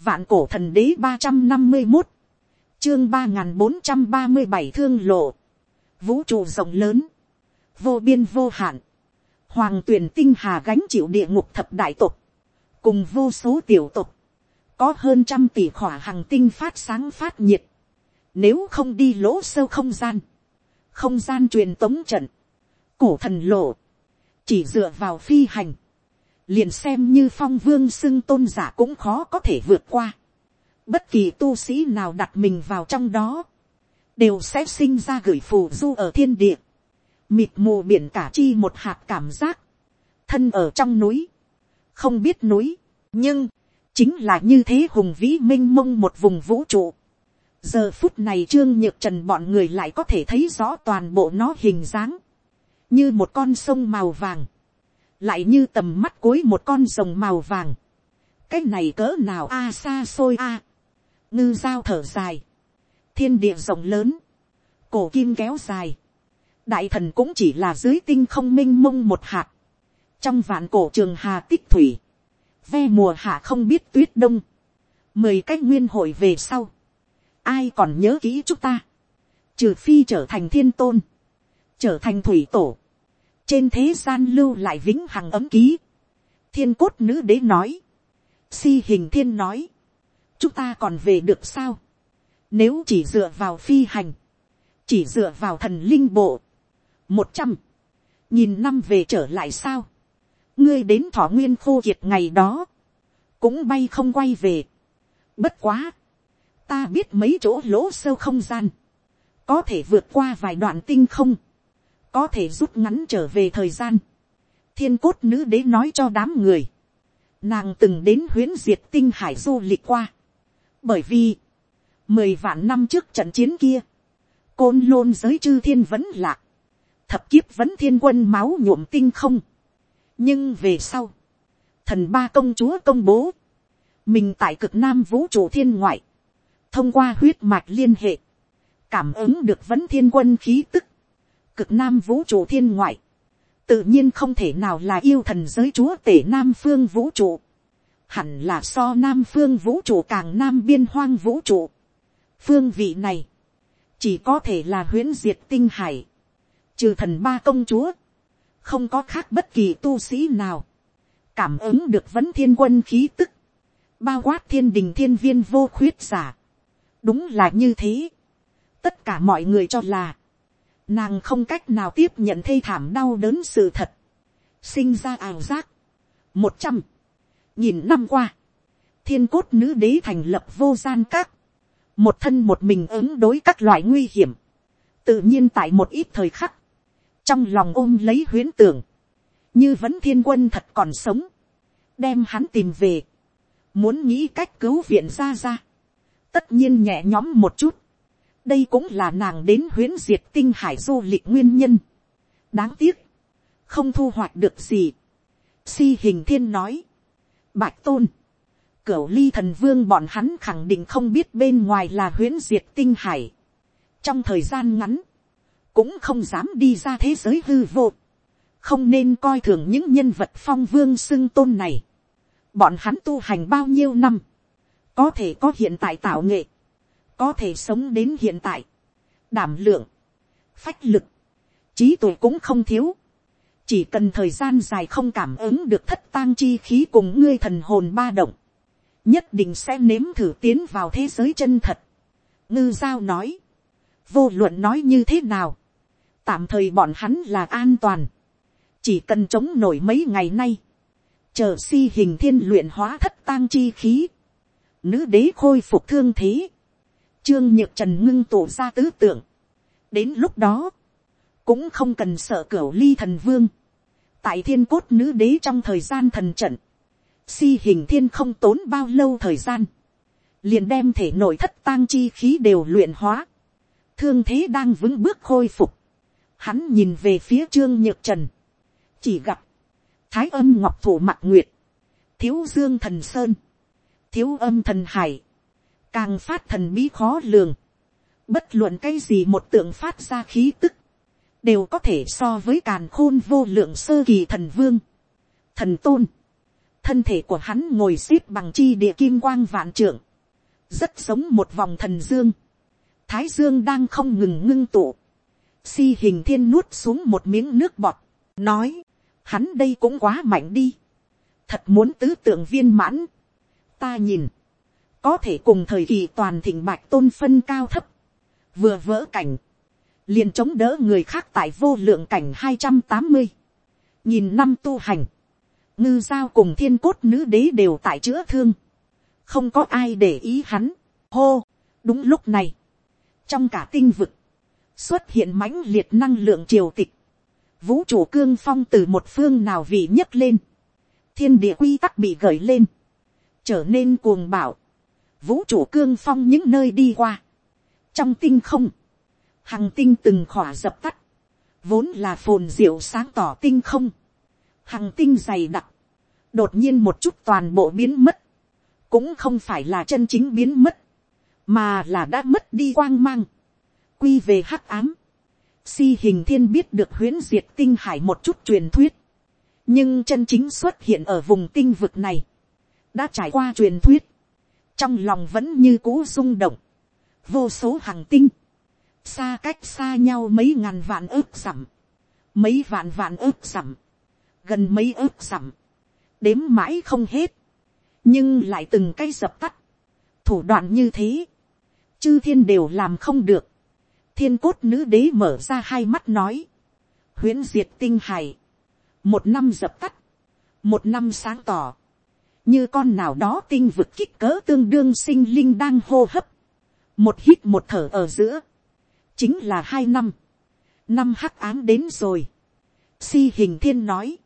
vạn cổ thần đế ba trăm năm mươi một, chương ba n g h n bốn trăm ba mươi bảy thương lộ, vũ trụ rộng lớn, vô biên vô hạn, hoàng tuyển tinh hà gánh chịu địa ngục thập đại tục, cùng vô số tiểu tục, có hơn trăm tỷ khỏa hàng tinh phát sáng phát nhiệt, nếu không đi lỗ sâu không gian, không gian truyền tống trận, cổ thần lộ, chỉ dựa vào phi hành, liền xem như phong vương xưng tôn giả cũng khó có thể vượt qua. Bất kỳ tu sĩ nào đặt mình vào trong đó, đều sẽ sinh ra gửi phù du ở thiên địa, mịt mù biển cả chi một hạt cảm giác, thân ở trong núi, không biết núi, nhưng, chính là như thế hùng vĩ m i n h mông một vùng vũ trụ. giờ phút này trương nhược trần bọn người lại có thể thấy rõ toàn bộ nó hình dáng, như một con sông màu vàng, lại như tầm mắt cuối một con rồng màu vàng, cái này cỡ nào a xa xôi a, ngư dao thở dài, thiên địa rộng lớn, cổ kim kéo dài, đại thần cũng chỉ là dưới tinh không m i n h mông một hạt, trong vạn cổ trường hà tích thủy, ve mùa hạ không biết tuyết đông, mười cách nguyên hội về sau, ai còn nhớ kỹ chúng ta, trừ phi trở thành thiên tôn, trở thành thủy tổ, trên thế gian lưu lại vĩnh hằng ấm ký. thiên cốt nữ đế nói, si hình thiên nói, chúng ta còn về được sao, nếu chỉ dựa vào phi hành, chỉ dựa vào thần linh bộ, một trăm, nhìn năm về trở lại sao, ngươi đến thọ nguyên khô kiệt ngày đó, cũng bay không quay về. Bất quá, ta biết mấy chỗ lỗ sâu không gian, có thể vượt qua vài đoạn tinh không, có thể rút ngắn trở về thời gian. thiên cốt nữ đế nói cho đám người, nàng từng đến huyến diệt tinh hải du lịch qua, bởi vì, mười vạn năm trước trận chiến kia, côn lôn giới chư thiên vẫn lạc, thập kiếp vẫn thiên quân máu nhuộm tinh không. nhưng về sau, thần ba công chúa công bố, mình tại cực nam vũ trụ thiên ngoại, thông qua huyết mạch liên hệ, cảm ứng được vẫn thiên quân khí tức, cực nam vũ trụ thiên ngoại, tự nhiên không thể nào là yêu thần giới chúa tể nam phương vũ trụ, hẳn là so nam phương vũ trụ càng nam biên hoang vũ trụ. phương vị này, chỉ có thể là huyễn diệt tinh hải, trừ thần ba công chúa, không có khác bất kỳ tu sĩ nào, cảm ứng được vấn thiên quân khí tức, bao quát thiên đình thiên viên vô khuyết giả. đúng là như thế. tất cả mọi người cho là, nàng không cách nào tiếp nhận thê thảm đau đớn sự thật, sinh ra ảo giác. một trăm, nhìn năm qua, thiên cốt nữ đế thành lập vô gian các, một thân một mình ứng đối các loại nguy hiểm, tự nhiên tại một ít thời khắc, trong lòng ôm lấy huyến tưởng, như vẫn thiên quân thật còn sống, đem hắn tìm về, muốn nghĩ cách cứu viện ra ra, tất nhiên nhẹ nhõm một chút, đây cũng là nàng đến huyến diệt tinh hải du lịch nguyên nhân. đáng tiếc, không thu hoạch được gì. si hình thiên nói, bạch tôn, cửu ly thần vương bọn hắn khẳng định không biết bên ngoài là huyến diệt tinh hải. trong thời gian ngắn, cũng không dám đi ra thế giới hư vô. không nên coi thường những nhân vật phong vương xưng tôn này. bọn hắn tu hành bao nhiêu năm, có thể có hiện tại tạo nghệ có thể sống đến hiện tại, đảm lượng, phách lực, trí tuệ cũng không thiếu, chỉ cần thời gian dài không cảm ứng được thất tang chi khí cùng ngươi thần hồn ba động, nhất định sẽ nếm thử tiến vào thế giới chân thật. ngư giao nói, vô luận nói như thế nào, tạm thời bọn hắn là an toàn, chỉ cần chống nổi mấy ngày nay, chờ si hình thiên luyện hóa thất tang chi khí, nữ đế khôi phục thương thế, Trương Nhược Trần ngưng tụ ra tứ tượng. Đến lúc đó, cũng không cần sợ cửu ly thần vương. Tại thiên cốt nữ đế trong thời gian thần trận, si hình thiên không tốn bao lâu thời gian. Liền đem thể nội thất tang chi khí đều luyện hóa. Thương thế đang vững bước khôi phục. Hắn nhìn về phía Trương Nhược Trần. Chỉ gặp, Thái âm ngọc thủ mặt nguyệt, thiếu dương thần sơn, thiếu âm thần hải, càng phát thần bí khó lường, bất luận cái gì một tượng phát ra khí tức, đều có thể so với càn khôn vô lượng sơ kỳ thần vương, thần tôn, thân thể của hắn ngồi x ế p bằng chi địa kim quang vạn trượng, rất giống một vòng thần dương, thái dương đang không ngừng ngưng tụ, si hình thiên nuốt xuống một miếng nước bọt, nói, hắn đây cũng quá mạnh đi, thật muốn tứ tượng viên mãn, ta nhìn, có thể cùng thời kỳ toàn thịnh bạch tôn phân cao thấp, vừa vỡ cảnh, liền chống đỡ người khác tại vô lượng cảnh hai trăm tám mươi, nhìn năm tu hành, ngư giao cùng thiên cốt nữ đế đều tại chữa thương, không có ai để ý hắn, hô, đúng lúc này, trong cả tinh vực, xuất hiện mãnh liệt năng lượng triều tịch, vũ trụ cương phong từ một phương nào vị nhấc lên, thiên địa quy tắc bị gởi lên, trở nên cuồng bạo, vũ trụ cương phong những nơi đi qua, trong tinh không, hằng tinh từng khỏa dập tắt, vốn là phồn diệu sáng tỏ tinh không, hằng tinh dày đặc, đột nhiên một chút toàn bộ biến mất, cũng không phải là chân chính biến mất, mà là đã mất đi quang mang, quy về hắc ám, si hình thiên biết được huyễn diệt tinh hải một chút truyền thuyết, nhưng chân chính xuất hiện ở vùng tinh vực này, đã trải qua truyền thuyết, trong lòng vẫn như cũ rung động, vô số hàng tinh, xa cách xa nhau mấy ngàn vạn ước dặm, mấy vạn vạn ước dặm, gần mấy ước dặm, đếm mãi không hết, nhưng lại từng cái dập tắt, thủ đoạn như thế, chư thiên đều làm không được, thiên cốt nữ đế mở ra hai mắt nói, huyễn diệt tinh hải, một năm dập tắt, một năm sáng tỏ, như con nào đó tinh vực kích cỡ tương đương sinh linh đang hô hấp, một hít một thở ở giữa, chính là hai năm, năm hắc ám đến rồi, si hình thiên nói,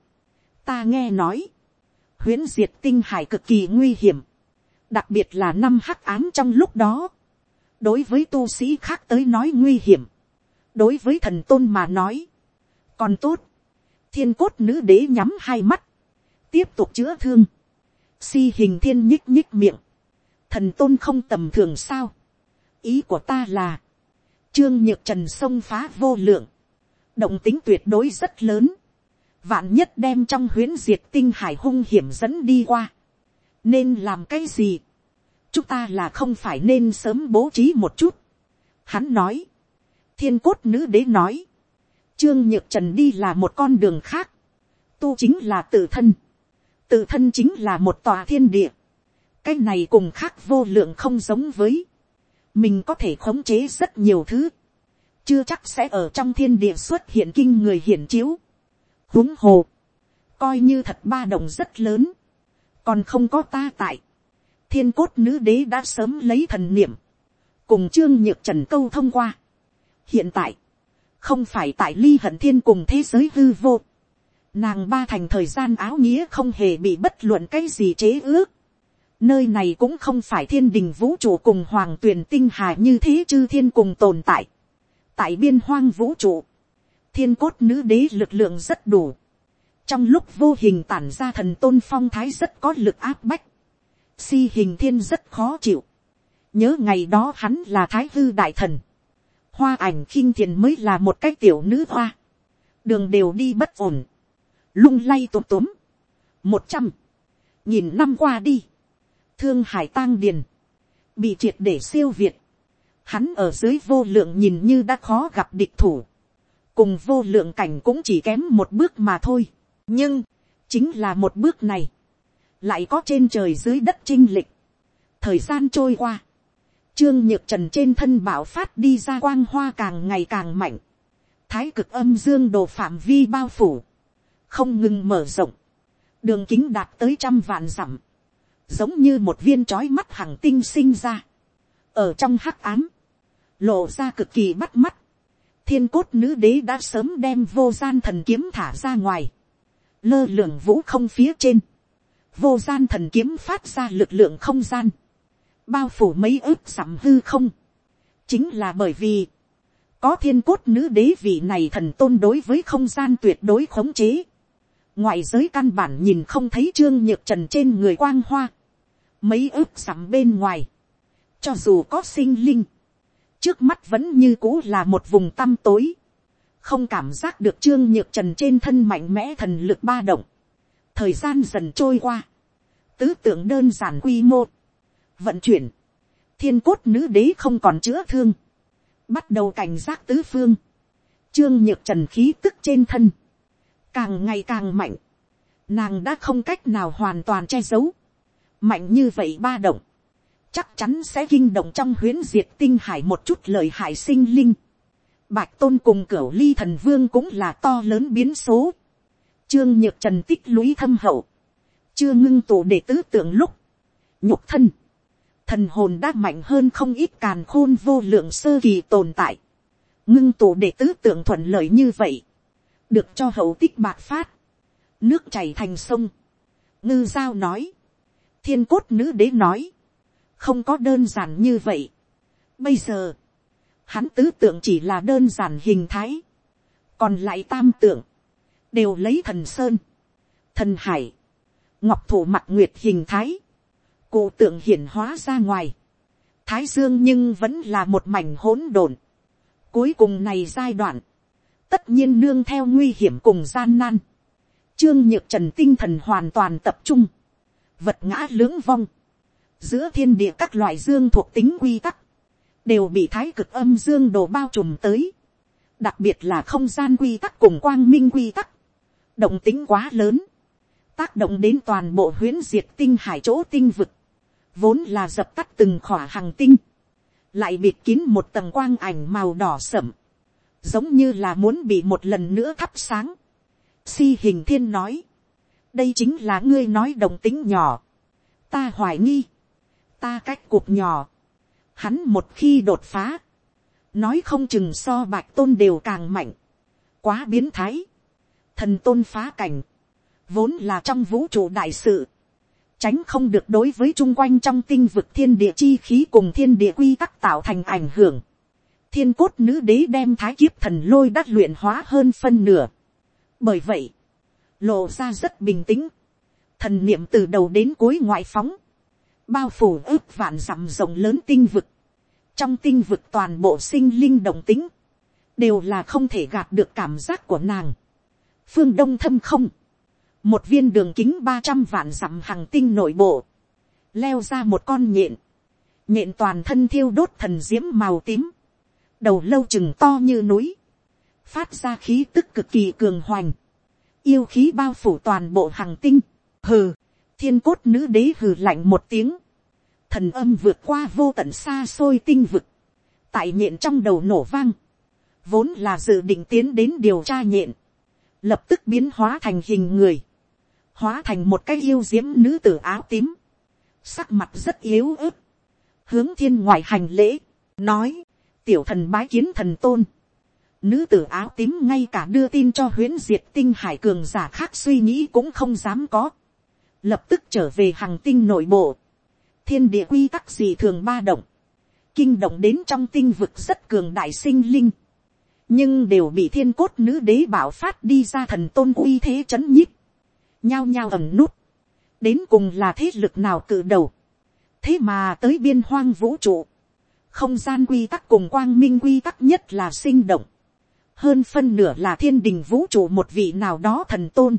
ta nghe nói, huyễn diệt tinh hải cực kỳ nguy hiểm, đặc biệt là năm hắc ám trong lúc đó, đối với tu sĩ khác tới nói nguy hiểm, đối với thần tôn mà nói, còn tốt, thiên cốt nữ đế nhắm hai mắt, tiếp tục chữa thương, si hình thiên nhích nhích miệng, thần tôn không tầm thường sao, ý của ta là, trương nhược trần sông phá vô lượng, động tính tuyệt đối rất lớn, vạn nhất đem trong huyễn diệt tinh hải hung hiểm dẫn đi qua, nên làm cái gì, chúng ta là không phải nên sớm bố trí một chút. Hắn nói, thiên cốt nữ đế nói, trương nhược trần đi là một con đường khác, tu chính là tự thân, tự thân chính là một tòa thiên địa, cái này cùng khác vô lượng không giống với, mình có thể khống chế rất nhiều thứ, chưa chắc sẽ ở trong thiên địa xuất hiện kinh người hiển chiếu, huống hồ, coi như thật ba đồng rất lớn, còn không có ta tại, thiên cốt nữ đế đã sớm lấy thần niệm, cùng trương nhược trần câu thông qua. hiện tại, không phải tại ly hận thiên cùng thế giới hư vô, nàng ba thành thời gian áo nghĩa không hề bị bất luận cái gì chế ước, nơi này cũng không phải thiên đình vũ trụ cùng hoàng tuyền tinh hà như thế chư thiên cùng tồn tại, tại biên hoang vũ trụ, thiên cốt nữ đế lực lượng rất đủ, trong lúc vô hình tản ra thần tôn phong thái rất có lực áp bách, si hình thiên rất khó chịu. nhớ ngày đó hắn là thái hư đại thần. hoa ảnh khinh thiền mới là một cái tiểu nữ hoa. đường đều đi bất ổn lung lay tụm túm. một trăm. nhìn năm qua đi. thương hải tang điền. bị triệt để siêu việt. hắn ở dưới vô lượng nhìn như đã khó gặp địch thủ. cùng vô lượng cảnh cũng chỉ kém một bước mà thôi. nhưng, chính là một bước này lại có trên trời dưới đất chinh lịch, thời gian trôi qua, trương nhược trần trên thân bảo phát đi ra quang hoa càng ngày càng mạnh, thái cực âm dương đồ phạm vi bao phủ, không ngừng mở rộng, đường kính đạt tới trăm vạn dặm, giống như một viên trói mắt hàng tinh sinh ra, ở trong hắc ám, lộ ra cực kỳ bắt mắt, thiên cốt nữ đế đã sớm đem vô gian thần kiếm thả ra ngoài, lơ lường vũ không phía trên, vô gian thần kiếm phát ra lực lượng không gian, bao phủ mấy ước sắm hư không, chính là bởi vì, có thiên cốt nữ đế vị này thần tôn đối với không gian tuyệt đối khống chế, ngoại giới căn bản nhìn không thấy trương nhược trần trên người quang hoa, mấy ước sắm bên ngoài, cho dù có sinh linh, trước mắt vẫn như cũ là một vùng tăm tối, không cảm giác được trương nhược trần trên thân mạnh mẽ thần lực ba động, thời gian dần trôi qua, tứ tưởng đơn giản quy mô, vận chuyển, thiên cốt nữ đế không còn chữa thương, bắt đầu cảnh giác tứ phương, trương nhược trần khí tức trên thân, càng ngày càng mạnh, nàng đã không cách nào hoàn toàn che giấu, mạnh như vậy ba động, chắc chắn sẽ kinh động trong huyến diệt tinh hải một chút lời hại sinh linh. Bạch tôn cùng cửu ly thần vương cũng là to lớn biến số. Trương nhược trần tích lũy thâm hậu. Chưa ngưng tụ để tứ tượng lúc. Nhục thân. Thần hồn đã mạnh hơn không ít càn khôn vô lượng sơ kỳ tồn tại. Ngưng tụ để tứ tượng thuận lợi như vậy. Được cho hậu tích bạc phát. Nước chảy thành sông. Ngư giao nói. Thiên cốt nữ đế nói không có đơn giản như vậy. Bây giờ, hắn tứ tượng chỉ là đơn giản hình thái, còn lại tam tượng, đều lấy thần sơn, thần hải, ngọc thủ mặt nguyệt hình thái, cụ tượng hiển hóa ra ngoài, thái dương nhưng vẫn là một mảnh hỗn độn. Cuối cùng này giai đoạn, tất nhiên nương theo nguy hiểm cùng gian nan, trương nhược trần tinh thần hoàn toàn tập trung, vật ngã lưỡng vong, giữa thiên địa các loại dương thuộc tính quy tắc, đều bị thái cực âm dương đồ bao trùm tới, đặc biệt là không gian quy tắc cùng quang minh quy tắc, động tính quá lớn, tác động đến toàn bộ huyễn diệt tinh hải chỗ tinh vực, vốn là dập tắt từng khỏa hàng tinh, lại bịt kín một tầng quang ảnh màu đỏ sẩm, giống như là muốn bị một lần nữa thắp sáng. Si hình thiên nói, đây chính là ngươi nói đồng tính nhỏ, ta hoài nghi, ta cách cuộc nhỏ, hắn một khi đột phá, nói không chừng so bạch tôn đều càng mạnh, quá biến thái, thần tôn phá cảnh, vốn là trong vũ trụ đại sự, tránh không được đối với chung quanh trong tinh vực thiên địa chi khí cùng thiên địa quy tắc tạo thành ảnh hưởng thiên cốt nữ đế đem thái kiếp thần lôi đắt luyện hóa hơn phân nửa. bởi vậy, lộ ra rất bình tĩnh, thần niệm từ đầu đến cuối ngoại phóng, bao phủ ước vạn dặm rộng lớn tinh vực, trong tinh vực toàn bộ sinh linh đồng tính, đều là không thể gạt được cảm giác của nàng. phương đông thâm không, một viên đường kính ba trăm vạn dặm hàng tinh nội bộ, leo ra một con nhện, nhện toàn thân thiêu đốt thần diễm màu tím, đầu lâu chừng to như núi, phát ra khí tức cực kỳ cường hoành, yêu khí bao phủ toàn bộ hàng tinh, hừ, thiên cốt nữ đế hừ lạnh một tiếng, thần âm vượt qua vô tận xa xôi tinh vực, tại nhện trong đầu nổ vang, vốn là dự định tiến đến điều tra nhện, lập tức biến hóa thành hình người, hóa thành một cái yêu diễm nữ tử áo tím, sắc mặt rất yếu ớt, hướng thiên ngoại hành lễ, nói, tiểu thần bái kiến thần tôn, nữ tử áo tím ngay cả đưa tin cho huyễn diệt tinh hải cường giả khác suy nghĩ cũng không dám có, lập tức trở về hàng tinh nội bộ, thiên địa quy tắc gì thường ba động, kinh động đến trong tinh vực rất cường đại sinh linh, nhưng đều bị thiên cốt nữ đế bảo phát đi ra thần tôn uy thế c h ấ n nhíp, nhao nhao ẩm nút, đến cùng là thế lực nào cự đầu, thế mà tới biên hoang vũ trụ, không gian quy tắc cùng quang minh quy tắc nhất là sinh động, hơn phân nửa là thiên đình vũ trụ một vị nào đó thần tôn,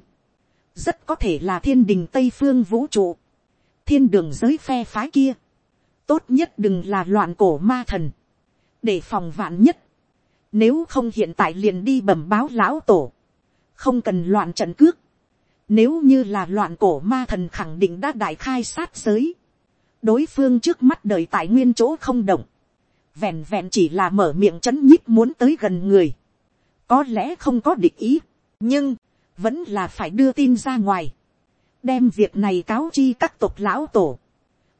rất có thể là thiên đình tây phương vũ trụ, thiên đường giới phe phái kia, tốt nhất đừng là loạn cổ ma thần, để phòng vạn nhất, nếu không hiện tại liền đi bẩm báo lão tổ, không cần loạn trận cước, nếu như là loạn cổ ma thần khẳng định đã đại khai sát giới, đối phương trước mắt đời tại nguyên chỗ không động, vẹn vẹn chỉ là mở miệng c h ấ n nhíp muốn tới gần người, có lẽ không có địch ý, nhưng vẫn là phải đưa tin ra ngoài, đem việc này cáo chi các tộc lão tổ,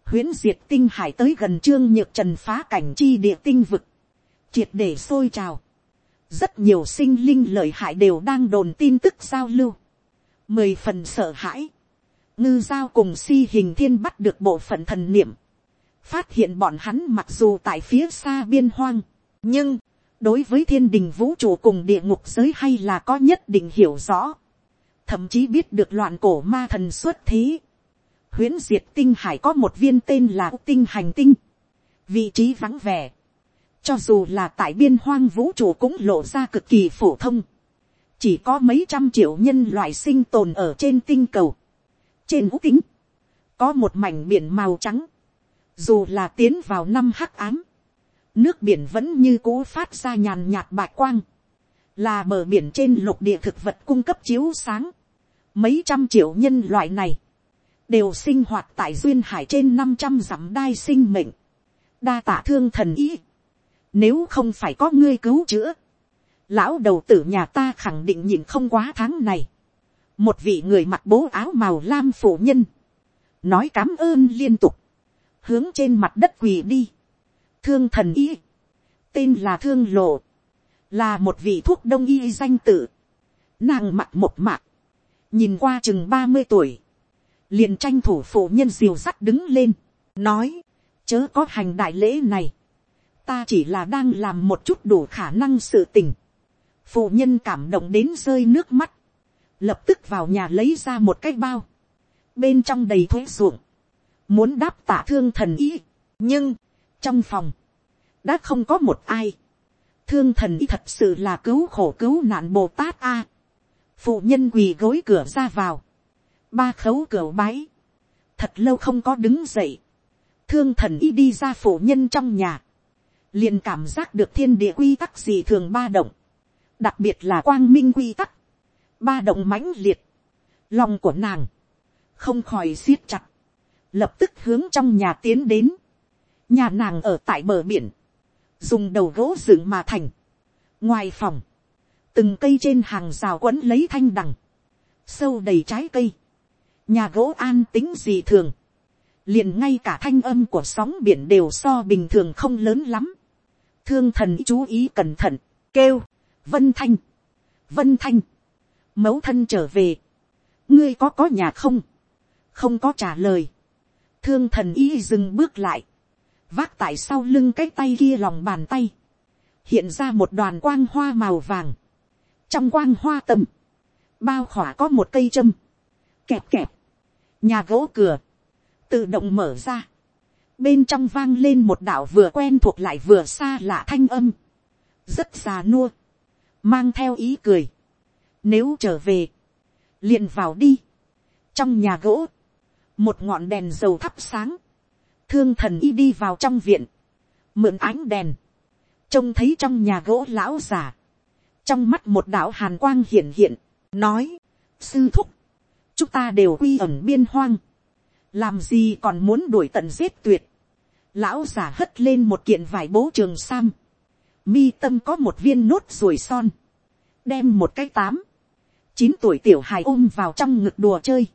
huyễn diệt tinh hải tới gần trương nhược trần phá cảnh chi địa tinh vực, triệt để sôi trào, rất nhiều sinh linh lợi hại đều đang đồn tin tức giao lưu, mười phần sợ hãi, ngư giao cùng si hình thiên bắt được bộ phận thần niệm, phát hiện bọn hắn mặc dù tại phía xa biên hoang, nhưng đối với thiên đình vũ trụ cùng địa ngục giới hay là có nhất định hiểu rõ. Thậm chí biết được loạn cổ ma thần xuất thế. huyễn diệt tinh hải có một viên tên là tinh hành tinh, vị trí vắng vẻ, cho dù là tại biên hoang vũ trụ cũng lộ ra cực kỳ phổ thông, chỉ có mấy trăm triệu nhân loại sinh tồn ở trên tinh cầu, trên vũ tính, có một mảnh biển màu trắng, dù là tiến vào năm hắc ám, nước biển vẫn như cũ phát ra nhàn nhạt bạch quang, là bờ biển trên lục địa thực vật cung cấp chiếu sáng, mấy trăm triệu nhân loại này, đều sinh hoạt tại duyên hải trên năm trăm dặm đai sinh mệnh, đa tạ thương thần ý, nếu không phải có ngươi cứu chữa, lão đầu tử nhà ta khẳng định nhịn không quá tháng này, một vị người mặc bố áo màu lam phụ nhân, nói cám ơn liên tục, hướng trên mặt đất quỳ đi, thương thần y, tên là thương lộ, là một vị thuốc đông y danh tự, nàng mặt một mạc, nhìn qua chừng ba mươi tuổi, liền tranh thủ phụ nhân diều sắt đứng lên, nói, chớ có hành đại lễ này, ta chỉ là đang làm một chút đủ khả năng sự tình, phụ nhân cảm động đến rơi nước mắt, lập tức vào nhà lấy ra một cái bao, bên trong đầy thuế ruộng, muốn đáp tạ thương thần ý, nhưng, trong phòng, đã không có một ai, thương thần ý thật sự là cứu khổ cứu nạn bồ tát a, phụ nhân quỳ gối cửa ra vào, ba khấu cửa bái, thật lâu không có đứng dậy, thương thần ý đi ra phụ nhân trong nhà, liền cảm giác được thiên địa quy tắc gì thường ba động, đặc biệt là quang minh quy tắc, ba động mãnh liệt, lòng của nàng, không khỏi siết chặt, lập tức hướng trong nhà tiến đến, nhà nàng ở tại bờ biển, dùng đầu gỗ dựng mà thành, ngoài phòng, từng cây trên hàng rào quấn lấy thanh đằng, sâu đầy trái cây, nhà gỗ an tính gì thường, liền ngay cả thanh âm của sóng biển đều so bình thường không lớn lắm, thương thần chú ý cẩn thận, kêu, vân thanh, vân thanh, mẫu thân trở về, ngươi có có nhà không, không có trả lời, thương thần y dừng bước lại, vác tại sau lưng cái tay kia lòng bàn tay, hiện ra một đoàn quang hoa màu vàng, trong quang hoa tầm, bao khỏa có một cây châm, kẹp kẹp, nhà gỗ cửa, tự động mở ra, bên trong vang lên một đạo vừa quen thuộc lại vừa xa lạ thanh âm, rất già nua, mang theo ý cười, nếu trở về, liền vào đi, trong nhà gỗ, một ngọn đèn dầu thắp sáng, thương thần y đi vào trong viện, mượn ánh đèn, trông thấy trong nhà gỗ lão già, trong mắt một đạo hàn quang hiện hiện, nói, sư thúc, chúng ta đều quy ẩn biên hoang, làm gì còn muốn đuổi tận giết tuyệt, lão già hất lên một kiện vải bố trường sam, mi tâm có một viên nốt ruồi son, đem một cái tám, chín tuổi tiểu hài ôm vào trong ngực đùa chơi,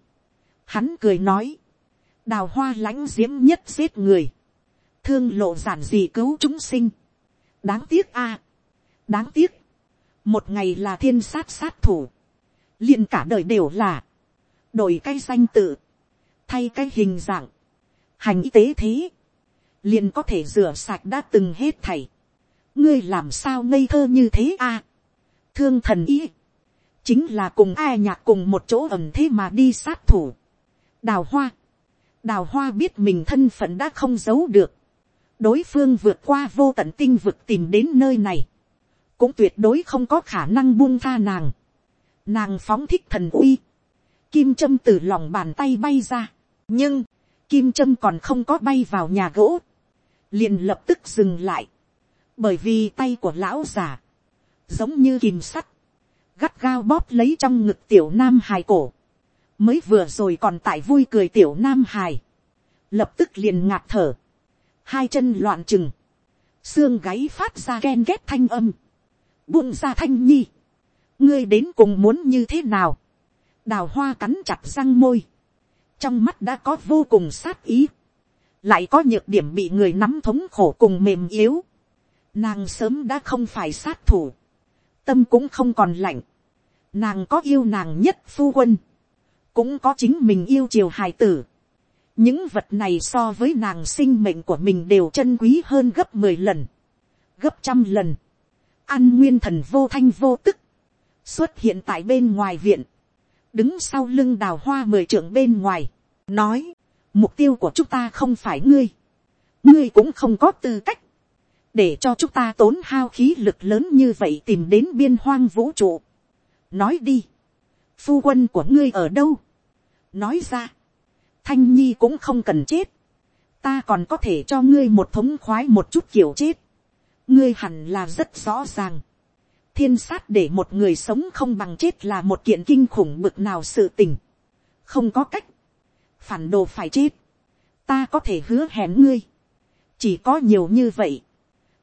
hắn cười nói, đào hoa lãnh diễm nhất giết người, thương lộ giản gì cứu chúng sinh, đáng tiếc a, đáng tiếc, một ngày là thiên sát sát thủ, liền cả đời đều là, đổi cái danh tự, thay cái hình dạng, hành y tế thế, liền có thể rửa sạch đã từng hết thảy, ngươi làm sao ngây thơ như thế a, thương thần ý, chính là cùng ai nhạc cùng một chỗ ẩm thế mà đi sát thủ, đào hoa, đào hoa biết mình thân phận đã không giấu được, đối phương vượt qua vô tận tinh vực tìm đến nơi này, cũng tuyệt đối không có khả năng buông tha nàng, nàng phóng thích thần uy, kim châm từ lòng bàn tay bay ra, nhưng, kim châm còn không có bay vào nhà gỗ, liền lập tức dừng lại, bởi vì tay của lão già, giống như kìm sắt, gắt gao bóp lấy trong ngực tiểu nam hài cổ, mới vừa rồi còn tại vui cười tiểu nam hài, lập tức liền ngạt thở, hai chân loạn chừng, xương gáy phát ra ghen ghét thanh âm, buông ra thanh nhi, ngươi đến cùng muốn như thế nào, đào hoa cắn chặt răng môi, trong mắt đã có vô cùng sát ý, lại có nhược điểm bị người nắm thống khổ cùng mềm yếu, nàng sớm đã không phải sát thủ, tâm cũng không còn lạnh, nàng có yêu nàng nhất phu quân, cũng có chính mình yêu chiều hài tử, những vật này so với nàng sinh mệnh của mình đều chân quý hơn gấp mười lần, gấp trăm lần, ăn nguyên thần vô thanh vô tức, xuất hiện tại bên ngoài viện, đứng sau lưng đào hoa mười trưởng bên ngoài, nói, mục tiêu của chúng ta không phải ngươi, ngươi cũng không có tư cách, để cho chúng ta tốn hao khí lực lớn như vậy tìm đến biên hoang vũ trụ. nói đi, phu quân của ngươi ở đâu, nói ra, thanh nhi cũng không cần chết, ta còn có thể cho ngươi một thống khoái một chút kiểu chết, ngươi hẳn là rất rõ ràng, thiên sát để một người sống không bằng chết là một kiện kinh khủng bực nào sự tình, không có cách, phản đồ phải chết, ta có thể hứa hẹn ngươi, chỉ có nhiều như vậy,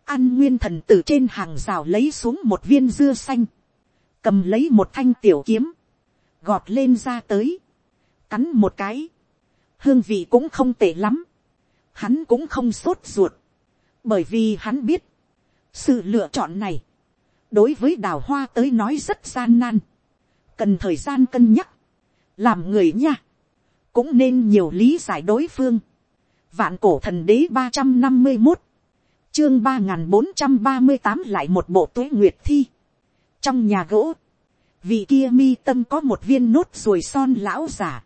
an nguyên thần từ trên hàng rào lấy xuống một viên dưa xanh, cầm lấy một thanh tiểu kiếm, gọt lên ra tới, cắn một cái, hương vị cũng không tệ lắm, hắn cũng không sốt ruột, bởi vì hắn biết, sự lựa chọn này, đối với đào hoa tới nói rất gian nan, cần thời gian cân nhắc, làm người nha, cũng nên nhiều lý giải đối phương. Vạn cổ thần đế ba trăm năm mươi một, chương ba n bốn trăm ba mươi tám lại một bộ tuế nguyệt thi. trong nhà gỗ, vị kia mi tâm có một viên nốt ruồi son lão giả,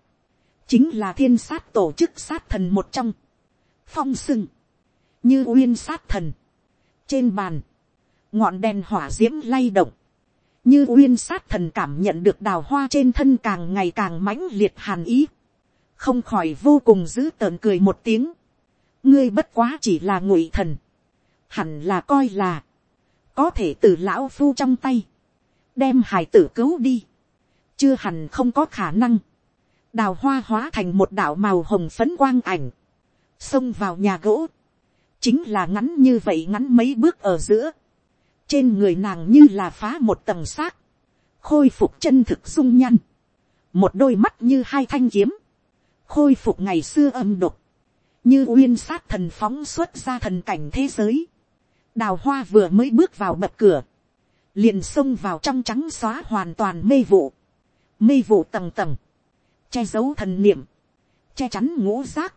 chính là thiên sát tổ chức sát thần một trong, phong sưng, như uyên sát thần. trên bàn, ngọn đèn hỏa d i ễ m lay động, như uyên sát thần cảm nhận được đào hoa trên thân càng ngày càng mãnh liệt hàn ý, không khỏi vô cùng dữ tợn cười một tiếng, ngươi bất quá chỉ là ngụy thần, hẳn là coi là, có thể từ lão phu trong tay, đem hải tử cứu đi, chưa hẳn không có khả năng, đào hoa hóa thành một đạo màu hồng phấn quang ảnh, xông vào nhà gỗ, chính là ngắn như vậy ngắn mấy bước ở giữa, trên người nàng như là phá một tầng xác, khôi phục chân thực dung nhăn, một đôi mắt như hai thanh kiếm, khôi phục ngày xưa âm độc, như uyên sát thần phóng xuất ra thần cảnh thế giới, đào hoa vừa mới bước vào bậc cửa, liền xông vào trong trắng xóa hoàn toàn mê vụ, mê vụ tầng tầng, che giấu thần niệm, che chắn ngũ giác,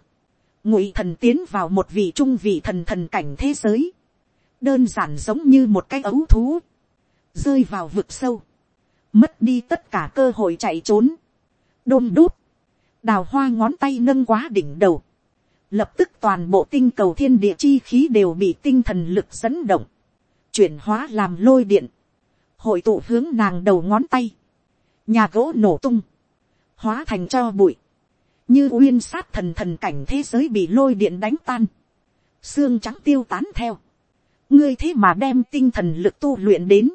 ngụy thần tiến vào một vị trung vị thần thần cảnh thế giới, đơn giản giống như một cái ấu thú, rơi vào vực sâu, mất đi tất cả cơ hội chạy trốn, đôm đút, đào hoa ngón tay nâng quá đỉnh đầu, lập tức toàn bộ tinh cầu thiên địa chi khí đều bị tinh thần lực dẫn động, chuyển hóa làm lôi điện, hội tụ hướng nàng đầu ngón tay, nhà gỗ nổ tung, hóa thành cho bụi, như uyên sát thần thần cảnh thế giới bị lôi điện đánh tan, xương trắng tiêu tán theo, ngươi thế mà đem tinh thần lực tu luyện đến,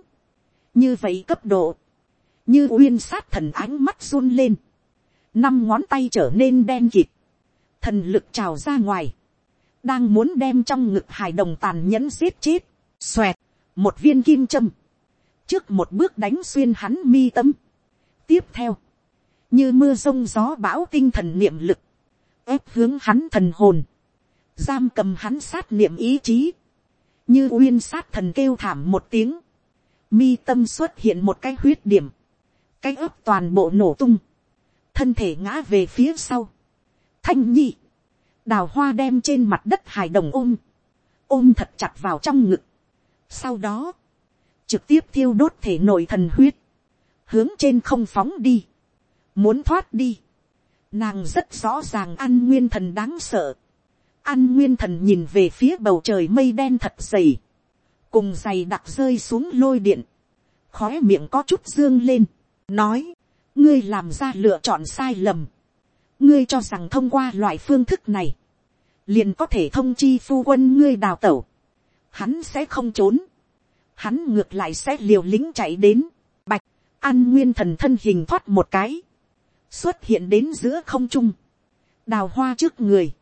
như vậy cấp độ, như uyên sát thần ánh mắt run lên, năm ngón tay trở nên đen kịt, thần lực trào ra ngoài, đang muốn đem trong ngực hài đồng tàn nhẫn giết chết, xoẹt, một viên kim châm, trước một bước đánh xuyên hắn mi tâm, tiếp theo, như mưa rông gió bão tinh thần niệm lực, ép hướng hắn thần hồn, giam cầm hắn sát niệm ý chí, như uyên sát thần kêu thảm một tiếng, mi tâm xuất hiện một cái huyết điểm, cái ấp toàn bộ nổ tung, thân thể ngã về phía sau, thanh nhi, đào hoa đem trên mặt đất hài đồng ôm, ôm thật chặt vào trong ngực, sau đó, trực tiếp thiêu đốt thể nội thần huyết, hướng trên không phóng đi, muốn thoát đi, nàng rất rõ ràng ăn nguyên thần đáng sợ, An nguyên thần nhìn về phía bầu trời mây đen thật dày. Cùng dày đặc rơi xuống lôi điện. Khóe miệng có chút dương lên. Nói. Ngươi làm ra lựa chọn sai lầm. Ngươi cho rằng thông qua loại phương thức này. Liền có thể thông chi phu quân ngươi đào tẩu. Hắn sẽ không trốn. Hắn ngược lại sẽ liều lính chạy đến. Bạch. An nguyên thần thân hình thoát một cái. Xuất hiện đến giữa không trung. Đào hoa trước người.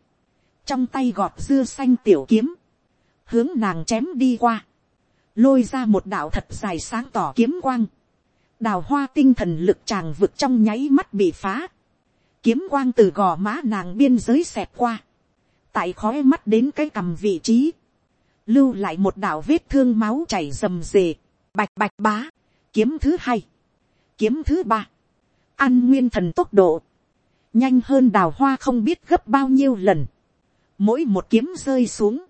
Trong tay gọt dưa xanh tiểu kiếm, hướng nàng chém đi qua, lôi ra một đạo thật dài sáng tỏ kiếm quang, đào hoa tinh thần lực tràng vực trong nháy mắt bị phá, kiếm quang từ gò má nàng biên giới xẹp qua, tại khói mắt đến cái cầm vị trí, lưu lại một đạo vết thương máu chảy rầm rề, bạch bạch bá, kiếm thứ hai, kiếm thứ ba, ăn nguyên thần tốc độ, nhanh hơn đào hoa không biết gấp bao nhiêu lần, mỗi một kiếm rơi xuống,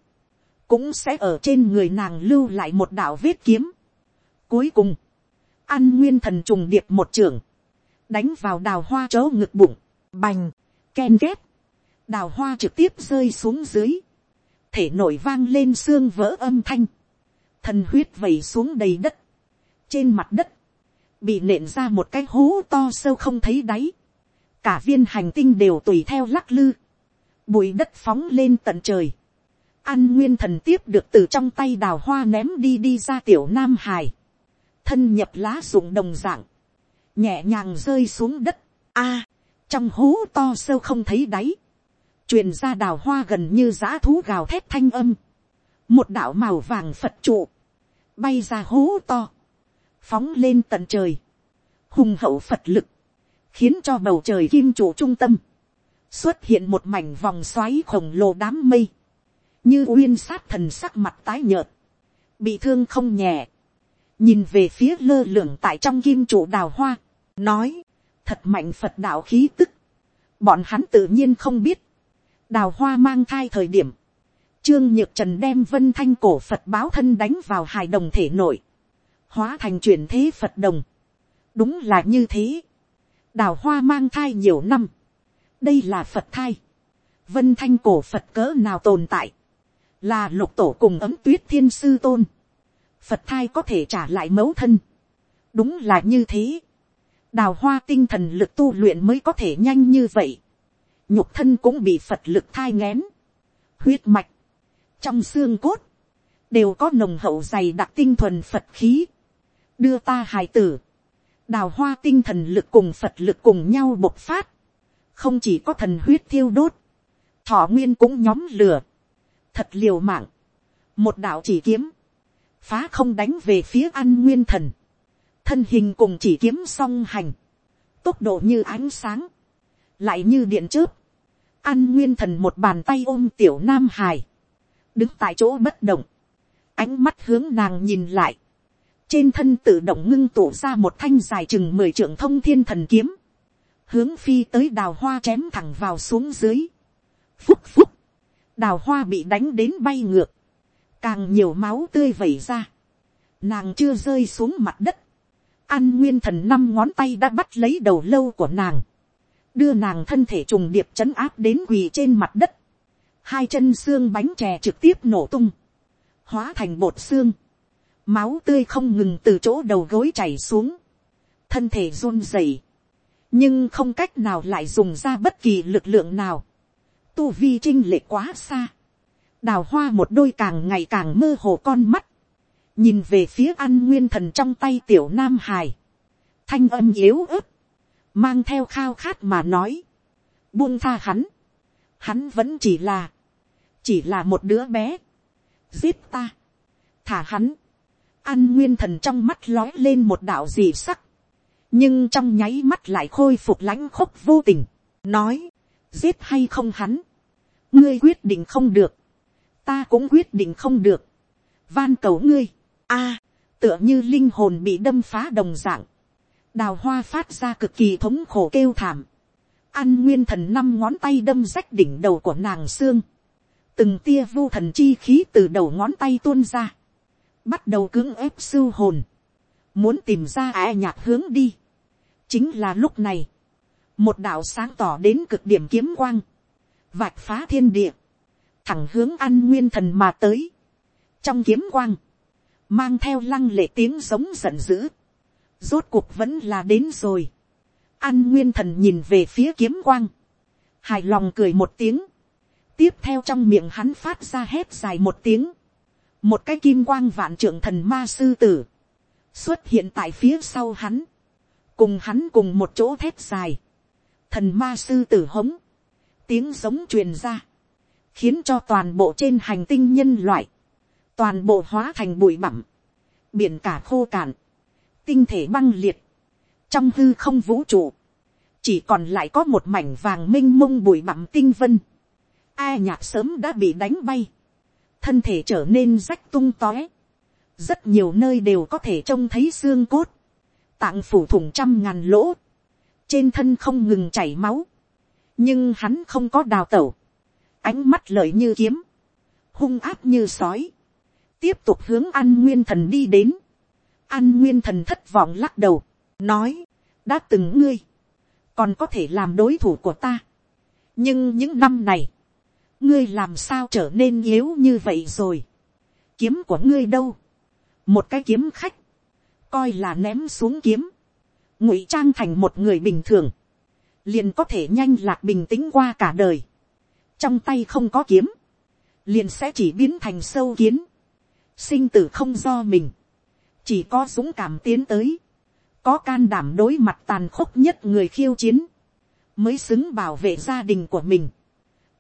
cũng sẽ ở trên người nàng lưu lại một đạo vết kiếm. Cuối cùng, ăn nguyên thần trùng điệp một trường, đánh vào đào hoa chớ ngực bụng, bành, ken ghép. Đào hoa trực tiếp rơi xuống dưới, thể nổi vang lên xương vỡ âm thanh, thần huyết vẩy xuống đầy đất, trên mặt đất, bị nện ra một cái hố to sâu không thấy đáy, cả viên hành tinh đều tùy theo lắc lư, bụi đất phóng lên tận trời, an nguyên thần tiếp được từ trong tay đào hoa ném đi đi ra tiểu nam hải, thân nhập lá dụng đồng dạng, nhẹ nhàng rơi xuống đất, a, trong hố to sâu không thấy đáy, truyền ra đào hoa gần như giã thú gào thét thanh âm, một đạo màu vàng phật trụ, bay ra hố to, phóng lên tận trời, hùng hậu phật lực, khiến cho bầu trời kim trụ trung tâm, xuất hiện một mảnh vòng xoáy khổng lồ đám mây, như uyên sát thần sắc mặt tái nhợt, bị thương không nhẹ, nhìn về phía lơ lửng tại trong kim trụ đào hoa, nói, thật mạnh phật đạo khí tức, bọn hắn tự nhiên không biết, đào hoa mang thai thời điểm, trương nhược trần đem vân thanh cổ phật báo thân đánh vào hài đồng thể nội, hóa thành chuyển thế phật đồng, đúng là như thế, đào hoa mang thai nhiều năm, đây là phật thai, vân thanh cổ phật cỡ nào tồn tại, là lục tổ cùng ấm tuyết thiên sư tôn, phật thai có thể trả lại mẫu thân, đúng là như thế, đào hoa tinh thần lực tu luyện mới có thể nhanh như vậy, nhục thân cũng bị phật lực thai ngén, huyết mạch, trong xương cốt, đều có nồng hậu dày đặc tinh thuần phật khí, đưa ta hài tử, đào hoa tinh thần lực cùng phật lực cùng nhau bộc phát, không chỉ có thần huyết thiêu đốt, thọ nguyên cũng nhóm lửa, thật liều mạng, một đạo chỉ kiếm, phá không đánh về phía an nguyên thần, thân hình cùng chỉ kiếm song hành, tốc độ như ánh sáng, lại như điện chớp, an nguyên thần một bàn tay ôm tiểu nam hài, đứng tại chỗ bất động, ánh mắt hướng nàng nhìn lại, trên thân tự động ngưng tụ ra một thanh dài chừng mười trưởng thông thiên thần kiếm, hướng phi tới đào hoa chém thẳng vào xuống dưới, phúc phúc, đào hoa bị đánh đến bay ngược, càng nhiều máu tươi vẩy ra, nàng chưa rơi xuống mặt đất, an nguyên thần năm ngón tay đã bắt lấy đầu lâu của nàng, đưa nàng thân thể trùng điệp chấn áp đến quỳ trên mặt đất, hai chân xương bánh chè trực tiếp nổ tung, hóa thành bột xương, máu tươi không ngừng từ chỗ đầu gối chảy xuống, thân thể run rẩy, nhưng không cách nào lại dùng ra bất kỳ lực lượng nào, tu vi trinh lệ quá xa, đào hoa một đôi càng ngày càng mơ hồ con mắt, nhìn về phía an nguyên thần trong tay tiểu nam hài, thanh âm yếu ớt, mang theo khao khát mà nói, buông tha hắn, hắn vẫn chỉ là, chỉ là một đứa bé, giết ta, thả hắn, an nguyên thần trong mắt lói lên một đạo gì sắc, nhưng trong nháy mắt lại khôi phục lãnh khúc vô tình, nói, giết hay không hắn, ngươi quyết định không được, ta cũng quyết định không được, van cầu ngươi, a, tựa như linh hồn bị đâm phá đồng dạng, đào hoa phát ra cực kỳ thống khổ kêu thảm, an nguyên thần năm ngón tay đâm rách đỉnh đầu của nàng xương, từng tia vô thần chi khí từ đầu ngón tay tuôn ra, bắt đầu cưỡng ép sưu hồn, muốn tìm ra ai nhạc hướng đi. chính là lúc này, một đạo sáng tỏ đến cực điểm kiếm quang, vạch phá thiên địa, thẳng hướng an nguyên thần mà tới. trong kiếm quang, mang theo lăng lệ tiếng giống giận dữ, rốt cuộc vẫn là đến rồi. an nguyên thần nhìn về phía kiếm quang, hài lòng cười một tiếng, tiếp theo trong miệng hắn phát ra hét dài một tiếng, một cái kim quang vạn trưởng thần ma sư tử, xuất hiện tại phía sau hắn, cùng hắn cùng một chỗ thét dài, thần ma sư tử hống, tiếng giống truyền ra, khiến cho toàn bộ trên hành tinh nhân loại, toàn bộ hóa thành bụi bặm, biển cả khô cạn, tinh thể băng liệt, trong hư không vũ trụ, chỉ còn lại có một mảnh vàng m i n h mông bụi bặm tinh vân, ai nhạc sớm đã bị đánh bay, thân thể trở nên rách tung tóe, rất nhiều nơi đều có thể trông thấy xương cốt, tạng phủ thủng trăm ngàn lỗ, trên thân không ngừng chảy máu, nhưng hắn không có đào tẩu, ánh mắt lợi như kiếm, hung áp như sói, tiếp tục hướng an nguyên thần đi đến, an nguyên thần thất vọng lắc đầu, nói, đã từng ngươi, còn có thể làm đối thủ của ta. nhưng những năm này, ngươi làm sao trở nên yếu như vậy rồi. kiếm của ngươi đâu, một cái kiếm khách, coi là ném xuống kiếm, ngụy trang thành một người bình thường, liền có thể nhanh lạc bình tĩnh qua cả đời, trong tay không có kiếm, liền sẽ chỉ biến thành sâu kiến, sinh tử không do mình, chỉ có dũng cảm tiến tới, có can đảm đối mặt tàn khốc nhất người khiêu chiến, mới xứng bảo vệ gia đình của mình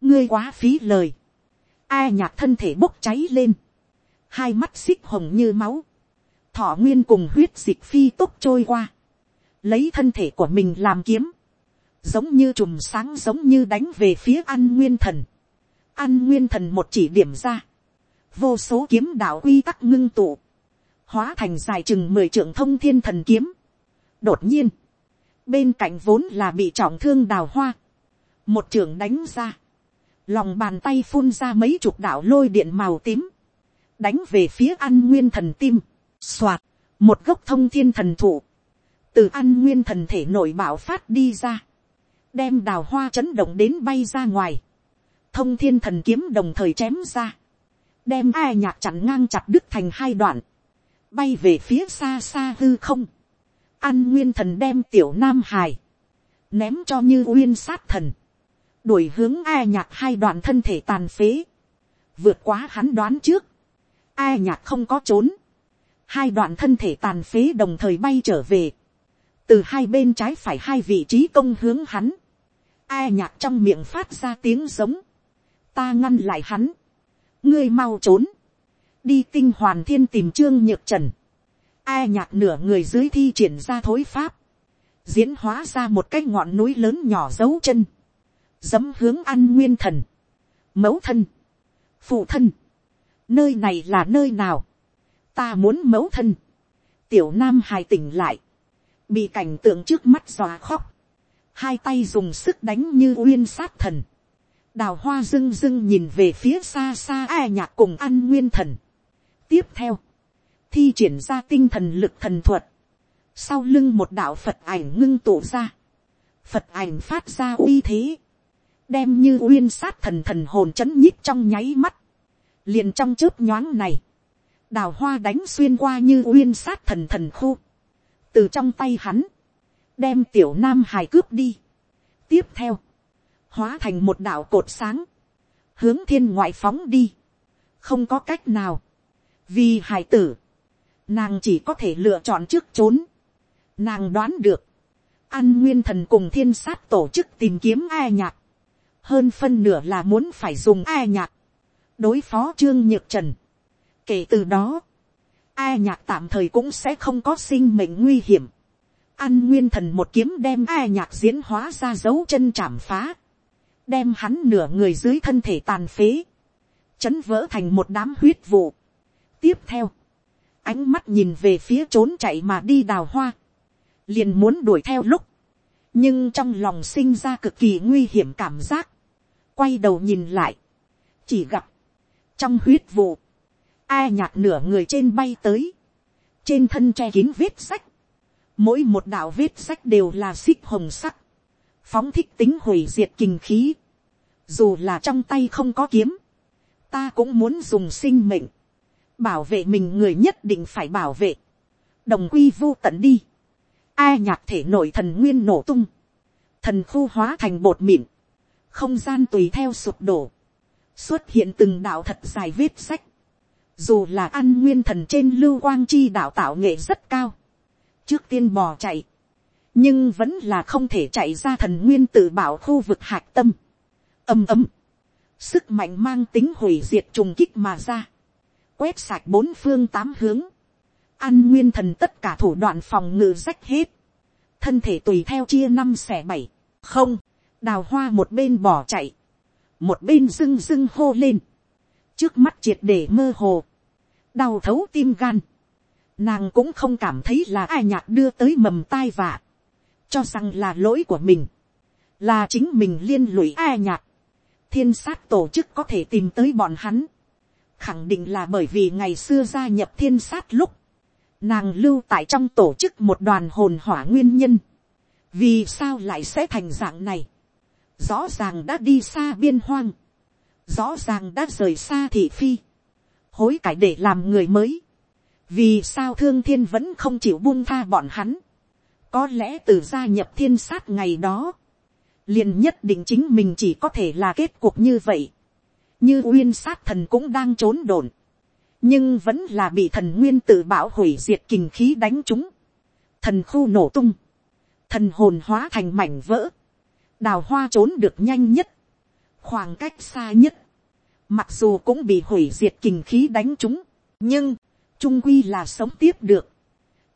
ngươi quá phí lời, ai nhạc thân thể bốc cháy lên, hai mắt xích hồng như máu, thọ nguyên cùng huyết dịch phi tốc trôi qua, lấy thân thể của mình làm kiếm, giống như trùm sáng giống như đánh về phía an nguyên thần, an nguyên thần một chỉ điểm ra, vô số kiếm đạo quy tắc ngưng tụ, hóa thành dài chừng mười trưởng thông thiên thần kiếm. đột nhiên, bên cạnh vốn là bị trọng thương đào hoa, một trưởng đánh ra, lòng bàn tay phun ra mấy chục đạo lôi điện màu tím, đánh về phía an nguyên thần tim, soạt, một gốc thông thiên thần thụ, từ an nguyên thần thể nội bảo phát đi ra, đem đào hoa chấn động đến bay ra ngoài, thông thiên thần kiếm đồng thời chém ra, đem ai nhạc chặn ngang chặt đứt thành hai đoạn, bay về phía xa xa hư không, an nguyên thần đem tiểu nam hài, ném cho như uyên sát thần, đuổi hướng ai nhạc hai đoạn thân thể tàn phế, vượt quá hắn đoán trước, ai nhạc không có trốn, hai đoạn thân thể tàn phế đồng thời bay trở về, từ hai bên trái phải hai vị trí công hướng hắn, ai nhạc trong miệng phát ra tiếng giống, ta ngăn lại hắn, ngươi mau trốn, đi tinh hoàn thiên tìm trương nhược trần, ai nhạc nửa người dưới thi triển ra thối pháp, diễn hóa ra một cái ngọn núi lớn nhỏ dấu chân, dấm hướng ăn nguyên thần, mẫu thân, phụ thân, nơi này là nơi nào, ta muốn mẫu thân, tiểu nam hài tỉnh lại, bị cảnh tượng trước mắt dòa khóc, hai tay dùng sức đánh như uyên sát thần, đào hoa rưng rưng nhìn về phía xa xa ai nhạc cùng ăn nguyên thần. tiếp theo, thi triển ra tinh thần lực thần thuật, sau lưng một đạo phật ảnh ngưng tụ ra, phật ảnh phát ra uy thế, đem như uyên sát thần thần hồn c h ấ n nhích trong nháy mắt, liền trong chớp nhoáng này, đào hoa đánh xuyên qua như uyên sát thần thần khu, từ trong tay hắn, đem tiểu nam hài cướp đi. tiếp theo, hóa thành một đạo cột sáng, hướng thiên ngoại phóng đi, không có cách nào, vì hải tử, nàng chỉ có thể lựa chọn trước trốn, nàng đoán được, an nguyên thần cùng thiên sát tổ chức tìm kiếm ai nhạc, hơn phân nửa là muốn phải dùng a nhạc, đối phó trương nhược trần. kể từ đó, a nhạc tạm thời cũng sẽ không có sinh mệnh nguy hiểm. An nguyên thần một kiếm đem a nhạc diễn hóa ra dấu chân chạm phá đem hắn nửa người dưới thân thể tàn phế, chấn vỡ thành một đám huyết vụ. tiếp theo, ánh mắt nhìn về phía trốn chạy mà đi đào hoa, liền muốn đuổi theo lúc, nhưng trong lòng sinh ra cực kỳ nguy hiểm cảm giác, quay đầu nhìn lại, chỉ gặp, trong huyết vụ, ai nhạt nửa người trên bay tới, trên thân che kín vết sách, mỗi một đạo vết sách đều là xích hồng sắc, phóng thích tính hủy diệt kinh khí, dù là trong tay không có kiếm, ta cũng muốn dùng sinh mệnh, bảo vệ mình người nhất định phải bảo vệ, đồng quy vô tận đi, ai nhạc thể nội thần nguyên nổ tung, thần khu hóa thành bột mịn, không gian tùy theo sụp đổ, xuất hiện từng đạo thật dài vết sách, dù là ăn nguyên thần trên lưu quang chi đạo tạo nghệ rất cao, trước tiên bò chạy, nhưng vẫn là không thể chạy ra thần nguyên tự bảo khu vực hạc tâm. ầm ầm, sức mạnh mang tính hủy diệt trùng kích mà ra, quét sạch bốn phương tám hướng, ăn nguyên thần tất cả thủ đoạn phòng ngự rách hết, thân thể tùy theo chia năm xẻ bảy, không, đào hoa một bên bỏ chạy, một bên dưng dưng hô lên, trước mắt triệt để mơ hồ, đau thấu tim gan, nàng cũng không cảm thấy là ai nhạc đưa tới mầm tai vạ, cho rằng là lỗi của mình, là chính mình liên lụy ai nhạc, thiên sát tổ chức có thể tìm tới bọn hắn, khẳng định là bởi vì ngày xưa gia nhập thiên sát lúc, nàng lưu tại trong tổ chức một đoàn hồn hỏa nguyên nhân, vì sao lại sẽ thành dạng này, rõ ràng đã đi xa biên hoang, rõ ràng đã rời xa thị phi, hối cải để làm người mới, vì sao thương thiên vẫn không chịu buông tha bọn hắn, có lẽ từ gia nhập thiên sát ngày đó, liền nhất định chính mình chỉ có thể là kết cuộc như vậy, như uyên sát thần cũng đang trốn đồn, nhưng vẫn là bị thần nguyên tự bảo hủy diệt kình khí đánh chúng, thần khu nổ tung, thần hồn hóa thành mảnh vỡ, đào hoa trốn được nhanh nhất, khoảng cách xa nhất, mặc dù cũng bị hủy diệt kình khí đánh chúng, nhưng, trung quy là sống tiếp được,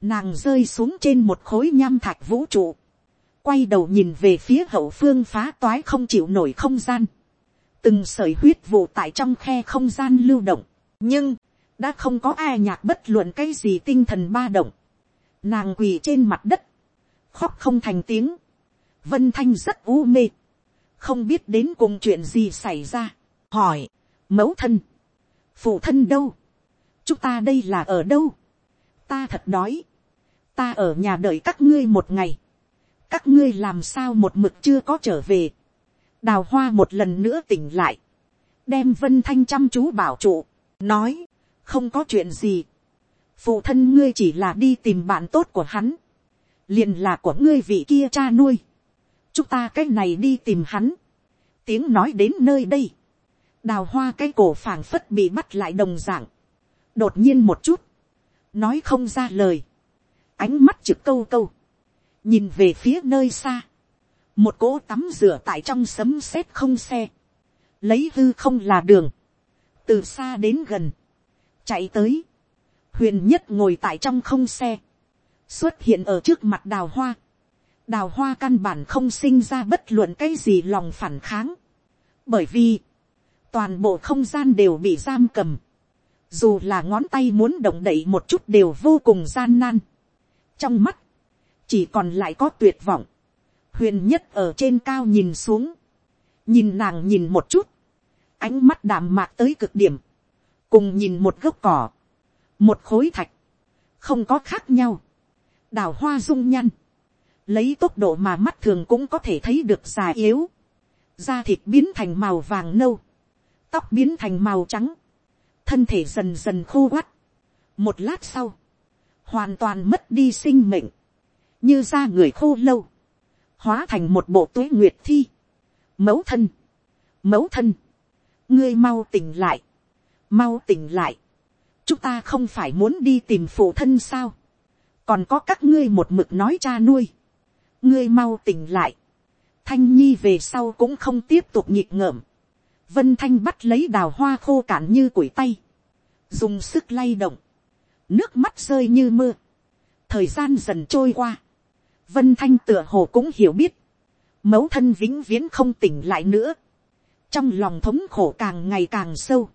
nàng rơi xuống trên một khối nham thạch vũ trụ, quay đầu nhìn về phía hậu phương phá toái không chịu nổi không gian, từng sởi huyết vụ tại trong khe không gian lưu động, nhưng, đã không có ai nhạc bất luận cái gì tinh thần ba động, nàng quỳ trên mặt đất, khóc không thành tiếng, vân thanh rất u mê, không biết đến cùng chuyện gì xảy ra, hỏi, mẫu thân, phụ thân đâu, chúng ta đây là ở đâu, ta thật đói, ta ở nhà đợi các ngươi một ngày, các ngươi làm sao một mực chưa có trở về, đào hoa một lần nữa tỉnh lại, đem vân thanh chăm chú bảo trụ, nói, không có chuyện gì, phụ thân ngươi chỉ là đi tìm bạn tốt của hắn, liền là của ngươi vị kia cha nuôi, chúng ta cái này đi tìm hắn, tiếng nói đến nơi đây, đào hoa cái cổ phảng phất bị bắt lại đồng d ạ n g đột nhiên một chút, nói không ra lời, ánh mắt trực câu câu, nhìn về phía nơi xa, một cỗ tắm rửa tại trong sấm sét không xe, lấy hư không là đường, từ xa đến gần, chạy tới, huyền nhất ngồi tại trong không xe, xuất hiện ở trước mặt đào hoa, đào hoa căn bản không sinh ra bất luận cái gì lòng phản kháng, bởi vì, toàn bộ không gian đều bị giam cầm, dù là ngón tay muốn động đậy một chút đều vô cùng gian nan. trong mắt, chỉ còn lại có tuyệt vọng, huyền nhất ở trên cao nhìn xuống, nhìn nàng nhìn một chút, ánh mắt đạm mạc tới cực điểm, cùng nhìn một gốc cỏ, một khối thạch, không có khác nhau, đào hoa dung nhăn, lấy tốc độ mà mắt thường cũng có thể thấy được già yếu, da thịt biến thành màu vàng nâu, tóc biến thành màu trắng, thân thể dần dần khô quắt. một lát sau, hoàn toàn mất đi sinh mệnh, như da người khô lâu, hóa thành một bộ tuế nguyệt thi. mẫu thân, mẫu thân, ngươi mau tỉnh lại, mau tỉnh lại, chúng ta không phải muốn đi tìm phụ thân sao, còn có các ngươi một mực nói cha nuôi, ngươi mau tỉnh lại, thanh nhi về sau cũng không tiếp tục nhịp ngợm, Vân Thanh bắt lấy đào hoa khô cạn như củi tay. Dùng sức lay động. Nước mắt rơi như mưa. Thời gian dần trôi qua. Vân Thanh tựa hồ cũng hiểu biết. Mẫu thân vĩnh viễn không tỉnh lại nữa. Trong lòng thống khổ càng ngày càng sâu.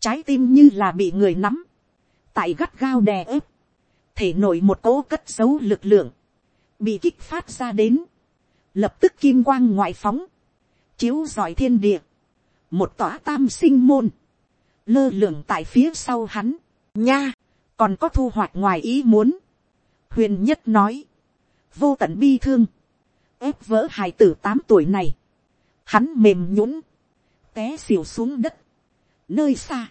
Trái tim như là bị người nắm. Tại gắt gao đè ép. Thể nổi một cỗ cất giấu lực lượng. Bị kích phát ra đến. Lập tức kim quang ngoại phóng. Chiếu giỏi thiên địa một tòa tam sinh môn, lơ lửng tại phía sau hắn, nha, còn có thu hoạch ngoài ý muốn. huyền nhất nói, vô tận bi thương, ép vỡ hài tử tám tuổi này, hắn mềm nhũng, té xỉu xuống đất, nơi xa,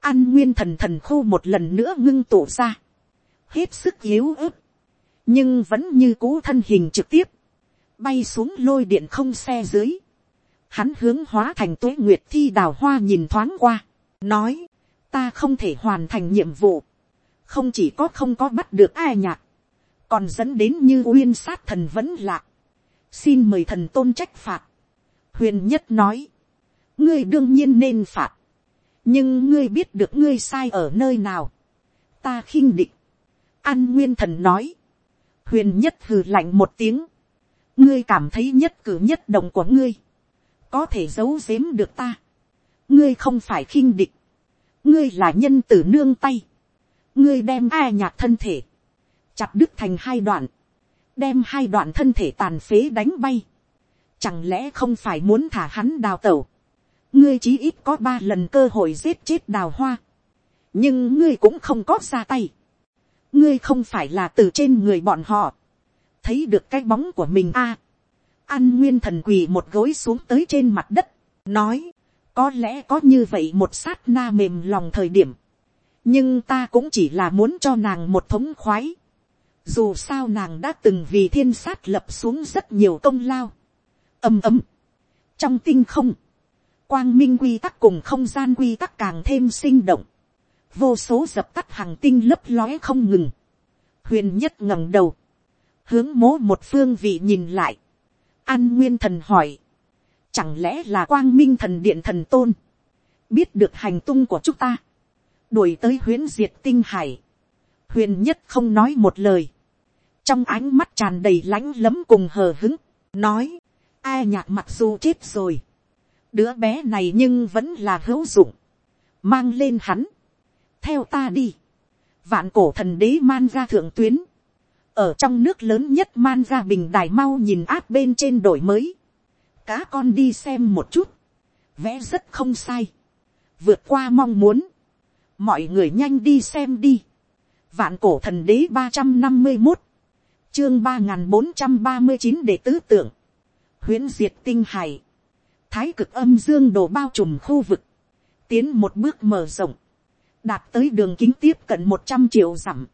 an nguyên thần thần khô một lần nữa ngưng tụ ra, hết sức yếu ớt, nhưng vẫn như cũ thân hình trực tiếp, bay xuống lôi điện không xe dưới, hắn hướng hóa thành tuế nguyệt thi đào hoa nhìn thoáng qua, nói, ta không thể hoàn thành nhiệm vụ, không chỉ có không có bắt được ai nhạc, còn dẫn đến như uyên sát thần vẫn lạc, xin mời thần tôn trách phạt, huyền nhất nói, ngươi đương nhiên nên phạt, nhưng ngươi biết được ngươi sai ở nơi nào, ta khinh địch, an nguyên thần nói, huyền nhất hừ lạnh một tiếng, ngươi cảm thấy nhất cử nhất động của ngươi, có thể giấu giếm được ta. ngươi không phải khinh địch, ngươi là nhân tử nương tay, ngươi đem ai nhạc thân thể, chặt đứt thành hai đoạn, đem hai đoạn thân thể tàn phế đánh bay, chẳng lẽ không phải muốn thả hắn đào tẩu, ngươi chí ít có ba lần cơ hội giết chết đào hoa, nhưng ngươi cũng không có ra tay, ngươi không phải là từ trên người bọn họ, thấy được cái bóng của mình a, An nguyên thần quỳ một gối xuống tới trên mặt đất, nói, có lẽ có như vậy một sát na mềm lòng thời điểm, nhưng ta cũng chỉ là muốn cho nàng một thống khoái. Dù sao nàng đã từng vì thiên sát lập xuống rất nhiều công lao. ầm ầm, trong tinh không, quang minh quy tắc cùng không gian quy tắc càng thêm sinh động, vô số dập tắt hàng tinh lấp lóe không ngừng, huyền nhất ngẩng đầu, hướng mố một phương vị nhìn lại, an nguyên thần hỏi, chẳng lẽ là quang minh thần điện thần tôn, biết được hành tung của chúng ta, đuổi tới huyễn diệt tinh hải, huyền nhất không nói một lời, trong ánh mắt tràn đầy lãnh lấm cùng hờ hứng, nói, ai nhạc mặc dù chết rồi, đứa bé này nhưng vẫn là hữu dụng, mang lên hắn, theo ta đi, vạn cổ thần đế man ra thượng tuyến, ở trong nước lớn nhất man ra bình đài mau nhìn áp bên trên đổi mới, cá con đi xem một chút, vẽ rất không sai, vượt qua mong muốn, mọi người nhanh đi xem đi, vạn cổ thần đế ba trăm năm mươi một, chương ba n g h n bốn trăm ba mươi chín để tứ tưởng, huyễn diệt tinh hải, thái cực âm dương đồ bao trùm khu vực, tiến một bước mở rộng, đạt tới đường kính tiếp cận một trăm triệu dặm,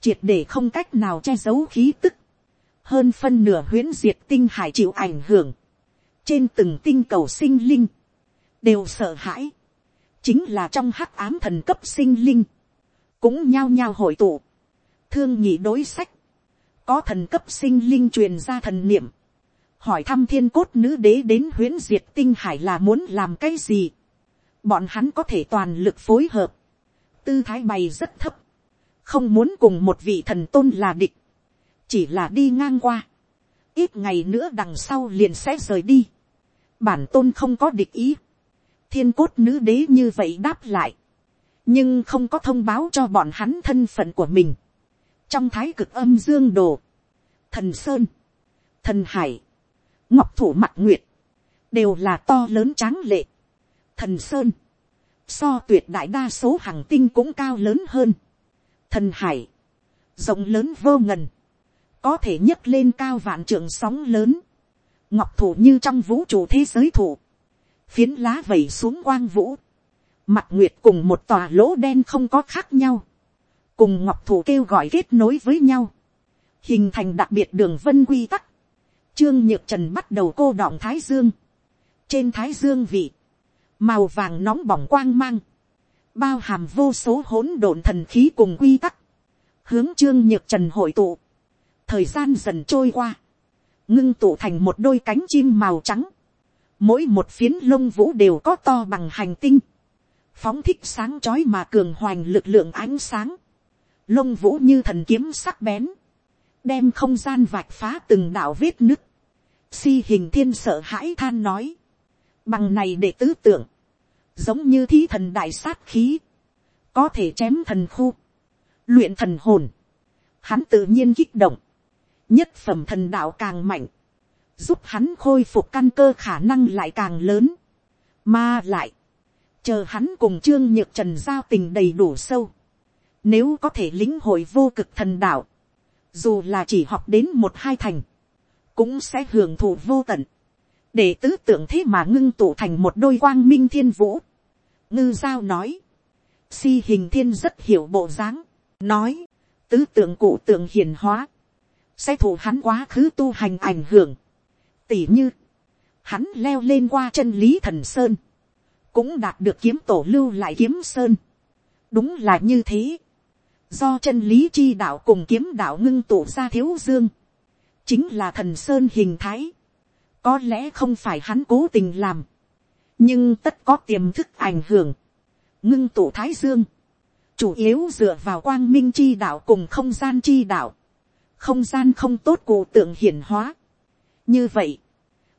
triệt để không cách nào che giấu khí tức, hơn phân nửa huyễn diệt tinh hải chịu ảnh hưởng, trên từng tinh cầu sinh linh, đều sợ hãi, chính là trong hắc ám thần cấp sinh linh, cũng nhao nhao hội tụ, thương nhị đối sách, có thần cấp sinh linh truyền ra thần niệm, hỏi thăm thiên cốt nữ đế đến huyễn diệt tinh hải là muốn làm cái gì, bọn hắn có thể toàn lực phối hợp, tư thái bày rất thấp, không muốn cùng một vị thần tôn là địch, chỉ là đi ngang qua, ít ngày nữa đằng sau liền sẽ rời đi, bản tôn không có địch ý, thiên cốt nữ đế như vậy đáp lại, nhưng không có thông báo cho bọn hắn thân phận của mình, trong thái cực âm dương đồ, thần sơn, thần hải, ngọc thủ mặt nguyệt, đều là to lớn tráng lệ. Thần sơn, so tuyệt đại đa số hàng tinh cũng cao lớn hơn. Thần hải, rộng lớn vô ngần, có thể nhấc lên cao vạn trường sóng lớn. Ngọc thủ như trong vũ trụ thế giới thủ, phiến lá vẩy xuống quang vũ. Mặt nguyệt cùng một tòa lỗ đen không có khác nhau. Cùng ngọc thủ kêu gọi kết nối với nhau, hình thành đặc biệt đường vân quy tắc, trương nhược trần bắt đầu cô đọng thái dương, trên thái dương vị, màu vàng nóng bỏng quang mang, bao hàm vô số hỗn độn thần khí cùng quy tắc, hướng trương nhược trần hội tụ, thời gian dần trôi qua, ngưng tụ thành một đôi cánh chim màu trắng, mỗi một phiến lông vũ đều có to bằng hành tinh, phóng thích sáng chói mà cường hoành lực lượng ánh sáng, lông vũ như thần kiếm sắc bén, đem không gian vạch phá từng đạo vết nứt, si hình thiên sợ hãi than nói, bằng này để tứ tưởng, giống như thí thần đại sát khí, có thể chém thần khu, luyện thần hồn, hắn tự nhiên kích động, nhất phẩm thần đạo càng mạnh, giúp hắn khôi phục căn cơ khả năng lại càng lớn, mà lại, chờ hắn cùng trương nhược trần giao tình đầy đủ sâu, nếu có thể lĩnh hội vô cực thần đạo, dù là chỉ học đến một hai thành, cũng sẽ hưởng thụ vô tận, để tứ tưởng thế mà ngưng tụ thành một đôi quang minh thiên vũ. ngư giao nói, si hình thiên rất hiểu bộ dáng, nói, tứ tưởng cụ tượng hiền hóa, sẽ thụ hắn quá khứ tu hành ảnh hưởng, tỉ như, hắn leo lên qua chân lý thần sơn, cũng đạt được kiếm tổ lưu lại kiếm sơn. đúng là như thế. Do chân lý chi đạo cùng kiếm đạo ngưng tụ ra thiếu dương, chính là thần sơn hình thái, có lẽ không phải hắn cố tình làm, nhưng tất có tiềm thức ảnh hưởng, ngưng tụ thái dương, chủ yếu dựa vào quang minh chi đạo cùng không gian chi đạo, không gian không tốt cụ tượng hiển hóa. như vậy,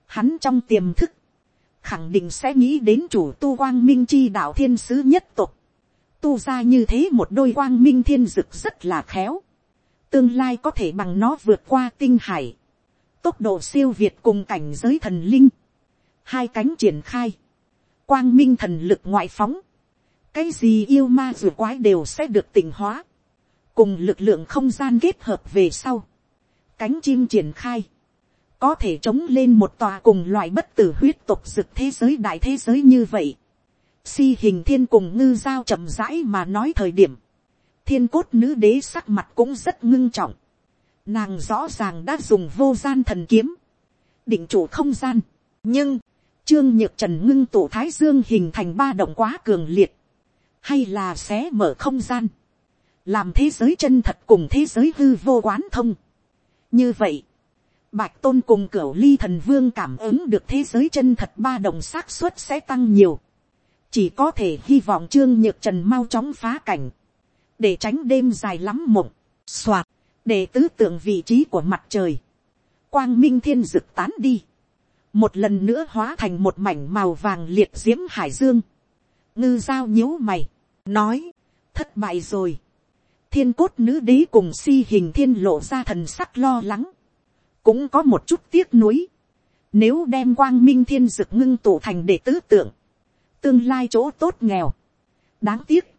hắn trong tiềm thức, khẳng định sẽ nghĩ đến chủ tu quang minh chi đạo thiên sứ nhất tục, tu ra như thế một đôi quang minh thiên dực rất là khéo, tương lai có thể bằng nó vượt qua tinh hải, tốc độ siêu việt cùng cảnh giới thần linh, hai cánh triển khai, quang minh thần lực ngoại phóng, cái gì yêu ma dù quái đều sẽ được tỉnh hóa, cùng lực lượng không gian kết hợp về sau, cánh chim triển khai, có thể chống lên một tòa cùng loại bất tử huyết tục dực thế giới đại thế giới như vậy, si hình thiên cùng ngư giao chậm rãi mà nói thời điểm, thiên cốt nữ đế sắc mặt cũng rất ngưng trọng, nàng rõ ràng đã dùng vô gian thần kiếm, định chủ không gian. nhưng, trương nhược trần ngưng tụ thái dương hình thành ba động quá cường liệt, hay là xé mở không gian, làm thế giới chân thật cùng thế giới hư vô quán thông. như vậy, bạch tôn cùng cửa ly thần vương cảm ứng được thế giới chân thật ba động xác suất sẽ tăng nhiều. chỉ có thể hy vọng trương nhược trần mau chóng phá cảnh, để tránh đêm dài lắm mộng, soạt, để tứ tượng vị trí của mặt trời, quang minh thiên dực tán đi, một lần nữa hóa thành một mảnh màu vàng liệt diễm hải dương, ngư giao nhíu mày, nói, thất bại rồi, thiên cốt nữ đế cùng si hình thiên lộ ra thần sắc lo lắng, cũng có một chút tiếc nuối, nếu đem quang minh thiên dực ngưng tụ thành để tứ tượng, tương lai chỗ tốt nghèo, đáng tiếc,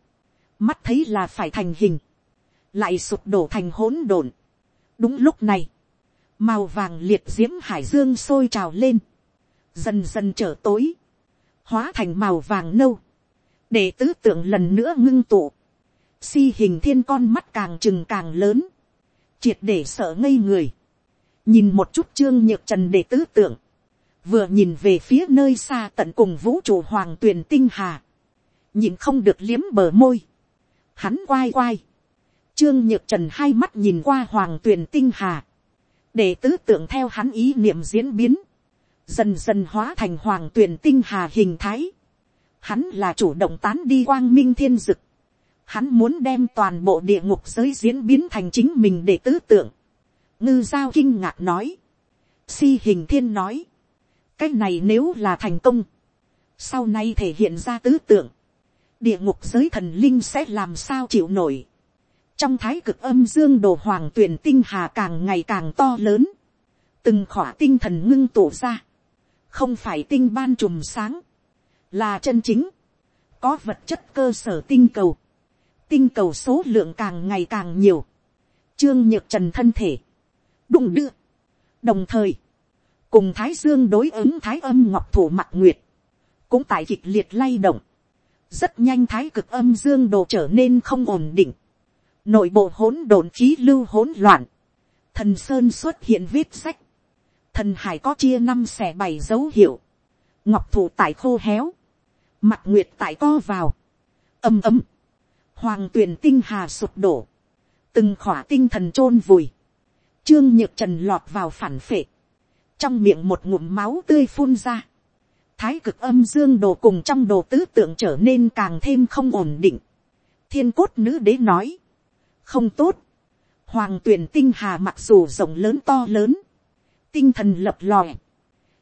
mắt thấy là phải thành hình, lại sụp đổ thành hỗn độn. đúng lúc này, màu vàng liệt diễm hải dương sôi trào lên, dần dần trở tối, hóa thành màu vàng nâu, để tứ tượng lần nữa ngưng tụ, si hình thiên con mắt càng chừng càng lớn, triệt để sợ ngây người, nhìn một chút trương nhược trần để tứ tượng, vừa nhìn về phía nơi xa tận cùng vũ trụ hoàng tuyền tinh hà, nhìn không được liếm bờ môi, hắn quay quay, trương nhược trần hai mắt nhìn qua hoàng tuyền tinh hà, để tứ tượng theo hắn ý niệm diễn biến, dần dần hóa thành hoàng tuyền tinh hà hình thái, hắn là chủ động tán đi quang minh thiên dực, hắn muốn đem toàn bộ địa ngục giới diễn biến thành chính mình để tứ tượng, ngư giao kinh ngạc nói, si hình thiên nói, cái này nếu là thành công, sau này thể hiện ra tứ tượng, địa ngục giới thần linh sẽ làm sao chịu nổi trong thái cực âm dương đồ hoàng tuyển tinh hà càng ngày càng to lớn, từng khỏa tinh thần ngưng tụ ra, không phải tinh ban trùm sáng, là chân chính, có vật chất cơ sở tinh cầu, tinh cầu số lượng càng ngày càng nhiều, trương nhược trần thân thể, đụng đưa, đồng thời, cùng thái dương đối ứng thái âm ngọc thủ mặt nguyệt, cũng tại kịch liệt lay động, rất nhanh thái cực âm dương đồ trở nên không ổn định, nội bộ hỗn độn khí lưu hỗn loạn, thần sơn xuất hiện viết sách, thần hải có chia năm xẻ bảy dấu hiệu, ngọc thủ tại khô héo, mặt nguyệt tại co vào, âm âm hoàng tuyền tinh hà sụp đổ, từng khỏa tinh thần chôn vùi, trương nhược trần lọt vào phản phệ, trong miệng một ngụm máu tươi phun ra, thái cực âm dương đồ cùng trong đồ tứ tượng trở nên càng thêm không ổn định. thiên cốt nữ đế nói, không tốt, hoàng tuyển tinh hà mặc dù rộng lớn to lớn, tinh thần lập lòe,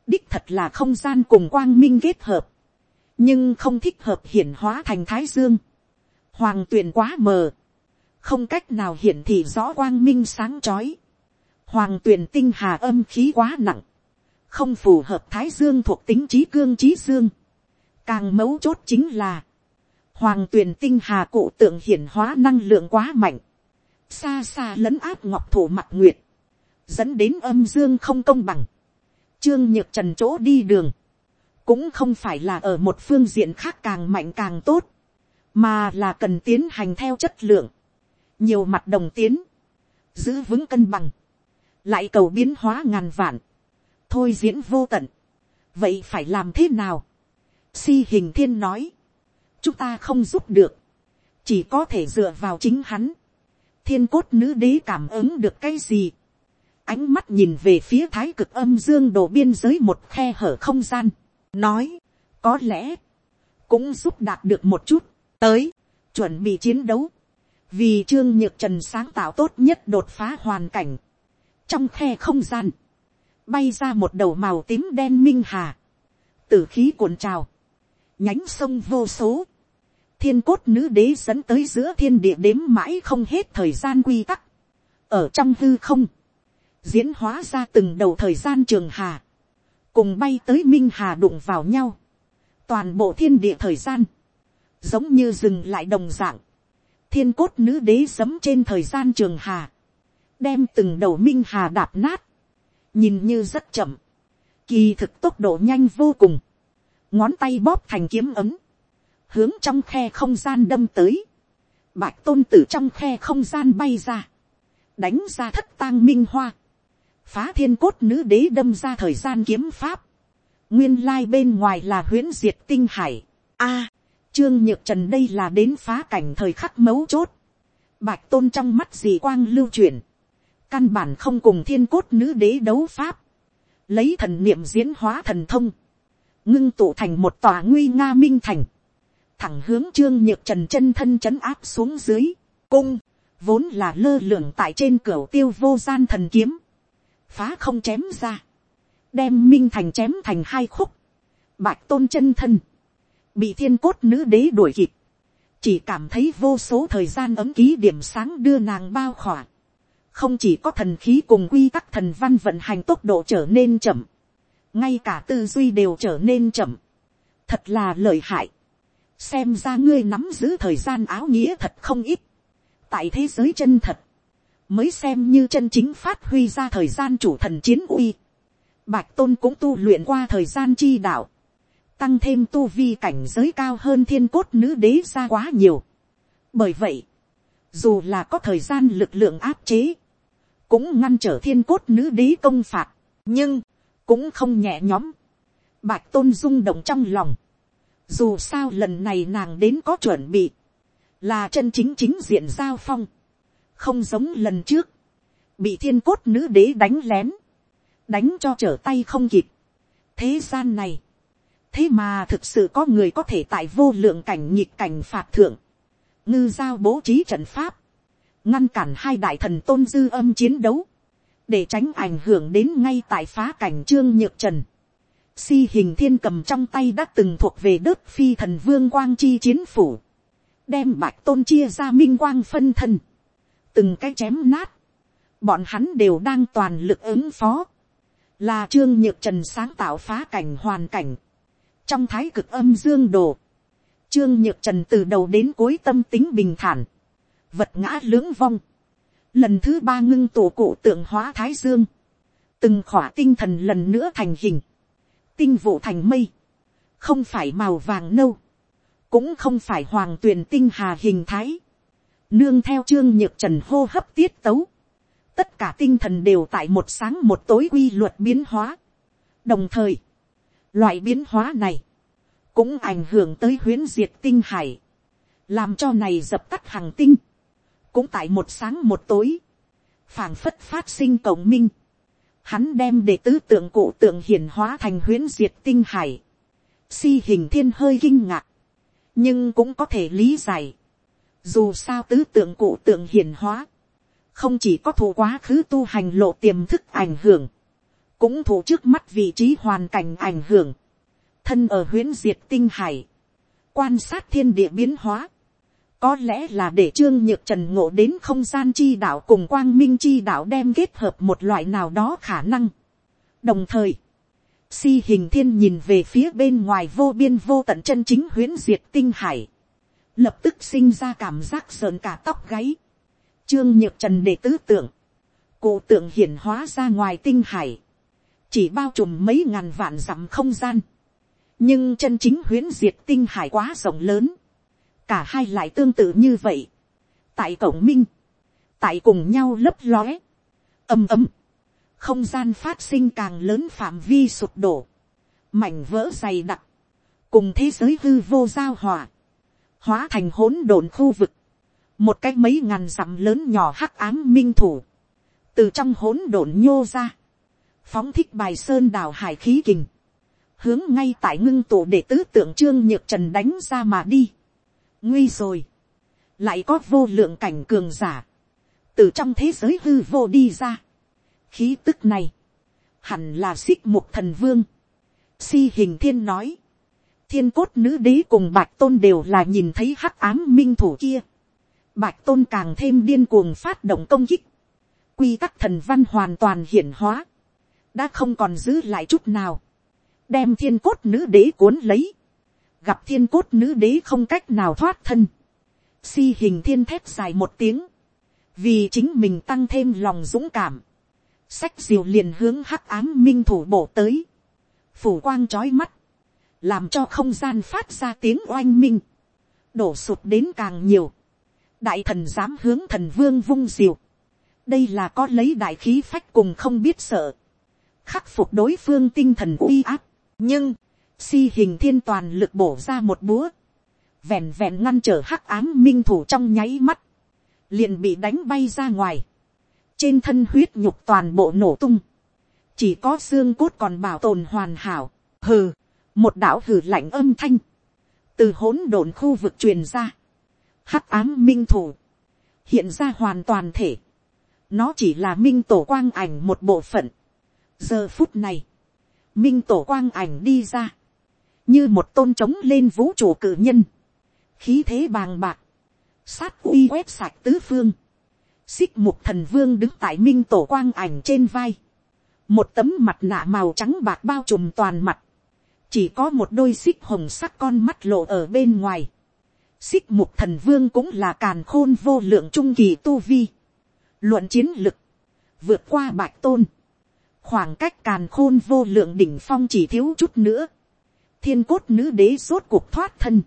đích thật là không gian cùng quang minh kết hợp, nhưng không thích hợp hiển hóa thành thái dương, hoàng tuyển quá mờ, không cách nào hiển thị rõ quang minh sáng chói, hoàng tuyển tinh hà âm khí quá nặng, không phù hợp thái dương thuộc tính trí cương trí dương. Càng mấu chốt chính là, hoàng tuyền tinh hà cụ tượng hiển hóa năng lượng quá mạnh, xa xa lấn áp ngọc thủ mặt nguyệt, dẫn đến âm dương không công bằng. Trương nhược trần chỗ đi đường, cũng không phải là ở một phương diện khác càng mạnh càng tốt, mà là cần tiến hành theo chất lượng, nhiều mặt đồng tiến, giữ vững cân bằng, lại cầu biến hóa ngàn vạn, thôi diễn vô tận, vậy phải làm thế nào, si hình thiên nói, chúng ta không giúp được, chỉ có thể dựa vào chính hắn, thiên cốt nữ đế cảm ứng được cái gì, ánh mắt nhìn về phía thái cực âm dương đồ biên giới một khe hở không gian, nói, có lẽ, cũng giúp đạt được một chút, tới, chuẩn bị chiến đấu, vì trương nhược trần sáng tạo tốt nhất đột phá hoàn cảnh, trong khe không gian, bay ra một đầu màu tím đen minh hà, tử khí cuộn trào, nhánh sông vô số, thiên cốt nữ đế dẫn tới giữa thiên địa đếm mãi không hết thời gian quy tắc, ở trong hư không, diễn hóa ra từng đầu thời gian trường hà, cùng bay tới minh hà đụng vào nhau, toàn bộ thiên địa thời gian, giống như dừng lại đồng dạng, thiên cốt nữ đế sấm trên thời gian trường hà, đem từng đầu minh hà đạp nát, nhìn như rất chậm, kỳ thực tốc độ nhanh vô cùng, ngón tay bóp thành kiếm ấm, hướng trong khe không gian đâm tới, bạch tôn tử trong khe không gian bay ra, đánh ra thất tang minh hoa, phá thiên cốt nữ đế đâm ra thời gian kiếm pháp, nguyên lai bên ngoài là huyễn diệt tinh hải, a, à, trương nhược trần đây là đến phá cảnh thời khắc mấu chốt, bạch tôn trong mắt dì quang lưu truyền, căn bản không cùng thiên cốt nữ đế đấu pháp, lấy thần niệm diễn hóa thần thông, ngưng tụ thành một tòa nguy nga minh thành, thẳng hướng trương nhược trần chân thân c h ấ n áp xuống dưới, cung, vốn là lơ lửng tại trên cửa tiêu vô gian thần kiếm, phá không chém ra, đem minh thành chém thành hai khúc, bạch tôn chân thân, bị thiên cốt nữ đế đuổi kịp, chỉ cảm thấy vô số thời gian ấm ký điểm sáng đưa nàng bao khỏa, không chỉ có thần khí cùng quy tắc thần văn vận hành tốc độ trở nên chậm, ngay cả tư duy đều trở nên chậm, thật là lợi hại, xem ra ngươi nắm giữ thời gian áo nghĩa thật không ít, tại thế giới chân thật, mới xem như chân chính phát huy ra thời gian chủ thần chiến uy. Bạch tôn cũng tu luyện qua thời gian chi đạo, tăng thêm tu vi cảnh giới cao hơn thiên cốt nữ đế ra quá nhiều. bởi vậy, dù là có thời gian lực lượng áp chế, cũng ngăn trở thiên cốt nữ đế công phạt, nhưng, cũng không nhẹ nhõm. Bạch tôn rung động trong lòng, dù sao lần này nàng đến có chuẩn bị. Là chân chính chính diện giao phong. Không giống lần trước. Bị thiên cốt nữ đế đánh lén. Đánh cho trở tay không kịp. Thế gian này. Thế mà thực sự có người có thể tại vô lượng cảnh nhịp cảnh phạt thượng. Ngư giao bố trí trận pháp. Ngăn cản hai đại thần tôn dư âm chiến đấu. Để tránh ảnh hưởng đến ngay tại phá cảnh trương nhược trần Si hình thiên cầm trong tay đã từng thuộc về đức phi thần vương quang chi chiến phủ. Đem bạch tôn chia ra minh quang phân thân. Từng cái chém nát. Bọn hắn đều đang toàn lực ứng phó. Là trương nhược trần sáng tạo phá cảnh hoàn cảnh. Trong thái cực âm dương đồ. Trương nhược trần từ đầu đến cuối tâm tính bình thản. Vật ngã lưỡng vong. Lần thứ ba ngưng tổ cụ tượng hóa thái dương. Từng khỏa tinh thần lần nữa thành hình tinh vụ thành mây, không phải màu vàng nâu, cũng không phải hoàng tuyền tinh hà hình thái, nương theo chương nhược trần hô hấp tiết tấu, tất cả tinh thần đều tại một sáng một tối quy luật biến hóa. đồng thời, loại biến hóa này, cũng ảnh hưởng tới huyến diệt tinh hải, làm cho này dập tắt hàng tinh, cũng tại một sáng một tối, phảng phất phát sinh cộng minh, hắn đem đệ tứ tượng cụ tượng hiển hóa thành huyễn diệt tinh hải. Si hình thiên hơi kinh ngạc, nhưng cũng có thể lý giải. Dù sao tứ tượng cụ tượng hiển hóa, không chỉ có thủ quá khứ tu hành lộ tiềm thức ảnh hưởng, cũng thủ trước mắt vị trí hoàn cảnh ảnh hưởng. Thân ở huyễn diệt tinh hải, quan sát thiên địa biến hóa, có lẽ là để trương nhược trần ngộ đến không gian chi đạo cùng quang minh chi đạo đem kết hợp một loại nào đó khả năng. đồng thời, si hình thiên nhìn về phía bên ngoài vô biên vô tận chân chính huyễn diệt tinh hải, lập tức sinh ra cảm giác sợn cả tóc gáy. trương nhược trần để tứ tưởng, cụ tượng hiển hóa ra ngoài tinh hải, chỉ bao trùm mấy ngàn vạn dặm không gian, nhưng chân chính huyễn diệt tinh hải quá rộng lớn, cả hai lại tương tự như vậy, tại cổng minh, tại cùng nhau lấp lóe, ầm ầm, không gian phát sinh càng lớn phạm vi sụp đổ, mảnh vỡ dày đặc, cùng thế giới hư vô giao hòa, hóa thành hỗn độn khu vực, một cái mấy ngàn dặm lớn nhỏ hắc ám minh thủ, từ trong hỗn độn nhô ra, phóng thích bài sơn đào hải khí kình, hướng ngay tại ngưng tụ để tứ tượng trương nhược trần đánh ra mà đi nguy rồi, lại có vô lượng cảnh cường giả, từ trong thế giới hư vô đi ra. khí tức này, hẳn là xích mục thần vương. si hình thiên nói, thiên cốt nữ đế cùng bạch tôn đều là nhìn thấy hắc ám minh thủ kia. bạch tôn càng thêm điên cuồng phát động công kích. quy tắc thần văn hoàn toàn hiển hóa, đã không còn giữ lại chút nào, đem thiên cốt nữ đế cuốn lấy gặp thiên cốt nữ đế không cách nào thoát thân, si hình thiên thép dài một tiếng, vì chính mình tăng thêm lòng dũng cảm, sách diều liền hướng hắc ám minh thủ bổ tới, phủ quang trói mắt, làm cho không gian phát ra tiếng oanh minh, đổ sụt đến càng nhiều, đại thần dám hướng thần vương vung diều, đây là có lấy đại khí phách cùng không biết sợ, khắc phục đối phương tinh thần uy áp, nhưng, si hình thiên toàn lực bổ ra một búa, vẹn vẹn ngăn trở hắc ám minh thủ trong nháy mắt, liền bị đánh bay ra ngoài, trên thân huyết nhục toàn bộ nổ tung, chỉ có xương cốt còn bảo tồn hoàn hảo, hừ, một đạo hừ lạnh âm thanh, từ hỗn độn khu vực truyền ra, hắc ám minh thủ, hiện ra hoàn toàn thể, nó chỉ là minh tổ quang ảnh một bộ phận. giờ phút này, minh tổ quang ảnh đi ra, như một tôn trống lên vũ trụ cử nhân, khí thế bàng bạc, sát uy quét sạch tứ phương, xích mục thần vương đứng tại minh tổ quang ảnh trên vai, một tấm mặt nạ màu trắng bạc bao trùm toàn mặt, chỉ có một đôi xích hồng sắc con mắt lộ ở bên ngoài, xích mục thần vương cũng là càn khôn vô lượng trung kỳ tu vi, luận chiến lực, vượt qua bạch tôn, khoảng cách càn khôn vô lượng đỉnh phong chỉ thiếu chút nữa, thiên cốt nữ đế rốt cuộc thoát thân,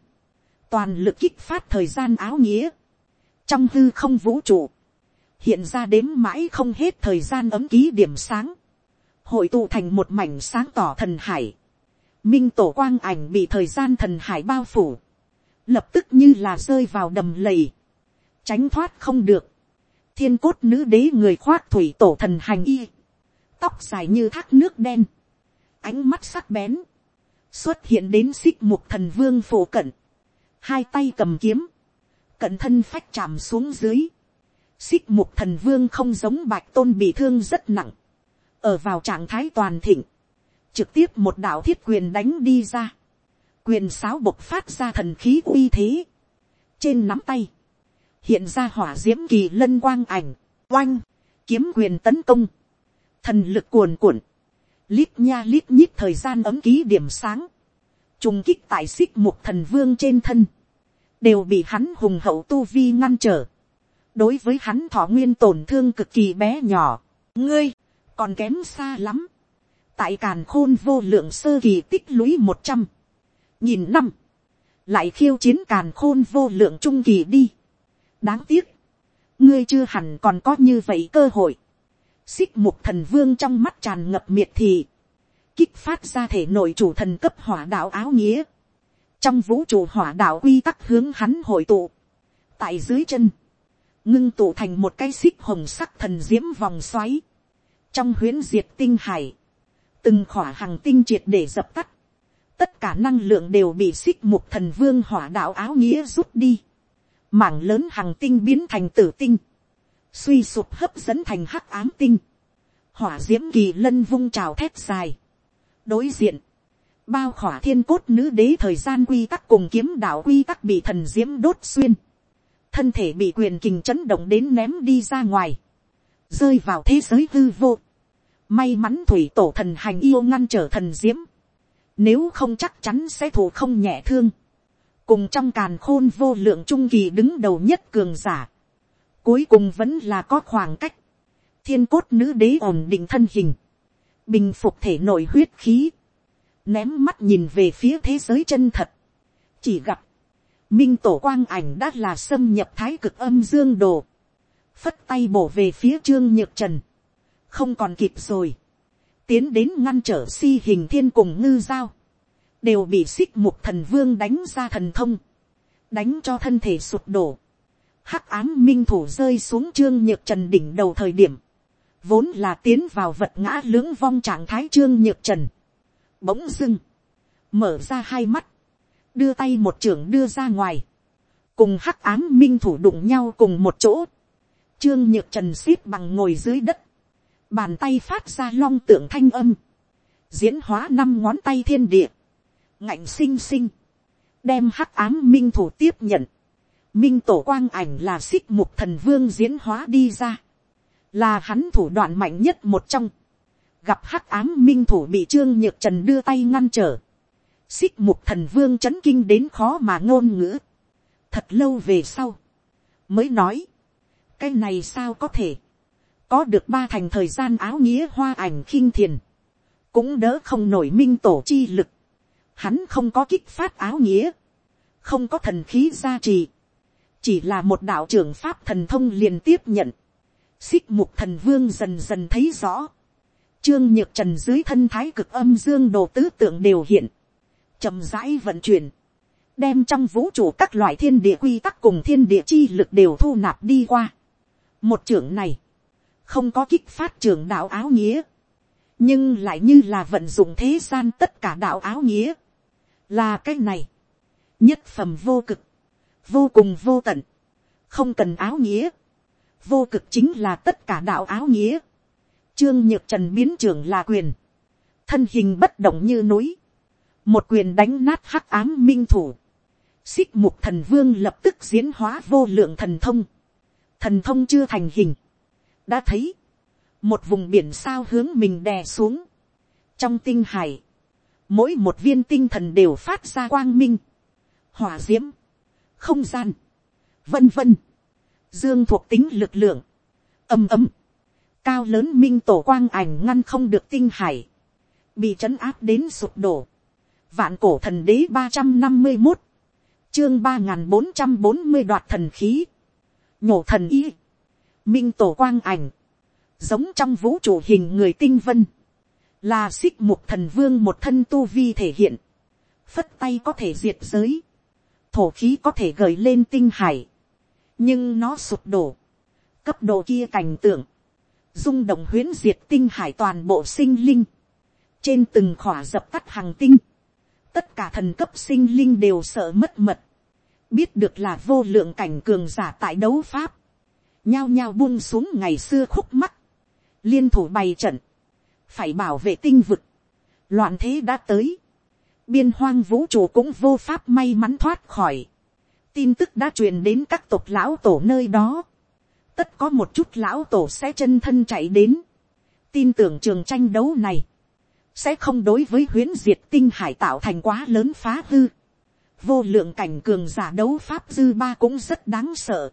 toàn lực kích phát thời gian áo nghĩa, trong hư không vũ trụ, hiện ra đếm mãi không hết thời gian ấm ký điểm sáng, hội tụ thành một mảnh sáng tỏ thần hải, minh tổ quang ảnh bị thời gian thần hải bao phủ, lập tức như là rơi vào đầm lầy, tránh thoát không được, thiên cốt nữ đế người khoác thủy tổ thần hành y, tóc dài như thác nước đen, ánh mắt sắc bén, xuất hiện đến xích mục thần vương phổ cận, hai tay cầm kiếm, cận thân phách chạm xuống dưới, xích mục thần vương không giống bạch tôn bị thương rất nặng, ở vào trạng thái toàn thịnh, trực tiếp một đạo thiết quyền đánh đi ra, quyền sáo bộc phát ra thần khí uy thế, trên nắm tay, hiện ra hỏa d i ễ m kỳ lân quang ảnh, oanh, kiếm quyền tấn công, thần lực cuồn cuộn, lít nha lít nhít thời gian ấm ký điểm sáng, trùng kích tại xích mục thần vương trên thân, đều bị hắn hùng hậu tu vi ngăn trở, đối với hắn thọ nguyên tổn thương cực kỳ bé nhỏ, ngươi, còn kém xa lắm, tại càn khôn vô lượng sơ kỳ tích lũy một trăm, nhìn năm, lại khiêu chiến càn khôn vô lượng trung kỳ đi, đáng tiếc, ngươi chưa hẳn còn có như vậy cơ hội xích mục thần vương trong mắt tràn ngập miệt thị, kích phát ra thể nội chủ thần cấp hỏa đạo áo nghĩa, trong vũ trụ hỏa đạo quy tắc hướng hắn hội tụ, tại dưới chân, ngưng tụ thành một cái xích hồng sắc thần diễm vòng xoáy, trong huyến diệt tinh hải, từng khỏa hàng tinh triệt để dập tắt, tất cả năng lượng đều bị xích mục thần vương hỏa đạo áo nghĩa rút đi, mảng lớn hàng tinh biến thành tử tinh, suy sụp hấp dẫn thành hắc ám tinh, hỏa d i ễ m kỳ lân vung trào thét dài, đối diện, bao khỏa thiên cốt nữ đế thời gian quy tắc cùng kiếm đạo quy tắc bị thần d i ễ m đốt xuyên, thân thể bị quyền kình chấn động đến ném đi ra ngoài, rơi vào thế giới hư vô, may mắn thủy tổ thần hành yêu ngăn trở thần d i ễ m nếu không chắc chắn sẽ thủ không nhẹ thương, cùng trong càn khôn vô lượng trung kỳ đứng đầu nhất cường giả, cuối cùng vẫn là có khoảng cách, thiên cốt nữ đế ổn định thân hình, bình phục thể nội huyết khí, ném mắt nhìn về phía thế giới chân thật, chỉ gặp, minh tổ quang ảnh đã là xâm nhập thái cực âm dương đồ, phất tay bổ về phía trương nhược trần, không còn kịp rồi, tiến đến ngăn trở si hình thiên cùng ngư giao, đều bị xích mục thần vương đánh ra thần thông, đánh cho thân thể sụp đổ, hắc ám minh thủ rơi xuống trương nhược trần đỉnh đầu thời điểm, vốn là tiến vào vật ngã lưỡng vong trạng thái trương nhược trần, bỗng dưng, mở ra hai mắt, đưa tay một trưởng đưa ra ngoài, cùng hắc ám minh thủ đụng nhau cùng một chỗ, trương nhược trần xít bằng ngồi dưới đất, bàn tay phát ra long tượng thanh âm, diễn hóa năm ngón tay thiên địa, ngạnh xinh xinh, đem hắc ám minh thủ tiếp nhận, minh tổ quang ảnh là xích mục thần vương diễn hóa đi ra, là hắn thủ đoạn mạnh nhất một trong, gặp hắc ám minh thủ bị trương nhược trần đưa tay ngăn trở, xích mục thần vương c h ấ n kinh đến khó mà ngôn ngữ, thật lâu về sau, mới nói, cái này sao có thể, có được ba thành thời gian áo nghĩa hoa ảnh khinh thiền, cũng đỡ không nổi minh tổ chi lực, hắn không có kích phát áo nghĩa, không có thần khí gia trì, chỉ là một đạo trưởng pháp thần thông liền tiếp nhận, xích mục thần vương dần dần thấy rõ, trương nhược trần dưới thân thái cực âm dương đồ tứ tượng đều hiện, chậm rãi vận chuyển, đem trong vũ trụ các loại thiên địa quy tắc cùng thiên địa chi lực đều thu nạp đi qua. một trưởng này, không có kích phát trưởng đạo áo nghĩa, nhưng lại như là vận dụng thế gian tất cả đạo áo nghĩa, là cái này, nhất phẩm vô cực, vô cùng vô tận, không cần áo nghĩa, vô cực chính là tất cả đạo áo nghĩa, trương nhược trần biến trưởng là quyền, thân hình bất động như núi, một quyền đánh nát hắc ám minh thủ, xích mục thần vương lập tức diễn hóa vô lượng thần thông, thần thông chưa thành hình, đã thấy, một vùng biển sao hướng mình đè xuống, trong tinh hải, mỗi một viên tinh thần đều phát ra quang minh, hỏa d i ễ m không gian, vân vân, dương thuộc tính lực lượng, ầm ầm, cao lớn minh tổ quang ảnh ngăn không được tinh hải, bị trấn áp đến sụp đổ, vạn cổ thần đế ba trăm năm mươi một, chương ba n g h n bốn trăm bốn mươi đoạt thần khí, nhổ thần y, minh tổ quang ảnh, giống trong vũ trụ hình người tinh vân, là xích mục thần vương một thân tu vi thể hiện, phất tay có thể diệt giới, thổ khí có thể gợi lên tinh hải, nhưng nó sụp đổ, cấp độ kia cảnh tượng, rung động huyễn diệt tinh hải toàn bộ sinh linh, trên từng khỏa dập tắt hàng tinh, tất cả thần cấp sinh linh đều sợ mất mật, biết được là vô lượng cảnh cường giả tại đấu pháp, nhao nhao buông xuống ngày xưa khúc mắt, liên thủ bày trận, phải bảo vệ tinh vực, loạn thế đã tới, biên hoang vũ trụ cũng vô pháp may mắn thoát khỏi. tin tức đã truyền đến các tộc lão tổ nơi đó. tất có một chút lão tổ sẽ chân thân chạy đến. tin tưởng trường tranh đấu này, sẽ không đối với huyến diệt tinh hải tạo thành quá lớn phá hư. vô lượng cảnh cường giả đấu pháp dư ba cũng rất đáng sợ.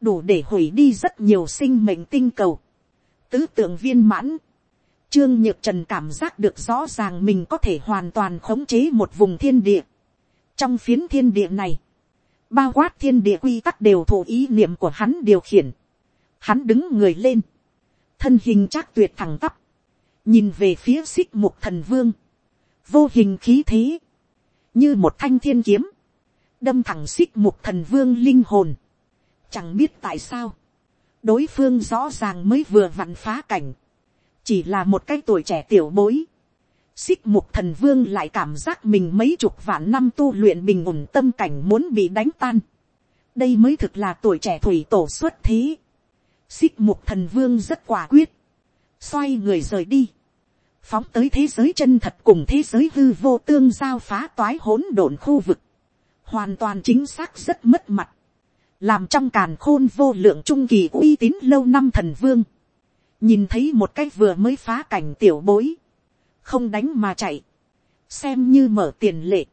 đủ để hủy đi rất nhiều sinh mệnh tinh cầu. tứ tượng viên mãn Trương Nhược Trần cảm giác được rõ ràng mình có thể hoàn toàn khống chế một vùng thiên địa. Trong phiến thiên địa này, bao quát thiên địa quy tắc đều thủ ý niệm của hắn điều khiển. Hắn đứng người lên, thân hình chắc tuyệt thẳng tắp, nhìn về phía xích mục thần vương, vô hình khí thế, như một thanh thiên kiếm, đâm thẳng xích mục thần vương linh hồn. Chẳng biết tại sao, đối phương rõ ràng mới vừa vặn phá cảnh, chỉ là một cái tuổi trẻ tiểu bối. Xích mục thần vương lại cảm giác mình mấy chục vạn năm tu luyện bình ổn tâm cảnh muốn bị đánh tan. đây mới thực là tuổi trẻ thủy tổ xuất thế. Xích mục thần vương rất quả quyết. xoay người rời đi. phóng tới thế giới chân thật cùng thế giới hư vô tương giao phá toái hỗn độn khu vực. hoàn toàn chính xác rất mất mặt. làm trong càn khôn vô lượng trung kỳ uy tín lâu năm thần vương nhìn thấy một cái vừa mới phá cảnh tiểu bối, không đánh mà chạy, xem như mở tiền lệ.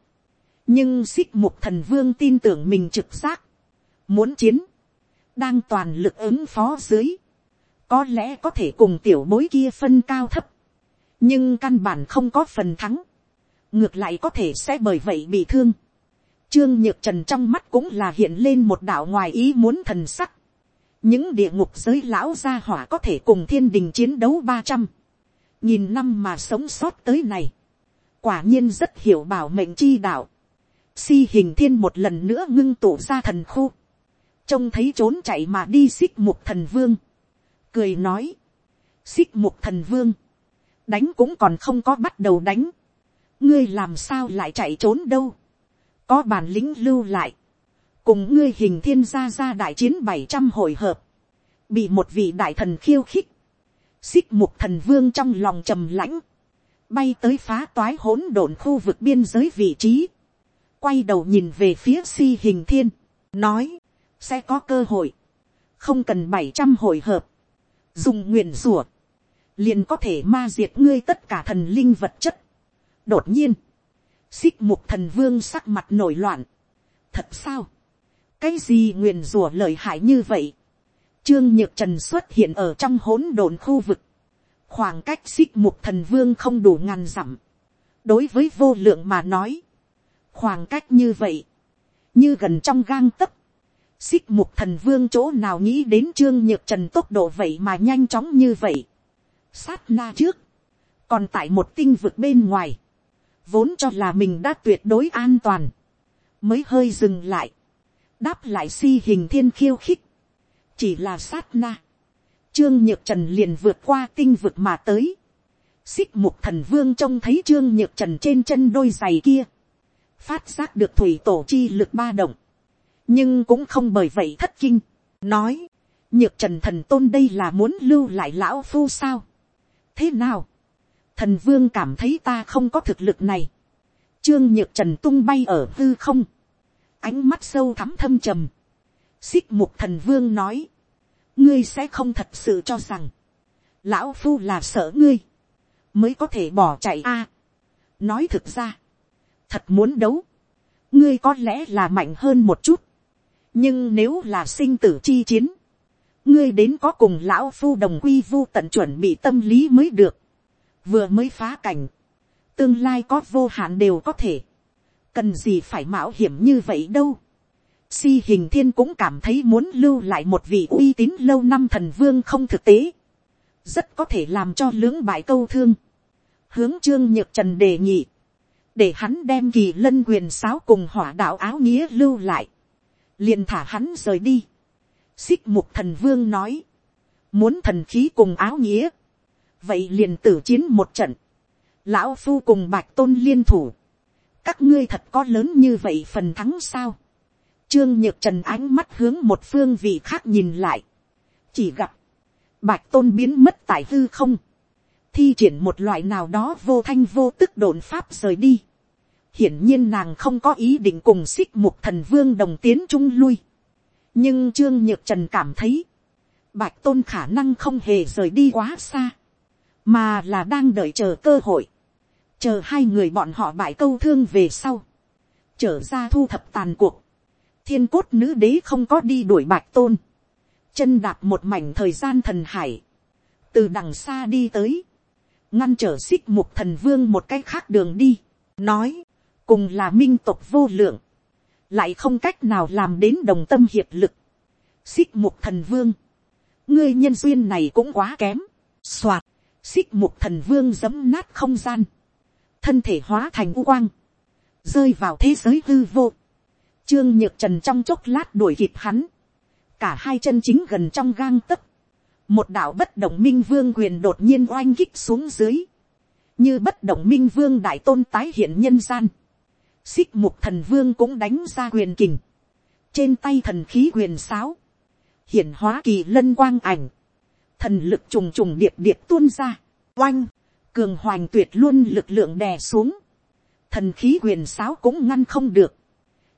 nhưng xích mục thần vương tin tưởng mình trực giác, muốn chiến, đang toàn lực ứng phó dưới, có lẽ có thể cùng tiểu bối kia phân cao thấp, nhưng căn bản không có phần thắng, ngược lại có thể sẽ bởi vậy bị thương. Trương nhược trần trong mắt cũng là hiện lên một đạo ngoài ý muốn thần sắc, những địa ngục giới lão gia hỏa có thể cùng thiên đình chiến đấu ba trăm. Nghìn năm mà sống sót tới này, quả nhiên rất hiểu bảo mệnh chi đạo. Si hình thiên một lần nữa ngưng tụ ra thần khu, trông thấy trốn chạy mà đi xích mục thần vương, cười nói, xích mục thần vương, đánh cũng còn không có bắt đầu đánh, ngươi làm sao lại chạy trốn đâu, có bản lĩnh lưu lại, cùng ngươi hình thiên gia gia đại chiến bảy trăm hồi hợp, bị một vị đại thần khiêu khích, xích mục thần vương trong lòng trầm lãnh, bay tới phá toái hỗn độn khu vực biên giới vị trí, quay đầu nhìn về phía si hình thiên, nói, sẽ có cơ hội, không cần bảy trăm hồi hợp, dùng nguyện rủa, liền có thể ma diệt ngươi tất cả thần linh vật chất. đột nhiên, xích mục thần vương sắc mặt nổi loạn, thật sao, cái gì nguyền rủa lợi hại như vậy. Trương nhược trần xuất hiện ở trong hỗn độn khu vực. khoảng cách xích mục thần vương không đủ ngàn dặm. đối với vô lượng mà nói, khoảng cách như vậy, như gần trong gang tấc, xích mục thần vương chỗ nào nghĩ đến trương nhược trần tốc độ vậy mà nhanh chóng như vậy. sát na trước, còn tại một tinh vực bên ngoài, vốn cho là mình đã tuyệt đối an toàn, mới hơi dừng lại, đáp lại si hình thiên khiêu khích, chỉ là sát na, trương nhược trần liền vượt qua tinh vực mà tới, xích mục thần vương trông thấy trương nhược trần trên chân đôi giày kia, phát giác được thủy tổ chi lực ba động, nhưng cũng không bởi vậy thất kinh, nói, nhược trần thần tôn đây là muốn lưu lại lão phu sao. thế nào, thần vương cảm thấy ta không có thực lực này, trương nhược trần tung bay ở h ư không, ánh mắt sâu thắm thâm trầm, xích mục thần vương nói, ngươi sẽ không thật sự cho rằng, lão phu là sợ ngươi, mới có thể bỏ chạy a. nói thực ra, thật muốn đấu, ngươi có lẽ là mạnh hơn một chút, nhưng nếu là sinh tử chi chiến, ngươi đến có cùng lão phu đồng quy vu tận chuẩn bị tâm lý mới được, vừa mới phá cảnh, tương lai có vô hạn đều có thể, cần gì phải mạo hiểm như vậy đâu. Si hình thiên cũng cảm thấy muốn lưu lại một vị uy tín lâu năm thần vương không thực tế, rất có thể làm cho lưỡng bại câu thương. Hướng trương nhược trần đề nghị, để hắn đem kỳ lân quyền sáo cùng hỏa đạo áo nghĩa lưu lại, liền thả hắn rời đi. xích mục thần vương nói, muốn thần khí cùng áo nghĩa, vậy liền tử chiến một trận, lão phu cùng bạch tôn liên thủ, các ngươi thật có lớn như vậy phần thắng sao, trương nhược trần ánh mắt hướng một phương vị khác nhìn lại, chỉ gặp, bạch tôn biến mất tại hư không, thi triển một loại nào đó vô thanh vô tức đồn pháp rời đi, hiển nhiên nàng không có ý định cùng xích mục thần vương đồng tiến trung lui. nhưng trương nhược trần cảm thấy, bạch tôn khả năng không hề rời đi quá xa, mà là đang đợi chờ cơ hội, chờ hai người bọn họ bại câu thương về sau, trở ra thu thập tàn cuộc, thiên cốt nữ đế không có đi đuổi bạch tôn, chân đạp một mảnh thời gian thần hải, từ đằng xa đi tới, ngăn trở xích mục thần vương một cái khác đường đi, nói, cùng là minh tộc vô lượng, lại không cách nào làm đến đồng tâm hiệp lực, xích mục thần vương, ngươi nhân duyên này cũng quá kém, soạt, xích mục thần vương giấm nát không gian, thân thể hóa thành u quang, rơi vào thế giới hư vô, trương nhược trần trong chốc lát đuổi kịp hắn, cả hai chân chính gần trong gang tấc, một đạo bất động minh vương quyền đột nhiên oanh kích xuống dưới, như bất động minh vương đại tôn tái hiện nhân gian, xích mục thần vương cũng đánh ra quyền kình, trên tay thần khí quyền sáo, hiển hóa kỳ lân quang ảnh, thần lực trùng trùng điệp điệp tuôn ra, oanh, cường hoành tuyệt luôn lực lượng đè xuống, thần khí quyền sáo cũng ngăn không được,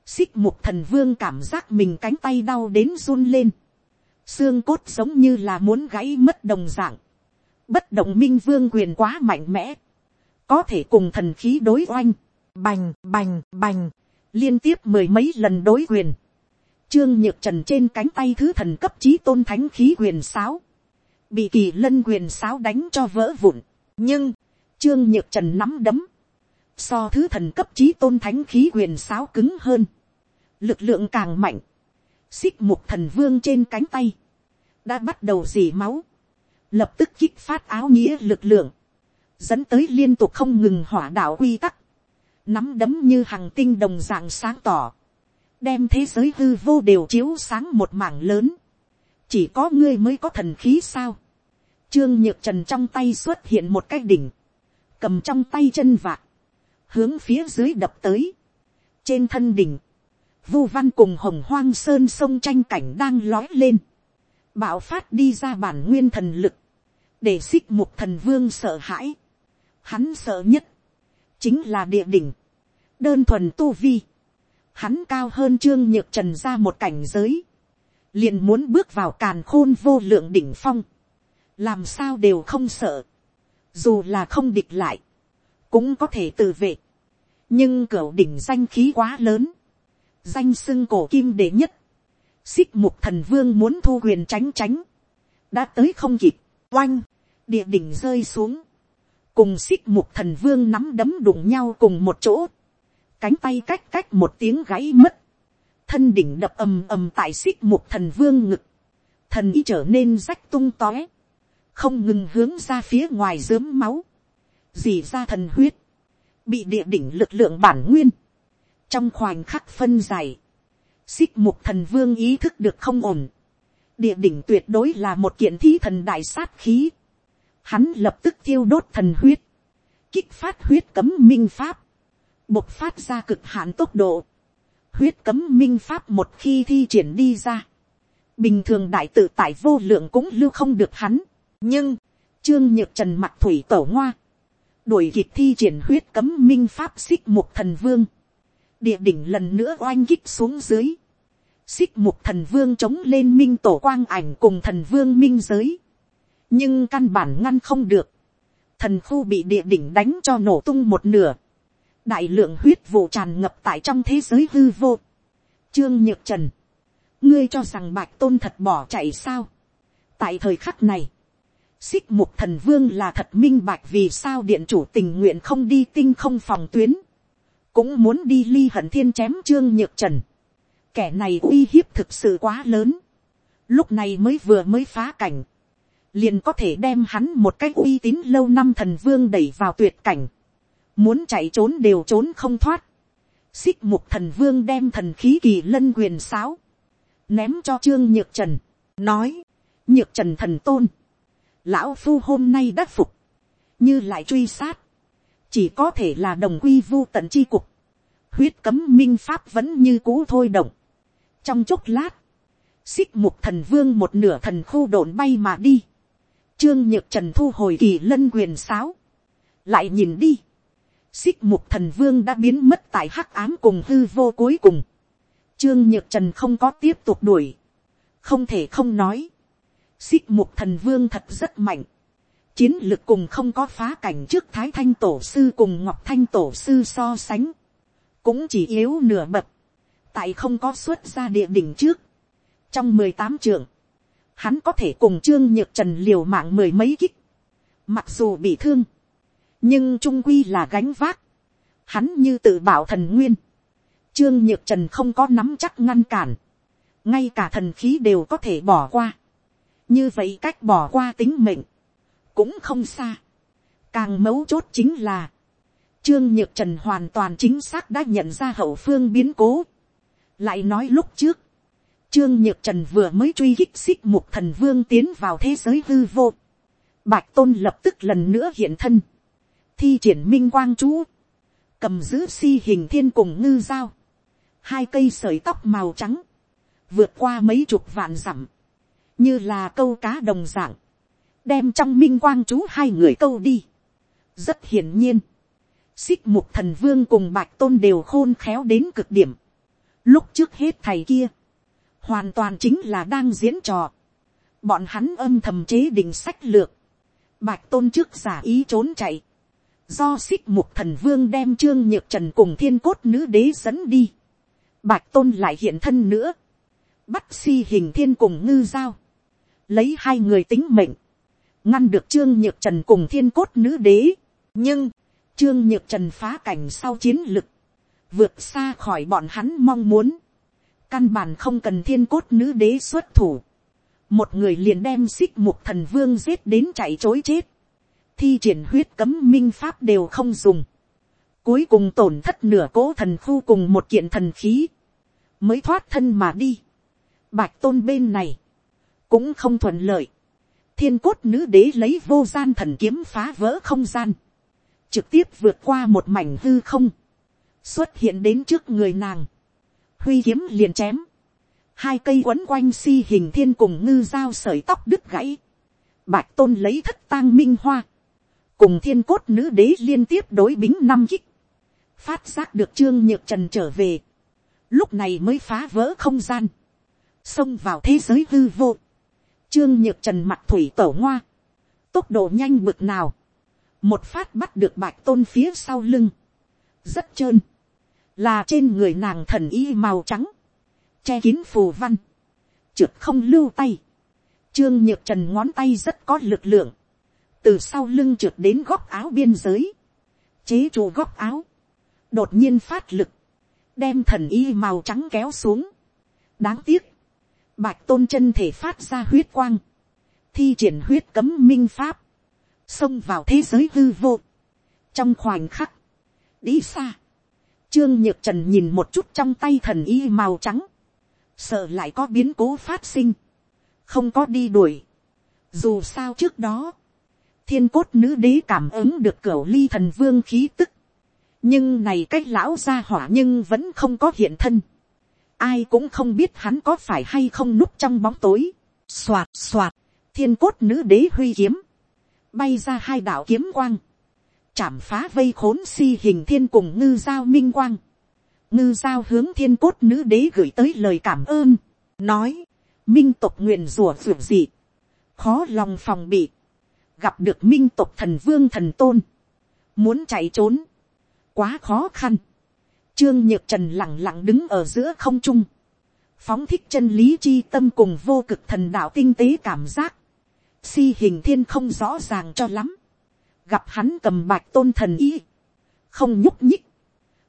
xích mục thần vương cảm giác mình cánh tay đau đến run lên, xương cốt giống như là muốn gãy mất đồng dạng, bất động minh vương quyền quá mạnh mẽ, có thể cùng thần khí đối oanh, bành bành bành, liên tiếp mười mấy lần đối quyền, trương nhược trần trên cánh tay thứ thần cấp trí tôn thánh khí quyền sáo, bị kỳ lân quyền sáo đánh cho vỡ vụn, nhưng, trương nhược trần nắm đấm, so thứ thần cấp trí tôn thánh khí quyền sáo cứng hơn, lực lượng càng mạnh, xích mục thần vương trên cánh tay, đã bắt đầu dì máu, lập tức kích phát áo nghĩa lực lượng, dẫn tới liên tục không ngừng hỏa đạo quy tắc, nắm đấm như hàng tinh đồng dạng sáng tỏ, đem thế giới hư vô đều chiếu sáng một mảng lớn, chỉ có ngươi mới có thần khí sao, trương nhược trần trong tay xuất hiện một cái đỉnh, cầm trong tay chân vạc, hướng phía dưới đập tới, trên thân đỉnh, vu văn cùng hồng hoang sơn sông tranh cảnh đang lói lên, bạo phát đi ra bản nguyên thần lực, để xích mục thần vương sợ hãi. Hắn sợ nhất, chính là địa đỉnh, đơn thuần tu vi. Hắn cao hơn trương nhược trần ra một cảnh giới, liền muốn bước vào càn khôn vô lượng đỉnh phong, làm sao đều không sợ, dù là không địch lại, cũng có thể tự vệ, nhưng cửa đỉnh danh khí quá lớn, danh sưng cổ kim đệ nhất, xích mục thần vương muốn thu quyền tránh tránh, đã tới không kịp, oanh, địa đỉnh rơi xuống, cùng xích mục thần vương nắm đấm đụng nhau cùng một chỗ, cánh tay cách cách một tiếng gãy mất, thân đỉnh đập ầm ầm tại xích mục thần vương ngực, thần y trở nên rách tung tóe, không ngừng hướng ra phía ngoài dớm máu, dì ra thần huyết, bị địa đỉnh lực lượng bản nguyên, trong khoảnh khắc phân dày, xích mục thần vương ý thức được không ổn, địa đỉnh tuyệt đối là một kiện thi thần đại sát khí, hắn lập tức thiêu đốt thần huyết, kích phát huyết cấm minh pháp, bộc phát ra cực hạn tốc độ, huyết cấm minh pháp một khi thi triển đi ra, bình thường đại tự tại vô lượng cũng lưu không được hắn, nhưng, trương nhược trần mặt thủy tổ ngoa, đuổi kịp thi triển huyết cấm minh pháp xích mục thần vương, địa đỉnh lần nữa oanh kích xuống dưới, xích mục thần vương chống lên minh tổ quang ảnh cùng thần vương minh giới, nhưng căn bản ngăn không được, thần khu bị địa đỉnh đánh cho nổ tung một nửa, đại lượng huyết vụ tràn ngập tại trong thế giới hư vô. Trương nhược trần, ngươi cho rằng bạch tôn thật bỏ chạy sao. tại thời khắc này, xích mục thần vương là thật minh bạch vì sao điện chủ tình nguyện không đi tinh không phòng tuyến, cũng muốn đi ly hận thiên chém trương nhược trần. kẻ này uy hiếp thực sự quá lớn, lúc này mới vừa mới phá cảnh, liền có thể đem hắn một cái uy tín lâu năm thần vương đẩy vào tuyệt cảnh, muốn chạy trốn đều trốn không thoát, xích mục thần vương đem thần khí kỳ lân quyền sáo, ném cho trương nhược trần, nói, nhược trần thần tôn, lão phu hôm nay đắc phục, như lại truy sát, chỉ có thể là đồng quy vu tận chi cục, huyết cấm minh pháp vẫn như cũ thôi động. trong chốc lát, xích mục thần vương một nửa thần khu đồn bay mà đi, trương nhược trần thu hồi kỳ lân quyền sáo, lại nhìn đi, xích mục thần vương đã biến mất tại hắc ám cùng hư vô cuối cùng, trương nhược trần không có tiếp tục đuổi, không thể không nói, xích mục thần vương thật rất mạnh, chiến lược cùng không có phá cảnh trước thái thanh tổ sư cùng ngọc thanh tổ sư so sánh, cũng chỉ yếu nửa bậc, tại không có xuất ra địa đỉnh trước, trong mười tám trường, hắn có thể cùng trương nhược trần liều mạng mười mấy kích, mặc dù bị thương, nhưng trung quy là gánh vác, hắn như tự bảo thần nguyên, trương nhược trần không có nắm chắc ngăn cản, ngay cả thần khí đều có thể bỏ qua, như vậy cách bỏ qua tính mệnh, cũng không xa, càng mấu chốt chính là, trương nhược trần hoàn toàn chính xác đã nhận ra hậu phương biến cố, lại nói lúc trước, trương nhược trần vừa mới truy kích xích một thần vương tiến vào thế giới hư vô, bạch tôn lập tức lần nữa hiện thân, thi triển minh quang chú, cầm giữ si hình thiên cùng ngư dao, hai cây sợi tóc màu trắng, vượt qua mấy chục vạn dặm, như là câu cá đồng dạng, đem trong minh quang chú hai người câu đi. rất hiển nhiên, xích mục thần vương cùng bạch tôn đều khôn khéo đến cực điểm. lúc trước hết thầy kia, hoàn toàn chính là đang diễn trò. bọn hắn âm thầm chế định sách lược, bạch tôn trước giả ý trốn chạy, do xích mục thần vương đem trương nhược trần cùng thiên cốt nữ đế dẫn đi, bạch tôn lại hiện thân nữa, bắt si hình thiên cùng ngư giao, lấy hai người tính mệnh, ngăn được trương nhược trần cùng thiên cốt nữ đế, nhưng, trương nhược trần phá cảnh sau chiến lực, vượt xa khỏi bọn hắn mong muốn, căn bản không cần thiên cốt nữ đế xuất thủ, một người liền đem xích mục thần vương giết đến chạy chối chết, thi triển huyết cấm minh pháp đều không dùng, cuối cùng tổn thất nửa cố thần khu cùng một kiện thần khí, mới thoát thân mà đi. Bạch tôn bên này, cũng không thuận lợi. thiên cốt nữ đế lấy vô gian thần kiếm phá vỡ không gian, trực tiếp vượt qua một mảnh hư không, xuất hiện đến trước người nàng, huy kiếm liền chém, hai cây quấn quanh si hình thiên cùng ngư dao sợi tóc đứt gãy, bạch tôn lấy thất tang minh hoa, cùng thiên cốt nữ đế liên tiếp đối bính năm kích, phát giác được trương nhược trần trở về, lúc này mới phá vỡ không gian, xông vào thế giới hư vô, trương nhược trần mặt thủy tổ ngoa, tốc độ nhanh bực nào, một phát bắt được bạch tôn phía sau lưng, rất trơn, là trên người nàng thần y màu trắng, che kín phù văn, trượt không lưu tay, trương nhược trần ngón tay rất có lực lượng, từ sau lưng trượt đến góc áo biên giới, chế trụ góc áo, đột nhiên phát lực, đem thần y màu trắng kéo xuống, đáng tiếc, bạch tôn chân thể phát ra huyết quang, thi triển huyết cấm minh pháp, xông vào thế giới hư vô, trong khoảnh khắc, đi xa, trương nhược trần nhìn một chút trong tay thần y màu trắng, sợ lại có biến cố phát sinh, không có đi đuổi, dù sao trước đó, thiên cốt nữ đế cảm ứng được cửa ly thần vương khí tức, nhưng này cách lão gia hỏa nhưng vẫn không có hiện thân, ai cũng không biết hắn có phải hay không núp trong bóng tối, xoạt xoạt, thiên cốt nữ đế huy kiếm, bay ra hai đạo kiếm quang, chạm phá vây khốn si hình thiên cùng ngư giao minh quang, ngư giao hướng thiên cốt nữ đế gửi tới lời cảm ơn, nói, minh tộc nguyện rùa ruột gì, khó lòng phòng bị, gặp được minh tộc thần vương thần tôn, muốn chạy trốn, quá khó khăn, trương nhược trần lặng lặng đứng ở giữa không trung, phóng thích chân lý chi tâm cùng vô cực thần đạo tinh tế cảm giác, si hình thiên không rõ ràng cho lắm, gặp hắn cầm bạch tôn thần ý, không nhúc nhích,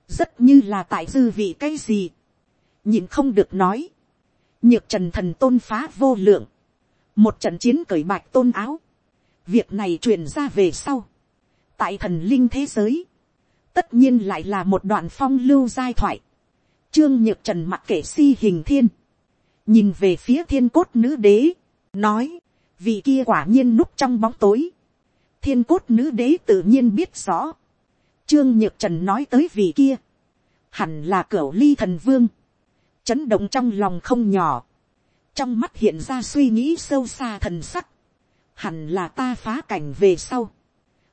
rất như là tại dư vị cái gì, nhìn không được nói, nhược trần thần tôn phá vô lượng, một trận chiến cởi bạch tôn áo, việc này truyền ra về sau, tại thần linh thế giới, tất nhiên lại là một đoạn phong lưu giai thoại, trương nhược trần mặc kệ si hình thiên, nhìn về phía thiên cốt nữ đế, nói, vì kia quả nhiên núp trong bóng tối, thiên cốt nữ đế tự nhiên biết rõ, trương nhược trần nói tới vì kia, hẳn là cửu ly thần vương, chấn động trong lòng không nhỏ, trong mắt hiện ra suy nghĩ sâu xa thần sắc, hẳn là ta phá cảnh về sau,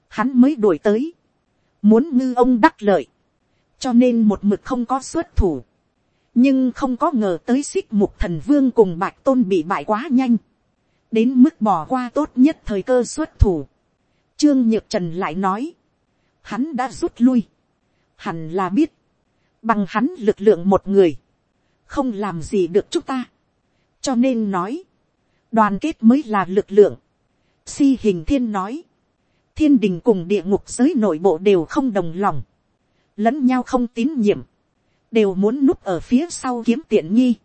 hắn mới đuổi tới, muốn ngư ông đắc lợi, cho nên một mực không có xuất thủ, nhưng không có ngờ tới xích mục thần vương cùng bạch tôn bị bại quá nhanh, đến mức bỏ qua tốt nhất thời cơ xuất thủ. Trương nhược trần lại nói, hắn đã rút lui, hẳn là biết, bằng hắn lực lượng một người, không làm gì được chúng ta, cho nên nói, đoàn kết mới là lực lượng. Si hình thiên nói, thiên đình cùng địa ngục giới nội bộ đều không đồng lòng, lẫn nhau không tín nhiệm, đều muốn núp ở phía sau kiếm tiện nghi,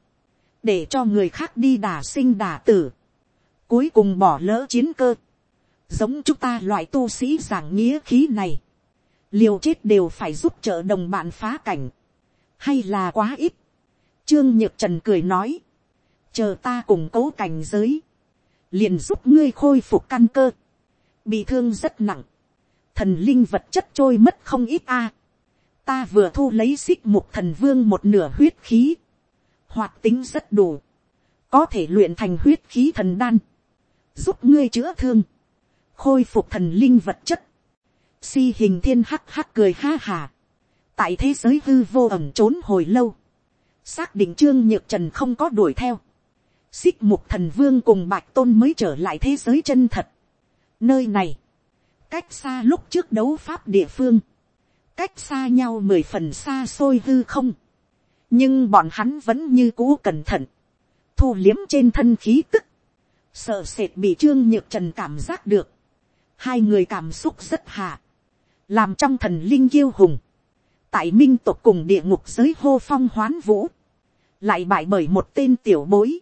để cho người khác đi đà sinh đà tử, cuối cùng bỏ lỡ chiến cơ, giống chúng ta loại tu sĩ giảng nghĩa khí này, liều chết đều phải giúp trợ đồng bạn phá cảnh, hay là quá ít. Trương nhược trần cười nói, chờ ta cùng cố cảnh giới, liền giúp ngươi khôi phục căn cơ, bị thương rất nặng, thần linh vật chất trôi mất không ít a. ta vừa thu lấy xích mục thần vương một nửa huyết khí, hoạt tính rất đủ, có thể luyện thành huyết khí thần đan, giúp ngươi chữa thương, khôi phục thần linh vật chất, si hình thiên hắc hắc cười ha hà, tại thế giới hư vô ẩm trốn hồi lâu, xác định trương nhược trần không có đuổi theo, xích mục thần vương cùng bạch tôn mới trở lại thế giới chân thật. Nơi này, cách xa lúc trước đấu pháp địa phương, cách xa nhau mười phần xa xôi hư không. nhưng bọn hắn vẫn như cũ cẩn thận, thu liếm trên thân khí tức, sợ sệt bị trương nhược trần cảm giác được. hai người cảm xúc rất hạ, làm trong thần linh kiêu hùng, tại minh tộc cùng địa ngục giới hô phong hoán vũ, lại bại bởi một tên tiểu bối,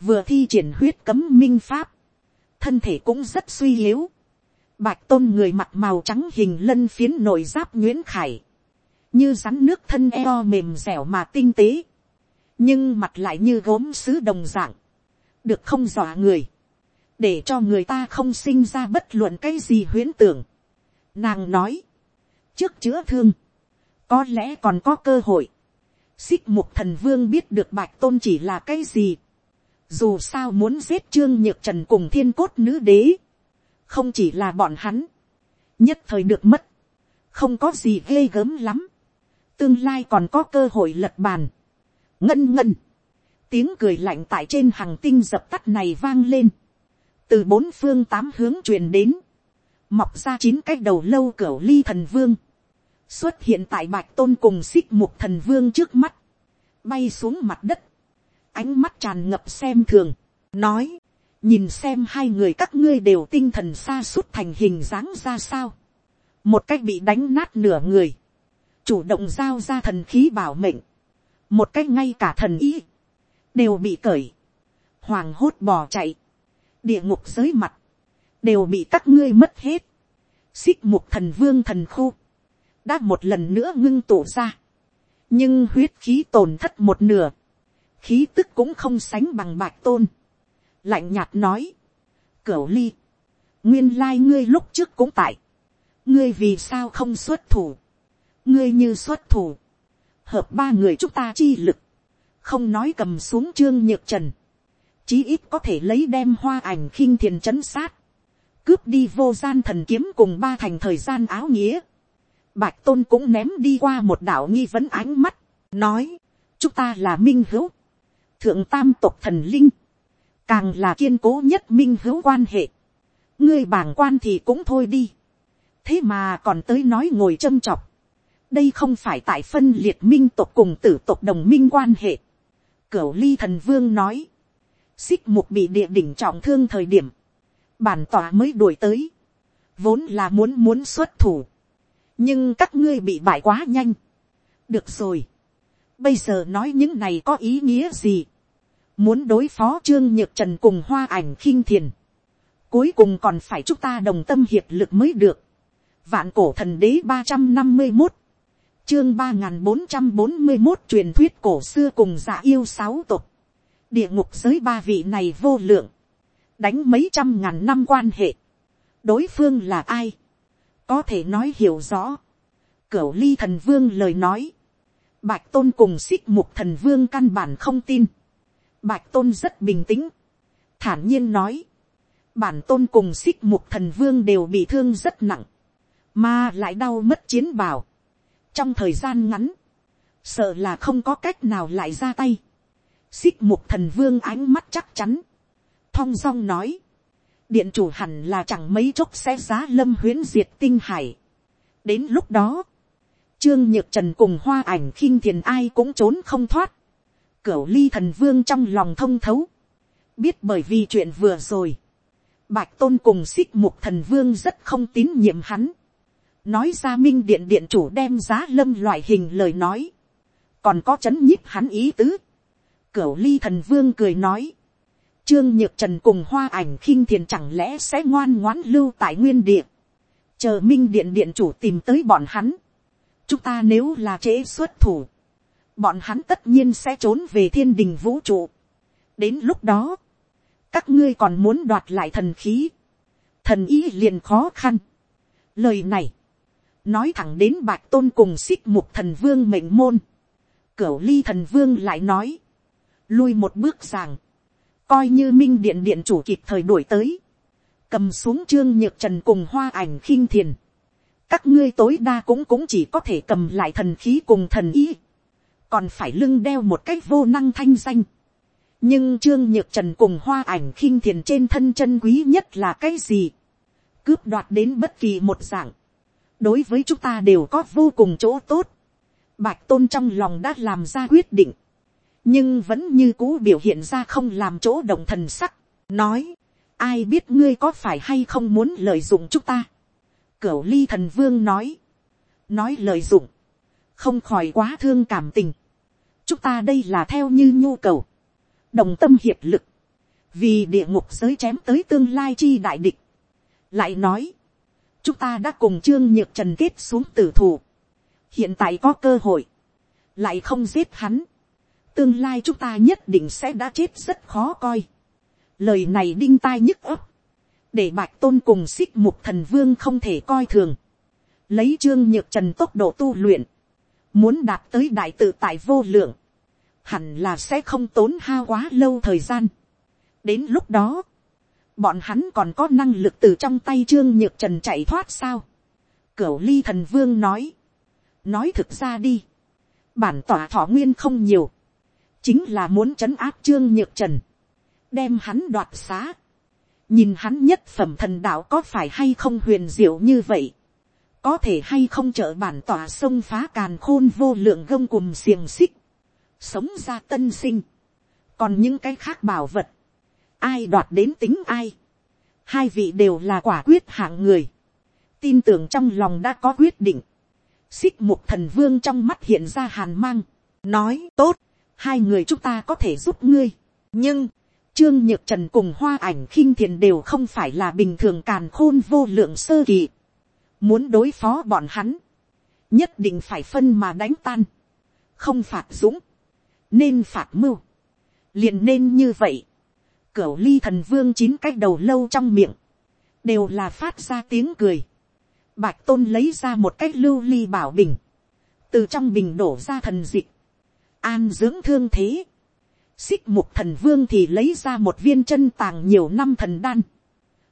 vừa thi triển huyết cấm minh pháp, thân thể cũng rất suy yếu, bạch tôn người mặt màu trắng hình lân phiến nội giáp nguyễn khải, như rắn nước thân eo mềm dẻo mà tinh tế, nhưng mặt lại như gốm sứ đồng dạng, được không dọa người, để cho người ta không sinh ra bất luận cái gì huyễn tưởng. Nàng nói, trước chữa thương, có lẽ còn có cơ hội, xích mục thần vương biết được bạch tôn chỉ là cái gì, dù sao muốn giết trương nhược trần cùng thiên cốt nữ đế. Không chỉ là bọn hắn. Nhất thời được mất. Không có gì ghê gớm lắm. Tương lai còn có cơ hội lật bàn. Ngân ngân. Tiếng cười lạnh tại trên hàng tinh dập tắt này vang lên. Từ bốn phương tám hướng truyền đến. Mọc ra chín cái đầu lâu cửa ly thần vương. Xuất hiện tại bạch tôn cùng xích mục thần vương trước mắt. Bay xuống mặt đất ánh mắt tràn ngập xem thường, nói, nhìn xem hai người các ngươi đều tinh thần xa suốt thành hình dáng ra sao, một cách bị đánh nát nửa người, chủ động giao ra thần khí bảo mệnh, một cách ngay cả thần ý, đều bị cởi, hoàng hốt bò chạy, địa ngục giới mặt, đều bị các ngươi mất hết, xích mục thần vương thần khu, đã một lần nữa ngưng tụ ra, nhưng huyết khí tổn thất một nửa, khí tức cũng không sánh bằng bạch tôn, lạnh nhạt nói, cửu ly, nguyên lai ngươi lúc trước cũng tại, ngươi vì sao không xuất thủ, ngươi như xuất thủ, hợp ba người chúng ta chi lực, không nói cầm xuống trương nhược trần, chí ít có thể lấy đem hoa ảnh khinh thiền chấn sát, cướp đi vô gian thần kiếm cùng ba thành thời gian áo nghĩa, bạch tôn cũng ném đi qua một đạo nghi vấn ánh mắt, nói, chúng ta là minh hữu, thượng tam tộc thần linh, càng là kiên cố nhất minh hữu quan hệ, ngươi bảng quan thì cũng thôi đi, thế mà còn tới nói ngồi châm chọc, đây không phải tại phân liệt minh tộc cùng tử tộc đồng minh quan hệ, cửu ly thần vương nói, xích mục bị địa đỉnh trọng thương thời điểm, bản tòa mới đuổi tới, vốn là muốn muốn xuất thủ, nhưng các ngươi bị bại quá nhanh, được rồi, bây giờ nói những này có ý nghĩa gì, muốn đối phó trương nhược trần cùng hoa ảnh khinh thiền, cuối cùng còn phải chúng ta đồng tâm hiệp lực mới được, vạn cổ thần đế ba trăm năm mươi một, chương ba n g h n bốn trăm bốn mươi một truyền thuyết cổ xưa cùng giả yêu sáu tục, địa ngục giới ba vị này vô lượng, đánh mấy trăm ngàn năm quan hệ, đối phương là ai, có thể nói hiểu rõ, cửu ly thần vương lời nói, bạch tôn cùng xích mục thần vương căn bản không tin, bạch tôn rất bình tĩnh, thản nhiên nói, bản tôn cùng xích mục thần vương đều bị thương rất nặng, mà lại đau mất chiến bào. trong thời gian ngắn, sợ là không có cách nào lại ra tay. xích mục thần vương ánh mắt chắc chắn, thong song nói, điện chủ hẳn là chẳng mấy chốc sẽ giá lâm huyến diệt tinh hải. đến lúc đó, trương nhược trần cùng hoa ảnh khinh thiền ai cũng trốn không thoát, cửu ly thần vương trong lòng thông thấu, biết bởi vì chuyện vừa rồi, bạch tôn cùng xích mục thần vương rất không tín nhiệm hắn, nói ra minh điện điện chủ đem giá lâm loại hình lời nói, còn có chấn nhíp hắn ý tứ. Cửu ly thần vương cười nói, trương nhược trần cùng hoa ảnh khinh thiền chẳng lẽ sẽ ngoan ngoãn lưu tại nguyên địa, chờ minh điện điện chủ tìm tới bọn hắn, chúng ta nếu là trễ xuất thủ, bọn hắn tất nhiên sẽ trốn về thiên đình vũ trụ. đến lúc đó, các ngươi còn muốn đoạt lại thần khí, thần ý liền khó khăn. lời này, nói thẳng đến bạch tôn cùng xích mục thần vương mệnh môn, cửu ly thần vương lại nói, lui một bước rằng, coi như minh điện điện chủ kịp thời đuổi tới, cầm xuống trương nhược trần cùng hoa ảnh khinh thiền, các ngươi tối đa cũng cũng chỉ có thể cầm lại thần khí cùng thần ý, còn phải lưng đeo một cách vô năng thanh danh. nhưng trương nhược trần cùng hoa ảnh khinh thiền trên thân chân quý nhất là cái gì, cướp đoạt đến bất kỳ một dạng, đối với chúng ta đều có vô cùng chỗ tốt. Bạch tôn trong lòng đã làm ra quyết định, nhưng vẫn như cũ biểu hiện ra không làm chỗ động thần sắc, nói, ai biết ngươi có phải hay không muốn lợi dụng chúng ta. Cửu ly thần vương nói, nói lời dụng, không khỏi quá thương cảm tình. chúng ta đây là theo như nhu cầu, đồng tâm hiệp lực, vì địa ngục giới chém tới tương lai chi đại địch. lại nói, chúng ta đã cùng trương nhược trần kết xuống tử thủ, hiện tại có cơ hội, lại không giết hắn, tương lai chúng ta nhất định sẽ đã chết rất khó coi. lời này đinh tai nhức ấp, để bạch tôn cùng xích mục thần vương không thể coi thường, lấy trương nhược trần tốc độ tu luyện, muốn đạt tới đại tự tại vô lượng, hẳn là sẽ không tốn hao quá lâu thời gian. đến lúc đó, bọn hắn còn có năng lực từ trong tay trương nhược trần chạy thoát sao. cửu ly thần vương nói, nói thực ra đi, bản tỏa thọ nguyên không nhiều, chính là muốn trấn áp trương nhược trần, đem hắn đoạt xá, nhìn hắn nhất phẩm thần đạo có phải hay không huyền diệu như vậy, có thể hay không trợ bản tỏa sông phá càn khôn vô lượng gông cùng xiềng xích, sống ra tân sinh, còn những cái khác bảo vật, ai đoạt đến tính ai. hai vị đều là quả quyết hạng người. tin tưởng trong lòng đã có quyết định. xích mục thần vương trong mắt hiện ra hàn mang. nói tốt, hai người chúng ta có thể giúp ngươi, nhưng, trương nhược trần cùng hoa ảnh khinh thiền đều không phải là bình thường càn khôn vô lượng sơ kỳ, muốn đối phó bọn hắn, nhất định phải phân mà đánh tan, không phạt dũng, nên phạt mưu, liền nên như vậy, cửu ly thần vương chín cách đầu lâu trong miệng, đều là phát ra tiếng cười, bạch tôn lấy ra một cách lưu ly bảo bình, từ trong bình đổ ra thần dịch, an dưỡng thương thế, xích mục thần vương thì lấy ra một viên chân tàng nhiều năm thần đan,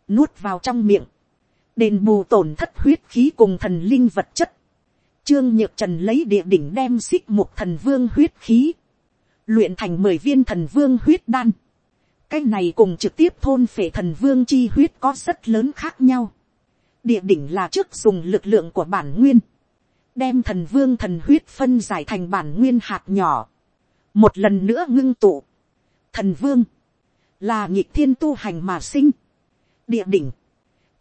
nuốt vào trong miệng, đền bù tổn thất huyết khí cùng thần linh vật chất, trương nhược trần lấy địa đỉnh đem xích mục thần vương huyết khí, luyện thành mười viên thần vương huyết đan, cái này cùng trực tiếp thôn phệ thần vương chi huyết có rất lớn khác nhau. địa đỉnh là trước dùng lực lượng của bản nguyên, đem thần vương thần huyết phân giải thành bản nguyên hạt nhỏ, một lần nữa ngưng tụ. thần vương, là nhịp thiên tu hành mà sinh. địa đỉnh,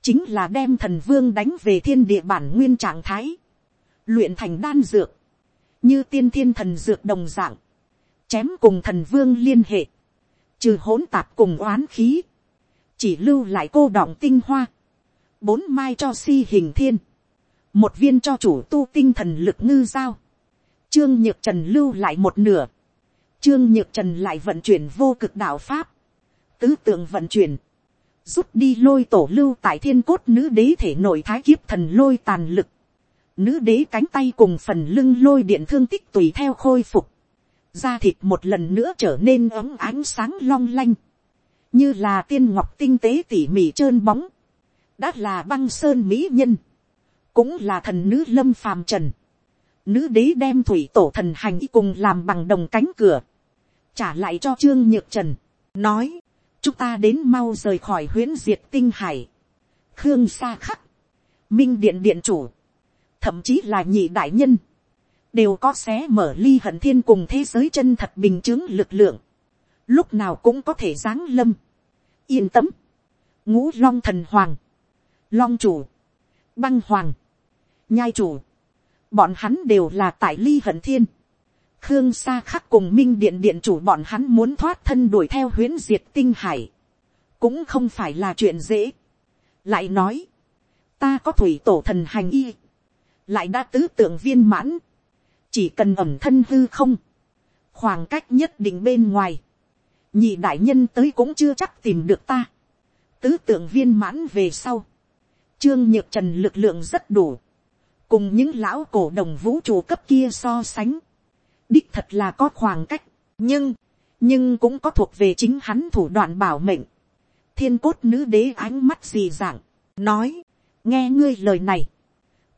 chính là đem thần vương đánh về thiên địa bản nguyên trạng thái, luyện thành đan dược, như tiên thiên thần dược đồng dạng, chém cùng thần vương liên hệ, trừ hỗn tạp cùng oán khí, chỉ lưu lại cô đọng tinh hoa, bốn mai cho si hình thiên, một viên cho chủ tu tinh thần lực ngư giao, trương nhược trần lưu lại một nửa, trương nhược trần lại vận chuyển vô cực đạo pháp, tứ tượng vận chuyển, rút đi lôi tổ lưu tại thiên cốt nữ đế thể nội thái kiếp thần lôi tàn lực, nữ đế cánh tay cùng phần lưng lôi điện thương tích tùy theo khôi phục, da thịt một lần nữa trở nên ấm ánh sáng long lanh, như là tiên ngọc tinh tế tỉ mỉ trơn bóng, đã là băng sơn mỹ nhân, cũng là thần nữ lâm phàm trần, nữ đế đem thủy tổ thần hành y cùng làm bằng đồng cánh cửa, trả lại cho trương nhược trần, nói, chúng ta đến mau rời khỏi huyễn diệt tinh hải, khương xa khắc, minh điện điện chủ, thậm chí là nhị đại nhân, đều có xé mở ly hận thiên cùng thế giới chân thật bình chứng lực lượng, lúc nào cũng có thể giáng lâm, yên tâm, ngũ long thần hoàng, long chủ, băng hoàng, nhai chủ, bọn hắn đều là tại ly hận thiên, khương sa khắc cùng minh điện điện chủ bọn hắn muốn thoát thân đuổi theo huyến diệt tinh hải, cũng không phải là chuyện dễ, lại nói, ta có thủy tổ thần hành y, lại đã tứ tượng viên mãn, chỉ cần ẩm thân hư không, khoảng cách nhất định bên ngoài, nhị đại nhân tới cũng chưa chắc tìm được ta, tứ tượng viên mãn về sau, trương nhược trần lực lượng rất đủ, cùng những lão cổ đồng vũ trụ cấp kia so sánh, đích thật là có khoảng cách, nhưng, nhưng cũng có thuộc về chính hắn thủ đoạn bảo mệnh, thiên cốt nữ đế ánh mắt gì dạng, nói, nghe ngươi lời này,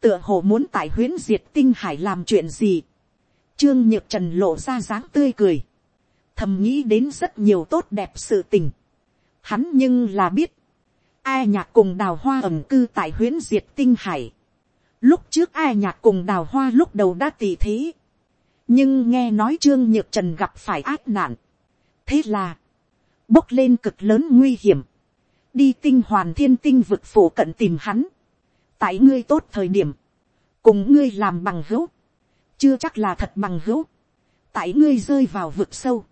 tựa hồ muốn tại huyễn diệt tinh hải làm chuyện gì. Trương nhược trần lộ ra dáng tươi cười. Thầm nghĩ đến rất nhiều tốt đẹp sự tình. Hắn nhưng là biết. Ai nhạc cùng đào hoa ẩm cư tại huyễn diệt tinh hải. Lúc trước ai nhạc cùng đào hoa lúc đầu đã tỷ thế. Nhưng nghe nói trương nhược trần gặp phải ác nạn. Thế là. Bốc lên cực lớn nguy hiểm. Đi tinh hoàn thiên tinh vực phủ cận tìm hắn tại ngươi tốt thời điểm, cùng ngươi làm bằng hữu, chưa chắc là thật bằng hữu, tại ngươi rơi vào vực sâu,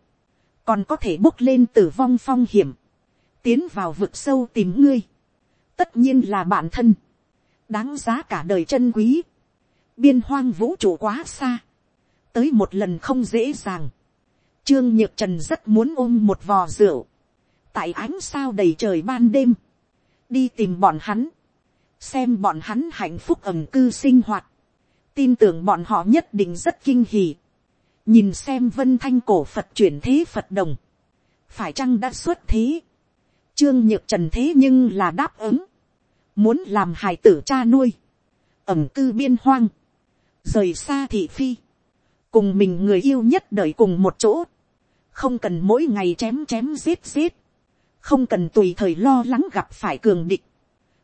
còn có thể bốc lên tử vong phong hiểm, tiến vào vực sâu tìm ngươi, tất nhiên là bản thân, đáng giá cả đời chân quý, biên hoang vũ trụ quá xa, tới một lần không dễ dàng, trương nhược trần rất muốn ôm một vò rượu, tại ánh sao đầy trời ban đêm, đi tìm bọn hắn, xem bọn hắn hạnh phúc ẩm cư sinh hoạt, tin tưởng bọn họ nhất định rất kinh hỉ, nhìn xem vân thanh cổ phật chuyển thế phật đồng, phải chăng đã xuất thế, trương nhược trần thế nhưng là đáp ứng, muốn làm hài tử cha nuôi, ẩm cư biên hoang, rời xa thị phi, cùng mình người yêu nhất đợi cùng một chỗ, không cần mỗi ngày chém chém giết giết, không cần tùy thời lo lắng gặp phải cường địch,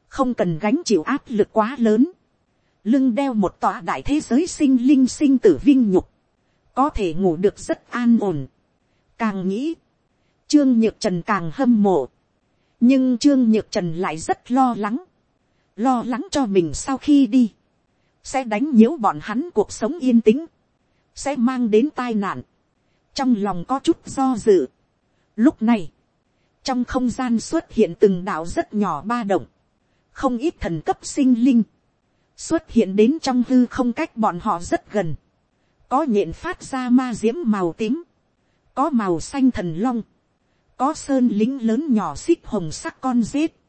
không cần gánh chịu áp lực quá lớn, lưng đeo một tòa đại thế giới sinh linh sinh tử vinh nhục, có thể ngủ được rất an ổn. Càng nghĩ, trương nhược trần càng hâm mộ, nhưng trương nhược trần lại rất lo lắng, lo lắng cho mình sau khi đi, sẽ đánh nhiễu bọn hắn cuộc sống yên tĩnh, sẽ mang đến tai nạn, trong lòng có chút do dự. Lúc này, trong không gian xuất hiện từng đạo rất nhỏ ba động, không ít thần cấp sinh linh, xuất hiện đến trong hư không cách bọn họ rất gần, có nhện phát ra ma diễm màu tím, có màu xanh thần long, có sơn lính lớn nhỏ xích hồng sắc con rết,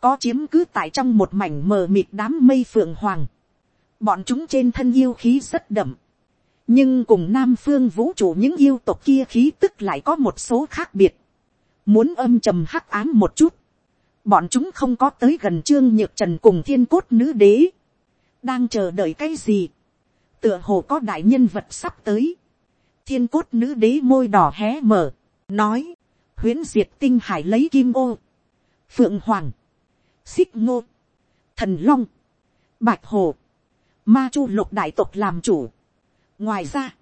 có chiếm cứ tại trong một mảnh mờ mịt đám mây phượng hoàng, bọn chúng trên thân yêu khí rất đậm, nhưng cùng nam phương vũ trụ những yêu tộc kia khí tức lại có một số khác biệt, muốn âm trầm hắc ám một chút, bọn chúng không có tới gần trương nhược trần cùng thiên cốt nữ đế, đang chờ đợi cái gì, tựa hồ có đại nhân vật sắp tới, thiên cốt nữ đế môi đỏ hé mở, nói, huyễn diệt tinh hải lấy kim ô, phượng hoàng, xích ngô, thần long, bạch hồ, ma chu lục đại tộc làm chủ. ngoài ra,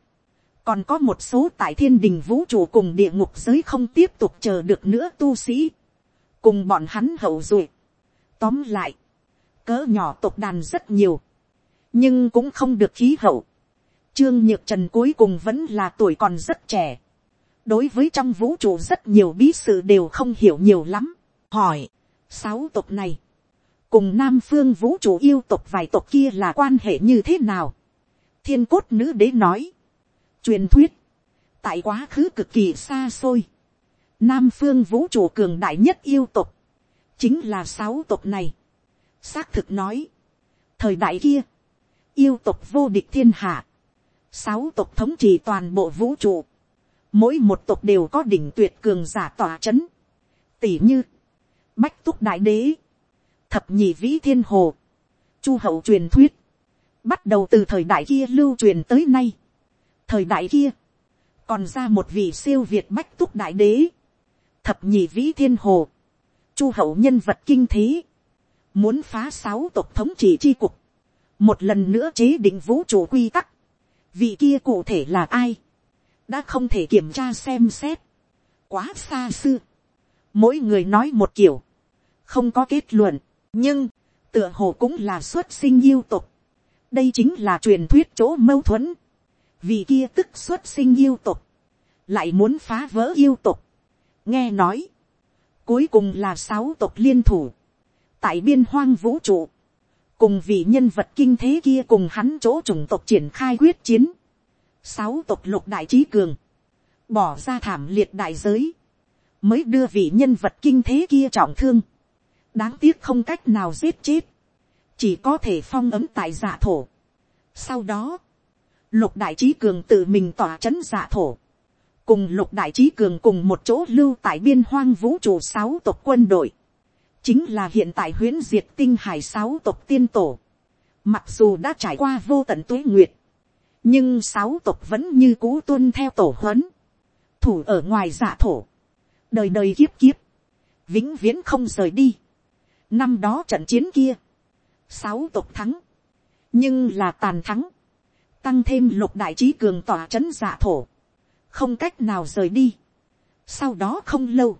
còn có một số tại thiên đình vũ trụ cùng địa ngục giới không tiếp tục chờ được nữa tu sĩ, cùng bọn hắn hậu duệ. tóm lại, cỡ nhỏ tộc đàn rất nhiều, nhưng cũng không được khí hậu. Trương Nhược Trần cuối cùng vẫn là tuổi còn rất trẻ. Đối với trong vũ trụ rất nhiều bí sự đều không hiểu nhiều lắm. Hỏi, sáu tộc này, cùng nam phương vũ trụ yêu tộc vài tộc kia là quan hệ như thế nào. Thiên cốt nữ đế nói, truyền thuyết, tại quá khứ cực kỳ xa xôi, nam phương vũ trụ cường đại nhất yêu tộc, chính là sáu tộc này. xác thực nói, thời đại kia, yêu tộc vô địch thiên hạ, sáu tộc thống trị toàn bộ vũ trụ, mỗi một tộc đều có đỉnh tuyệt cường giả tỏa c h ấ n tỉ như, bách túc đại đế, thập nhị vĩ thiên hồ, chu hậu truyền thuyết, bắt đầu từ thời đại kia lưu truyền tới nay, thời đại kia, còn ra một vị siêu việt bách túc đại đế, thập nhị vĩ thiên hồ, chu hậu nhân vật kinh thế, muốn phá sáu tộc thống trị chi cục, một lần nữa chế định vũ trụ quy tắc, vị kia cụ thể là ai, đã không thể kiểm tra xem xét, quá xa xưa, mỗi người nói một kiểu, không có kết luận, nhưng, tựa hồ cũng là xuất sinh yêu tục, đây chính là truyền thuyết chỗ mâu thuẫn, vì kia tức xuất sinh yêu tục, lại muốn phá vỡ yêu tục, nghe nói, cuối cùng là sáu tộc liên thủ, tại biên hoang vũ trụ, cùng vị nhân vật kinh thế kia cùng hắn chỗ chủng tộc triển khai quyết chiến, sáu tộc lục đại trí cường, bỏ ra thảm liệt đại giới, mới đưa vị nhân vật kinh thế kia trọng thương, đáng tiếc không cách nào giết chết, chỉ có thể phong ấm tại giả thổ. Sau đó, lục đại trí cường tự mình tỏa c h ấ n giả dạ thổ, cùng lục đại trí cường cùng một chỗ lưu tại biên hoang vũ trụ sáu tộc quân đội, chính là hiện tại huyễn diệt tinh hải sáu tộc tiên tổ. Mặc dù đã trải qua vô tận tuế nguyệt, nhưng sáu tộc vẫn như cũ tuân theo tổ huấn, thủ ở ngoài giả thổ, đời đời kiếp kiếp, vĩnh viễn không rời đi. Năm đó trận chiến kia, sáu tộc thắng, nhưng là tàn thắng, tăng thêm lục đại trí cường tỏa c dạ thổ, không cách nào rời đi. Sau đó không lâu,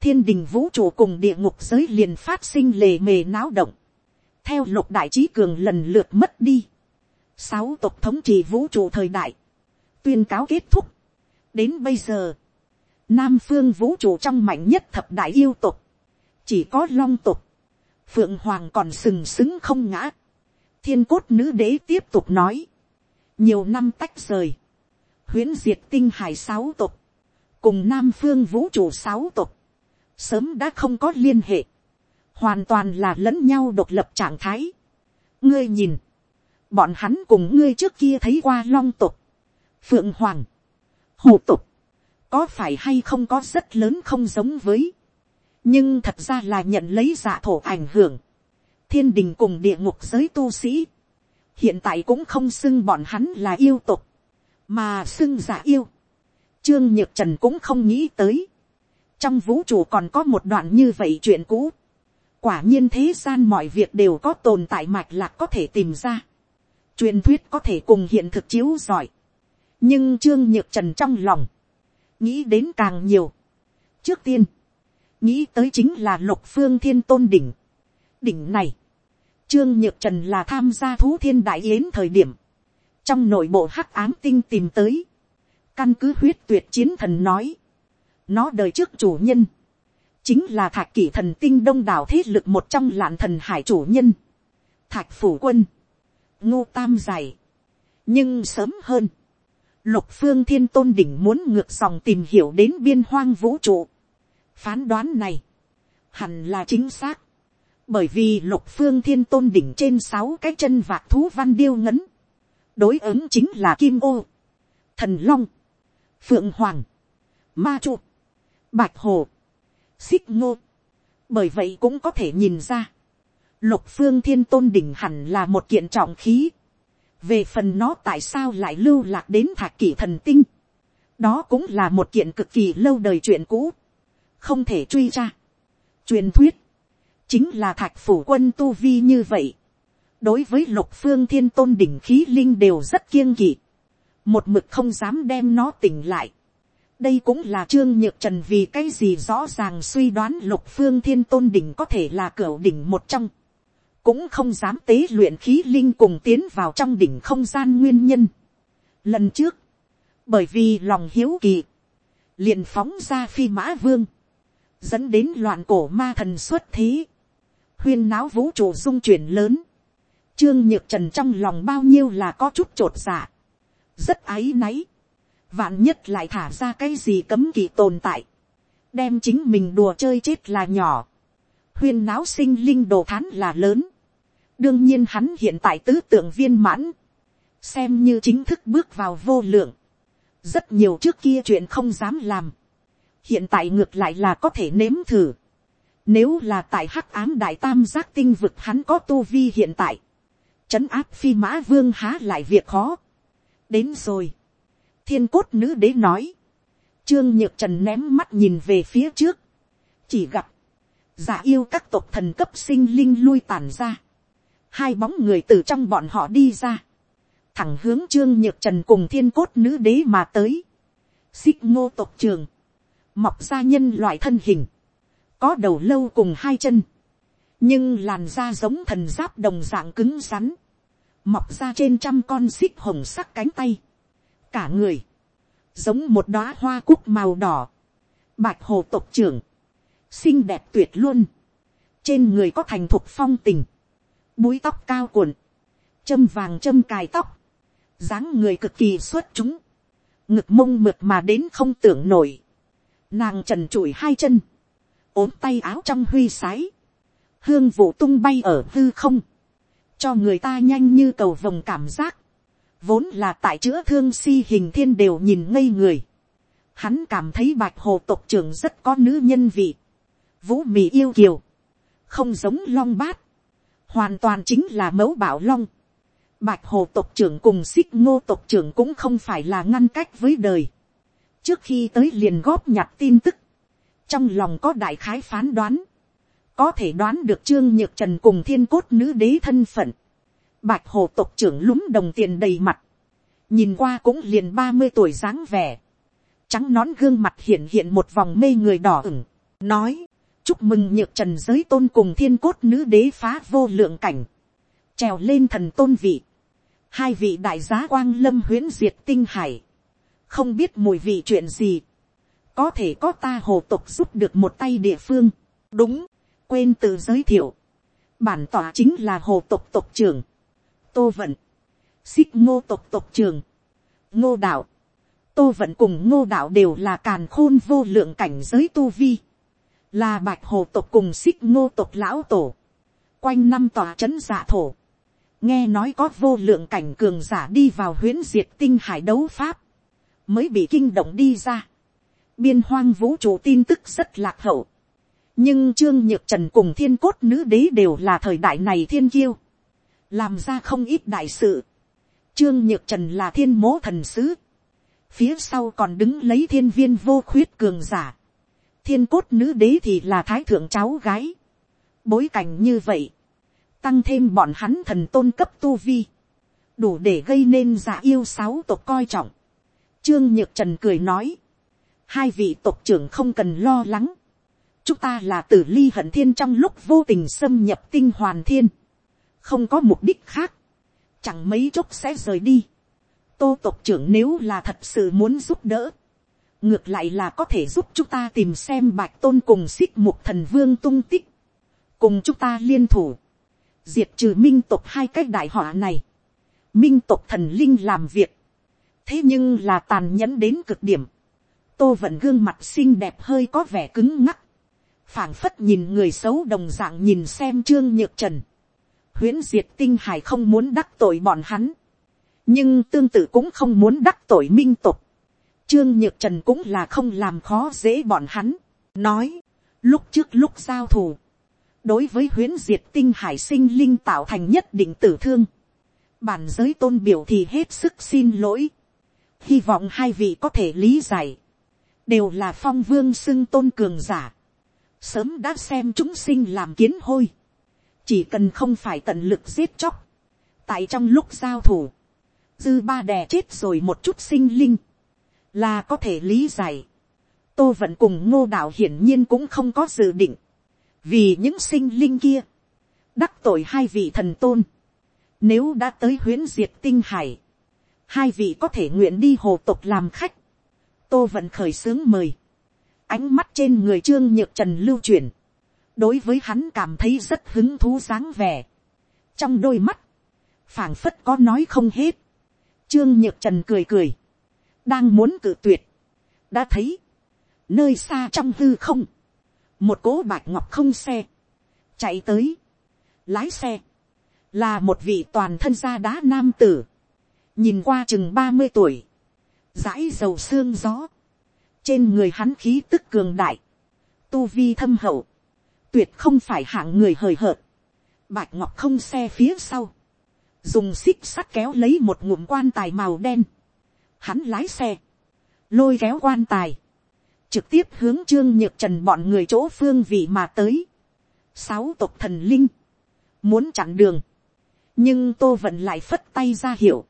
thiên đình vũ trụ cùng địa ngục giới liền phát sinh lề mề náo động. theo lục đại trí cường lần lượt mất đi. sáu tộc thống trị vũ trụ thời đại. tuyên cáo kết thúc. đến bây giờ, nam phương vũ trụ trong mạnh nhất thập đại yêu tộc. chỉ có long tộc. phượng hoàng còn sừng sững không ngã. thiên cốt nữ đế tiếp tục nói. nhiều năm tách rời. huyễn diệt tinh hải sáu tộc cùng nam phương vũ trụ sáu tộc, sớm đã không có liên hệ, hoàn toàn là lẫn nhau độc lập trạng thái. ngươi nhìn, bọn hắn cùng ngươi trước kia thấy qua long tục, phượng hoàng, hồ tục, có phải hay không có rất lớn không giống với, nhưng thật ra là nhận lấy giả thổ ảnh hưởng, thiên đình cùng địa ngục giới tu sĩ, hiện tại cũng không xưng bọn hắn là yêu tục, mà xưng giả yêu. Trương nhược trần cũng không nghĩ tới, trong vũ trụ còn có một đoạn như vậy chuyện cũ. quả nhiên thế gian mọi việc đều có tồn tại mạch lạc có thể tìm ra. truyền thuyết có thể cùng hiện thực chiếu giỏi. nhưng trương nhược trần trong lòng, nghĩ đến càng nhiều. trước tiên, nghĩ tới chính là lục phương thiên tôn đỉnh. đỉnh này, trương nhược trần là tham gia thú thiên đại yến thời điểm, trong nội bộ hắc ám tinh tìm tới, căn cứ huyết tuyệt chiến thần nói, nó đời trước chủ nhân, chính là thạch kỷ thần tinh đông đảo thế lực một trong lạn thần hải chủ nhân, thạch phủ quân, ngô tam giải, nhưng sớm hơn, lục phương thiên tôn đỉnh muốn ngược dòng tìm hiểu đến biên hoang vũ trụ. phán đoán này, hẳn là chính xác, bởi vì lục phương thiên tôn đỉnh trên sáu cái chân vạc thú văn điêu ngấn, đối ứng chính là kim ô, thần long, phượng hoàng, ma trụ, bạch hồ, xích ngô. bởi vậy cũng có thể nhìn ra, lục phương thiên tôn đỉnh hẳn là một kiện trọng khí, về phần nó tại sao lại lưu lạc đến thạc kỷ thần tinh, đó cũng là một kiện cực kỳ lâu đời chuyện cũ, không thể truy ra. truyền thuyết, chính là thạch phủ quân tu vi như vậy, đối với lục phương thiên tôn đỉnh khí linh đều rất kiêng kỵ, một mực không dám đem nó tỉnh lại. đây cũng là trương nhược trần vì cái gì rõ ràng suy đoán lục phương thiên tôn đỉnh có thể là cửa đỉnh một trong cũng không dám tế luyện khí linh cùng tiến vào trong đỉnh không gian nguyên nhân. Lần trước, bởi vì lòng hiếu kỳ, liền phóng ra phi mã vương, dẫn đến loạn cổ ma thần xuất thế, huyên náo vũ trụ dung chuyển lớn, trương nhược trần trong lòng bao nhiêu là có chút t r ộ t dạ, rất áy náy, vạn nhất lại thả ra cái gì cấm kỳ tồn tại, đem chính mình đùa chơi chết là nhỏ, huyên náo sinh linh đồ thán là lớn, đương nhiên hắn hiện tại tứ tượng viên mãn, xem như chính thức bước vào vô lượng, rất nhiều trước kia chuyện không dám làm, hiện tại ngược lại là có thể nếm thử, nếu là tại hắc ám đại tam giác tinh vực hắn có tu vi hiện tại, trấn áp phi mã vương há lại việc khó, đến rồi, thiên cốt nữ đế nói, trương nhược trần ném mắt nhìn về phía trước, chỉ gặp, giả yêu các tộc thần cấp sinh linh lui tàn ra, hai bóng người từ trong bọn họ đi ra, thẳng hướng trương nhược trần cùng thiên cốt nữ đế mà tới, xích ngô tộc trường, mọc ra nhân loại thân hình, có đầu lâu cùng hai chân, nhưng làn da giống thần giáp đồng dạng cứng rắn, mọc ra trên trăm con xích hồng sắc cánh tay, cả người, giống một đoá hoa cúc màu đỏ, bạch hồ tộc trưởng, xinh đẹp tuyệt luôn, trên người có thành thục phong tình, búi tóc cao cuộn, châm vàng châm cài tóc, dáng người cực kỳ xuất chúng, ngực mông mượt mà đến không tưởng nổi, nàng trần trụi hai chân, ốm tay áo trong huy sái, hương vụ tung bay ở hư không, cho người ta nhanh như cầu vồng cảm giác, vốn là tại chữa thương si hình thiên đều nhìn ngây người, hắn cảm thấy bạch hồ tộc trưởng rất có nữ nhân vị, vũ mì yêu kiều, không giống long bát, hoàn toàn chính là mẫu bảo long. Bạch hồ tộc trưởng cùng xích ngô tộc trưởng cũng không phải là ngăn cách với đời. Trước khi tới liền góp nhặt tin tức, trong lòng có đại khái phán đoán, có thể đoán được trương nhược trần cùng thiên cốt nữ đế thân phận. Bạch hồ tộc trưởng lúng đồng tiền đầy mặt, nhìn qua cũng liền ba mươi tuổi dáng vẻ, trắng nón gương mặt hiện hiện một vòng mê người đỏ ửng, nói, chúc mừng nhược trần giới tôn cùng thiên cốt nữ đế phá vô lượng cảnh, trèo lên thần tôn vị, hai vị đại giá quang lâm huyễn diệt tinh hải, không biết mùi vị chuyện gì, có thể có ta hồ tục giúp được một tay địa phương, đúng, quên tự giới thiệu, bản tỏa chính là hồ tục tộc trưởng, tô vận, xích ngô tộc tộc trưởng, ngô đạo, tô vận cùng ngô đạo đều là càn khôn vô lượng cảnh giới tu vi, là bạch hồ tộc cùng xích ngô tộc lão tổ, quanh năm tòa c h ấ n dạ thổ, nghe nói có vô lượng cảnh cường giả đi vào huyễn diệt tinh hải đấu pháp, mới bị kinh động đi ra. biên hoang vũ trụ tin tức rất lạc hậu, nhưng trương nhược trần cùng thiên cốt nữ đế đều là thời đại này thiên kiêu, làm ra không ít đại sự. trương nhược trần là thiên mố thần sứ, phía sau còn đứng lấy thiên viên vô khuyết cường giả, thiên cốt nữ đế thì là thái thượng cháu gái. Bối cảnh như vậy, tăng thêm bọn hắn thần tôn cấp tu vi, đủ để gây nên giả yêu sáu tộc coi trọng. Trương Nhược Trần cười nói, hai vị tộc trưởng không cần lo lắng. Chúng ta là tử ly hận thiên trong lúc vô tình xâm nhập tinh hoàn thiên. Không có mục đích khác. Chẳng mấy chốc sẽ rời đi. tô tộc trưởng nếu là thật sự muốn giúp đỡ, ngược lại là có thể giúp chúng ta tìm xem bạch tôn cùng xích mục thần vương tung tích, cùng chúng ta liên thủ, diệt trừ minh tộc hai cái đại họa này, minh tộc thần linh làm việc, thế nhưng là tàn nhẫn đến cực điểm, tô vận gương mặt xinh đẹp hơi có vẻ cứng ngắc, phảng phất nhìn người xấu đồng dạng nhìn xem trương nhược trần, huyễn diệt tinh hải không muốn đắc tội bọn hắn, nhưng tương tự cũng không muốn đắc tội minh tộc. Trương nhược trần cũng là không làm khó dễ bọn hắn, nói, lúc trước lúc giao thủ, đối với huyễn diệt tinh hải sinh linh tạo thành nhất định tử thương, bản giới tôn biểu thì hết sức xin lỗi, hy vọng hai vị có thể lý giải, đều là phong vương xưng tôn cường giả, sớm đã xem chúng sinh làm kiến hôi, chỉ cần không phải tận lực giết chóc, tại trong lúc giao thủ, dư ba đè chết rồi một chút sinh linh, là có thể lý giải. tô vẫn cùng ngô đạo hiển nhiên cũng không có dự định, vì những sinh linh kia, đắc tội hai vị thần tôn, nếu đã tới huyến diệt tinh hải, hai vị có thể nguyện đi hồ tục làm khách, tô vẫn khởi sướng mời, ánh mắt trên người trương nhược trần lưu chuyển, đối với hắn cảm thấy rất hứng thú dáng vẻ, trong đôi mắt, phảng phất có nói không hết, trương nhược trần cười cười, đang muốn cự tuyệt, đã thấy, nơi xa trong hư không, một cố bạch ngọc không xe, chạy tới, lái xe, là một vị toàn thân gia đá nam tử, nhìn qua chừng ba mươi tuổi, dãi dầu xương gió, trên người hắn khí tức cường đại, tu vi thâm hậu, tuyệt không phải hạng người hời hợt, bạch ngọc không xe phía sau, dùng xích sắt kéo lấy một ngụm quan tài màu đen, hắn lái xe, lôi kéo quan tài, trực tiếp hướng trương nhược trần bọn người chỗ phương vị mà tới, sáu tộc thần linh, muốn chặn đường, nhưng tô vẫn lại phất tay ra hiệu,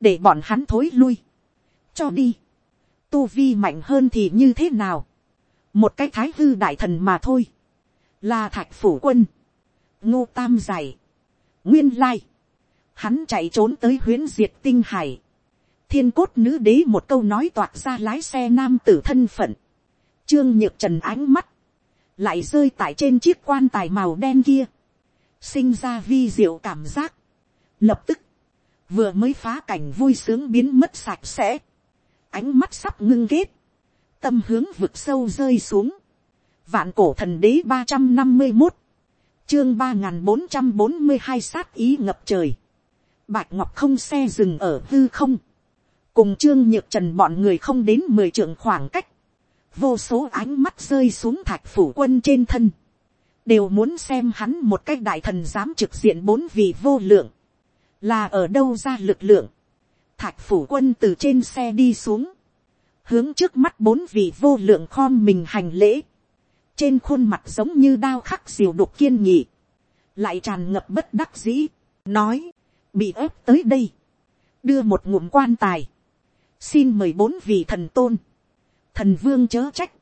để bọn hắn thối lui, cho đi, tu vi mạnh hơn thì như thế nào, một cái thái hư đại thần mà thôi, là thạch phủ quân, ngô tam dày, nguyên lai, hắn chạy trốn tới huyến diệt tinh hải, thiên cốt nữ đế một câu nói toạc ra lái xe nam tử thân phận, trương nhược trần ánh mắt, lại rơi tại trên chiếc quan tài màu đen kia, sinh ra vi diệu cảm giác, lập tức, vừa mới phá cảnh vui sướng biến mất sạch sẽ, ánh mắt sắp ngưng kết, tâm hướng vực sâu rơi xuống, vạn cổ thần đế ba trăm năm mươi một, chương ba n g h n bốn trăm bốn mươi hai sát ý ngập trời, bạch ngọc không xe dừng ở hư không, cùng trương nhược trần bọn người không đến mười trượng khoảng cách, vô số ánh mắt rơi xuống thạch phủ quân trên thân, đều muốn xem hắn một cách đại thần dám trực diện bốn vị vô lượng, là ở đâu ra lực lượng, thạch phủ quân từ trên xe đi xuống, hướng trước mắt bốn vị vô lượng khom mình hành lễ, trên khuôn mặt giống như đao khắc diều đục kiên nhị, lại tràn ngập bất đắc dĩ, nói, bị ép tới đây, đưa một ngụm quan tài, xin mời bốn vị thần tôn, thần vương chớ trách,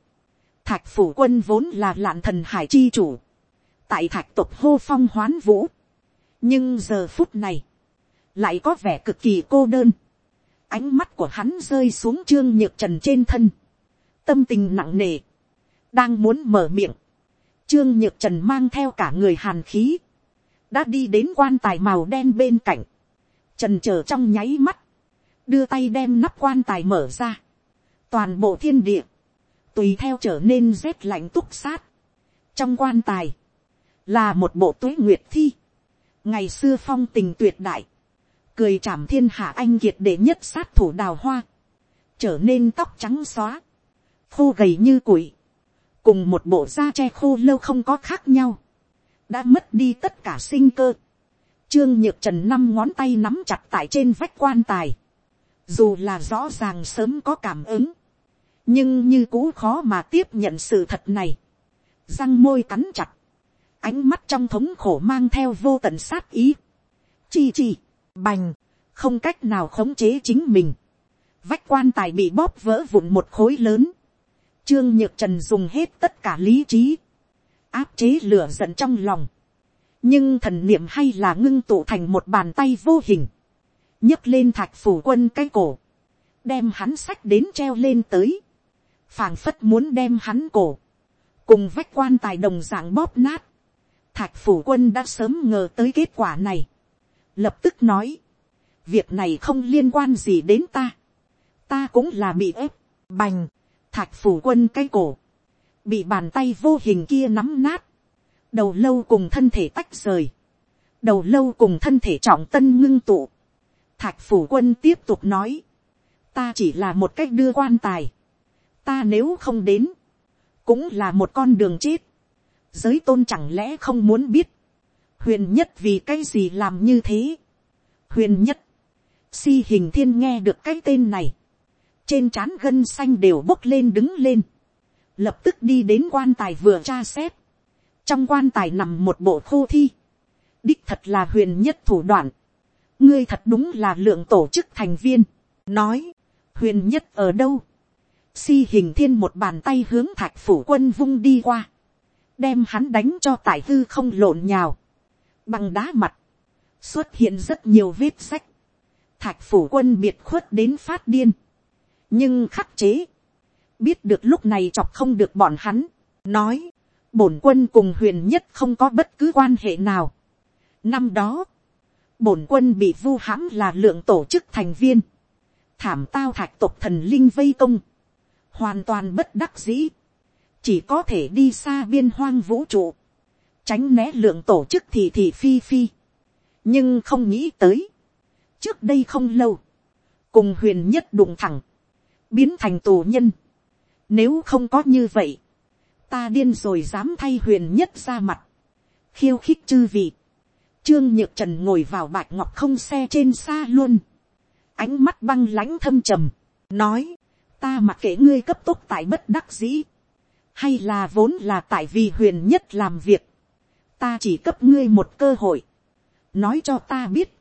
thạch phủ quân vốn là lạn thần hải chi chủ, tại thạch tộc hô phong hoán vũ, nhưng giờ phút này, lại có vẻ cực kỳ cô đơn, ánh mắt của hắn rơi xuống trương nhược trần trên thân, tâm tình nặng nề, đang muốn mở miệng, trương nhược trần mang theo cả người hàn khí, đã đi đến quan tài màu đen bên cạnh, trần c h ờ trong nháy mắt, đưa tay đem nắp quan tài mở ra, toàn bộ thiên địa, tùy theo trở nên rét lạnh túc sát. trong quan tài, là một bộ tuế nguyệt thi, ngày xưa phong tình tuyệt đại, cười chảm thiên hạ anh kiệt để nhất sát thủ đào hoa, trở nên tóc trắng xóa, khô gầy như củi, cùng một bộ da che khô lâu không có khác nhau, đã mất đi tất cả sinh cơ. Trương nhược trần năm ngón tay nắm chặt tại trên vách quan tài, dù là rõ ràng sớm có cảm ứng, nhưng như cũ khó mà tiếp nhận sự thật này, răng môi cắn chặt, ánh mắt trong thống khổ mang theo vô tận sát ý, chi chi, bành, không cách nào khống chế chính mình, vách quan tài bị bóp vỡ vụn một khối lớn, Trương Nhược Trần dùng hết tất cả lý trí. Áp chế lửa giận trong lòng. Nhưng thần niệm hay là ngưng tụ thành một bàn tay vô hình nhấc lên thạch phủ quân cái cổ, đem hắn sách đến treo lên tới, phảng phất muốn đem hắn cổ, cùng vách quan tài đồng dạng bóp nát, thạch phủ quân đã sớm ngờ tới kết quả này, lập tức nói, việc này không liên quan gì đến ta, ta cũng là bị ép, bành, thạch phủ quân cái cổ, bị bàn tay vô hình kia nắm nát, đầu lâu cùng thân thể tách rời, đầu lâu cùng thân thể trọng tân ngưng tụ, thạch phủ quân tiếp tục nói, ta chỉ là một cách đưa quan tài, ta nếu không đến, cũng là một con đường chết, giới tôn chẳng lẽ không muốn biết, huyền nhất vì cái gì làm như thế, huyền nhất, si hình thiên nghe được cái tên này, trên trán gân xanh đều bốc lên đứng lên, lập tức đi đến quan tài vừa tra xét, trong quan tài nằm một bộ khô thi, đích thật là huyền nhất thủ đoạn, ngươi thật đúng là lượng tổ chức thành viên, nói, huyền nhất ở đâu, si hình thiên một bàn tay hướng thạch phủ quân vung đi qua, đem hắn đánh cho tại hư không lộn nhào, bằng đá mặt, xuất hiện rất nhiều vết sách, thạch phủ quân biệt khuất đến phát điên, nhưng khắc chế, biết được lúc này chọc không được bọn hắn, nói, bổn quân cùng huyền nhất không có bất cứ quan hệ nào. Năm đó, bổn quân bị vu hãm là lượng tổ chức thành viên, thảm tao thạch tộc thần linh vây công, hoàn toàn bất đắc dĩ, chỉ có thể đi xa biên hoang vũ trụ, tránh né lượng tổ chức thì thì phi phi, nhưng không nghĩ tới, trước đây không lâu, cùng huyền nhất đụng thẳng, biến thành tù nhân, nếu không có như vậy, ta điên rồi dám thay huyền nhất ra mặt, khiêu khích chư vị, trương nhược trần ngồi vào bạch ngọc không xe trên xa luôn, ánh mắt băng lãnh thâm trầm, nói, ta mặc kệ ngươi cấp tốc tại bất đắc dĩ, hay là vốn là tại vì huyền nhất làm việc, ta chỉ cấp ngươi một cơ hội, nói cho ta biết,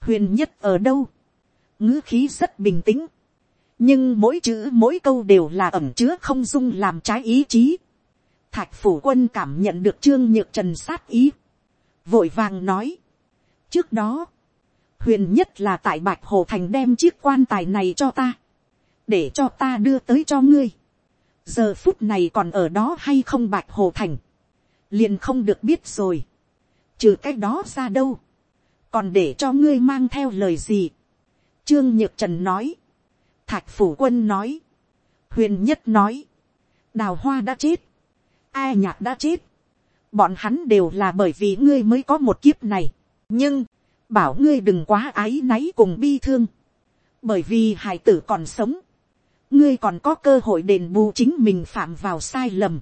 huyền nhất ở đâu, ngữ khí rất bình tĩnh, nhưng mỗi chữ mỗi câu đều là ẩm chứa không dung làm trái ý chí. Thạch phủ quân cảm nhận được trương nhược trần sát ý, vội vàng nói. trước đó, huyền nhất là tại bạch hồ thành đem chiếc quan tài này cho ta, để cho ta đưa tới cho ngươi. giờ phút này còn ở đó hay không bạch hồ thành, liền không được biết rồi. trừ cái đó ra đâu, còn để cho ngươi mang theo lời gì. trương nhược trần nói, thạch phủ quân nói, huyền nhất nói, đào hoa đã chết, ai nhạc đã chết, bọn hắn đều là bởi vì ngươi mới có một kiếp này, nhưng, bảo ngươi đừng quá ái náy cùng bi thương, bởi vì hải tử còn sống, ngươi còn có cơ hội đền bù chính mình phạm vào sai lầm,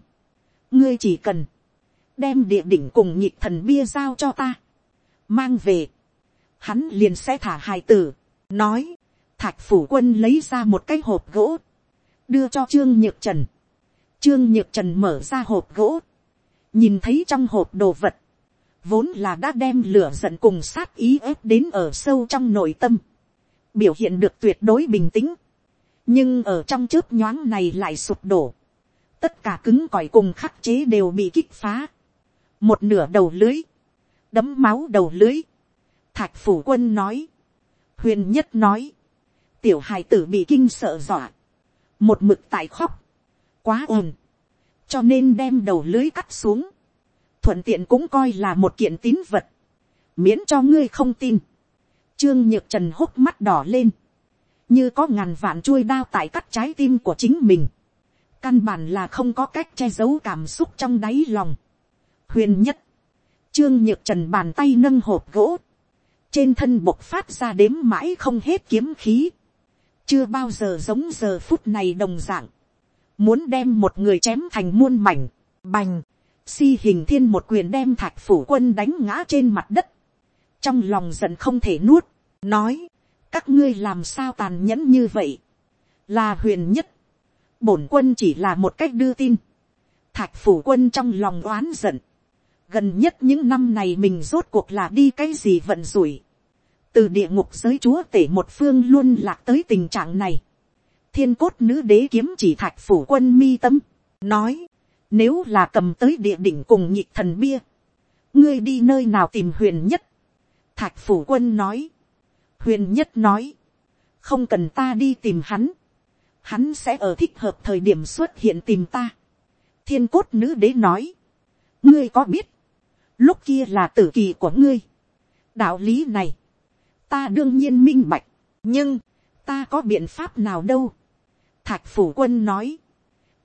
ngươi chỉ cần, đem địa đỉnh cùng nhịp thần bia giao cho ta, mang về, hắn liền sẽ thả hài tử, nói, thạch phủ quân lấy ra một cái hộp gỗ, đưa cho trương nhược trần. trương nhược trần mở ra hộp gỗ, nhìn thấy trong hộp đồ vật, vốn là đã đem lửa giận cùng sát ý ép đến ở sâu trong nội tâm, biểu hiện được tuyệt đối bình tĩnh, nhưng ở trong chớp nhoáng này lại sụp đổ, tất cả cứng cỏi cùng khắc chế đều bị kích phá, một nửa đầu lưới, đấm máu đầu lưới, thạch phủ quân nói, huyền nhất nói, tiểu hài tử bị kinh sợ dọa, một mực tại khóc, quá ồn, cho nên đem đầu lưới cắt xuống, thuận tiện cũng coi là một kiện tín vật, miễn cho ngươi không tin, trương nhược trần hốc mắt đỏ lên, như có ngàn vạn chuôi đao tại cắt trái tim của chính mình, căn bản là không có cách che giấu cảm xúc trong đáy lòng. huyền nhất, trương nhược trần bàn tay nâng hộp gỗ, trên thân bộc phát ra đếm mãi không hết kiếm khí, chưa bao giờ giống giờ phút này đồng dạng, muốn đem một người chém thành muôn mảnh, bành, si hình thiên một quyền đem thạch phủ quân đánh ngã trên mặt đất, trong lòng giận không thể nuốt, nói, các ngươi làm sao tàn nhẫn như vậy, là huyền nhất, bổn quân chỉ là một cách đưa tin, thạch phủ quân trong lòng oán giận, gần nhất những năm này mình rốt cuộc là đi cái gì vận rủi, từ địa ngục giới chúa tể một phương luôn lạc tới tình trạng này thiên cốt nữ đế kiếm chỉ thạch phủ quân mi tâm, nói, nếu là cầm tới địa đỉnh cùng nhịp thần bia, ngươi đi nơi nào tìm huyền nhất. thạch phủ quân nói, huyền nhất nói, không cần ta đi tìm hắn, hắn sẽ ở thích hợp thời điểm xuất hiện tìm ta. thiên cốt nữ đế nói, ngươi có biết, lúc kia là tử kỳ của ngươi. đạo lý này, ta đương nhiên minh bạch, nhưng, ta có biện pháp nào đâu thạch phủ quân nói,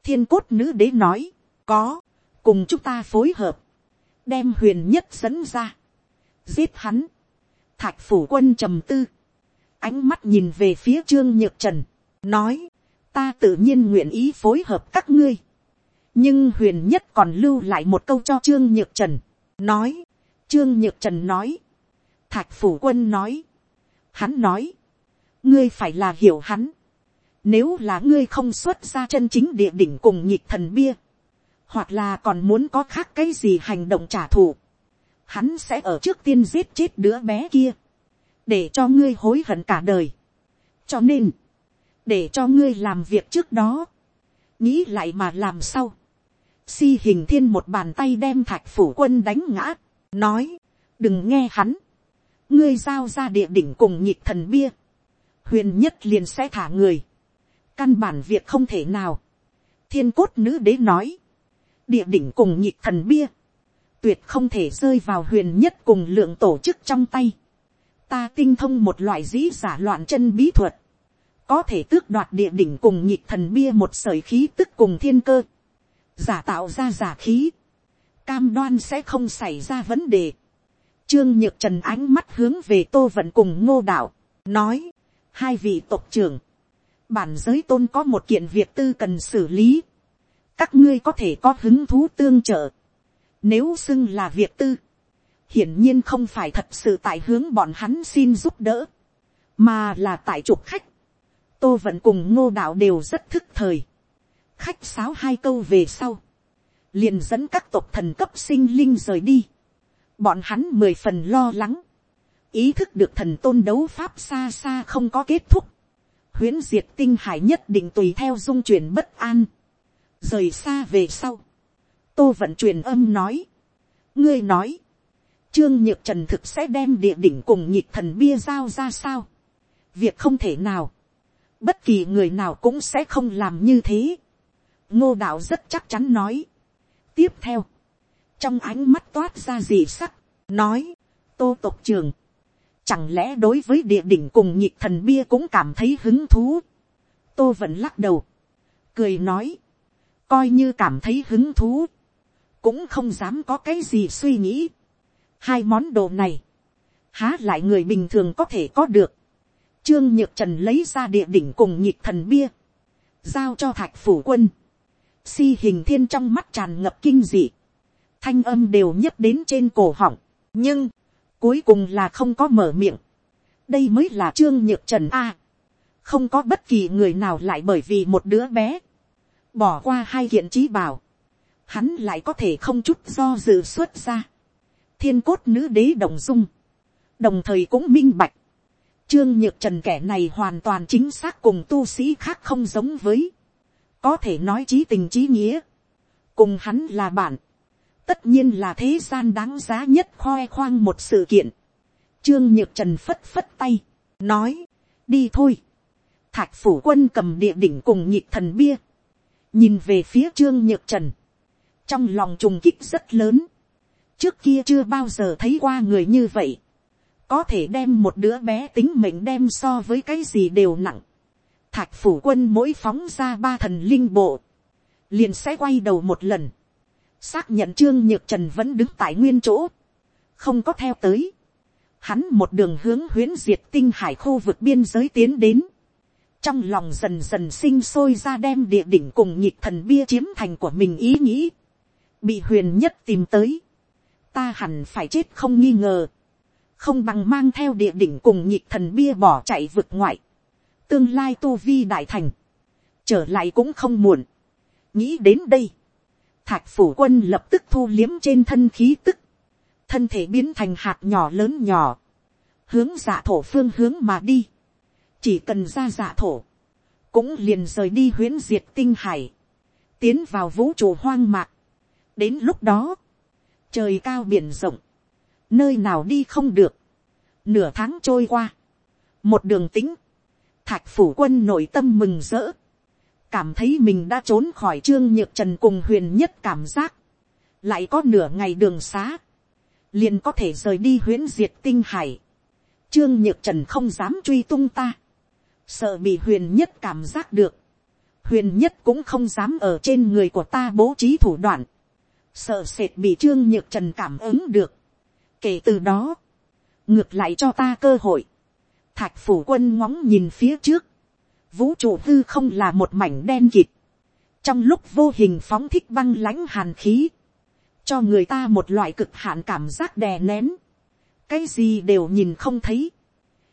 thiên cốt nữ đế nói, có, cùng chúng ta phối hợp, đem huyền nhất dẫn ra, giết hắn, thạch phủ quân trầm tư, ánh mắt nhìn về phía trương nhược trần, nói, ta tự nhiên nguyện ý phối hợp các ngươi, nhưng huyền nhất còn lưu lại một câu cho trương nhược trần, nói, trương nhược trần nói, thạch phủ quân nói, hắn nói, ngươi phải là hiểu hắn, nếu là ngươi không xuất ra chân chính địa đỉnh cùng nhịp thần bia, hoặc là còn muốn có khác cái gì hành động trả thù, hắn sẽ ở trước tiên giết chết đứa bé kia, để cho ngươi hối hận cả đời. cho nên, để cho ngươi làm việc trước đó, nghĩ lại mà làm sau. Si hình thiên một bàn tay đem thạch phủ quân đánh ngã, nói, đừng nghe hắn, ngươi giao ra địa đỉnh cùng nhịp thần bia, huyền nhất liền sẽ thả người, căn bản việc không thể nào, thiên cốt nữ đế nói, địa đỉnh cùng nhịp thần bia, tuyệt không thể rơi vào huyền nhất cùng lượng tổ chức trong tay, ta tinh thông một loại dĩ giả loạn chân bí thuật, có thể tước đoạt địa đỉnh cùng nhịp thần bia một sởi khí tức cùng thiên cơ, giả tạo ra giả khí, cam đoan sẽ không xảy ra vấn đề. Trương nhược trần ánh mắt hướng về tô vận cùng ngô đạo, nói, hai vị tộc trưởng, bản giới tôn có một kiện việc tư cần xử lý, các ngươi có thể có hứng thú tương trợ, nếu xưng là việc tư, hiển nhiên không phải thật sự tại hướng bọn hắn xin giúp đỡ, mà là tại trục khách. tô vẫn cùng ngô đạo đều rất thức thời. khách sáo hai câu về sau, liền dẫn các tộc thần cấp sinh linh rời đi. bọn hắn mười phần lo lắng, ý thức được thần tôn đấu pháp xa xa không có kết thúc huyễn diệt tinh hải nhất định tùy theo dung chuyển bất an. rời xa về sau, tô vận truyền âm nói, ngươi nói, Trương Nhược Trần thực sẽ đem địa đỉnh cùng nhịp thần bia giao ra sao? Việc không thể nào. Bất kỳ người nào cũng sẽ không làm như thế. Ngô đạo rất chắc chắn nói. Tiếp theo. Trong ánh mắt toát ra dị sắc. Nói. Tô tộc trường. Chẳng lẽ đối với địa đỉnh cùng nhịp thần bia cũng cảm thấy hứng thú. Tô vẫn lắc đầu. Cười nói. Coi như cảm thấy hứng thú. Cũng không dám có cái gì suy nghĩ hai món đồ này, há lại người bình thường có thể có được. Trương nhược trần lấy ra địa đỉnh cùng nhịp thần bia, giao cho thạch phủ quân. Si hình thiên trong mắt tràn ngập kinh dị, thanh âm đều nhấp đến trên cổ họng, nhưng, cuối cùng là không có mở miệng. đây mới là trương nhược trần a. không có bất kỳ người nào lại bởi vì một đứa bé, bỏ qua hai kiện trí bảo, hắn lại có thể không chút do dự xuất ra. Thiên cốt nữ đế đồng dung, đồng thời cũng minh bạch, trương nhược trần kẻ này hoàn toàn chính xác cùng tu sĩ khác không giống với, có thể nói trí tình trí nghĩa, cùng hắn là bạn, tất nhiên là thế gian đáng giá nhất khoe khoang một sự kiện, trương nhược trần phất phất tay, nói, đi thôi, thạch phủ quân cầm địa đỉnh cùng nhịp thần bia, nhìn về phía trương nhược trần, trong lòng trùng kích rất lớn, trước kia chưa bao giờ thấy qua người như vậy, có thể đem một đứa bé tính mệnh đem so với cái gì đều nặng. Thạch phủ quân mỗi phóng ra ba thần linh bộ, liền sẽ quay đầu một lần, xác nhận trương nhược trần vẫn đứng tại nguyên chỗ, không có theo tới. Hắn một đường hướng huyến diệt tinh hải khu vực biên giới tiến đến, trong lòng dần dần sinh sôi ra đem địa đỉnh cùng nhịp thần bia chiếm thành của mình ý nghĩ, bị huyền nhất tìm tới, ta hẳn phải chết không nghi ngờ, không bằng mang theo địa đỉnh cùng nhịp thần bia bỏ chạy vực ngoại, tương lai tu vi đại thành, trở lại cũng không muộn, nghĩ đến đây, thạch phủ quân lập tức thu liếm trên thân khí tức, thân thể biến thành hạt nhỏ lớn nhỏ, hướng dạ thổ phương hướng mà đi, chỉ cần ra dạ thổ, cũng liền rời đi huyễn diệt tinh hải, tiến vào vũ trụ hoang mạc. đến lúc đó, trời cao biển rộng, nơi nào đi không được, nửa tháng trôi qua, một đường tính, thạch phủ quân nội tâm mừng rỡ, cảm thấy mình đã trốn khỏi trương nhược trần cùng huyền nhất cảm giác, lại có nửa ngày đường xá, liền có thể rời đi huyễn diệt tinh hải. Trương nhược trần không dám truy tung ta, sợ bị huyền nhất cảm giác được, huyền nhất cũng không dám ở trên người của ta bố trí thủ đoạn, sợ sệt bị trương nhược trần cảm ứng được. kể từ đó, ngược lại cho ta cơ hội, thạch phủ quân ngóng nhìn phía trước, vũ trụ hư không là một mảnh đen kịt, trong lúc vô hình phóng thích băng lãnh hàn khí, cho người ta một loại cực hạn cảm giác đè nén, cái gì đều nhìn không thấy,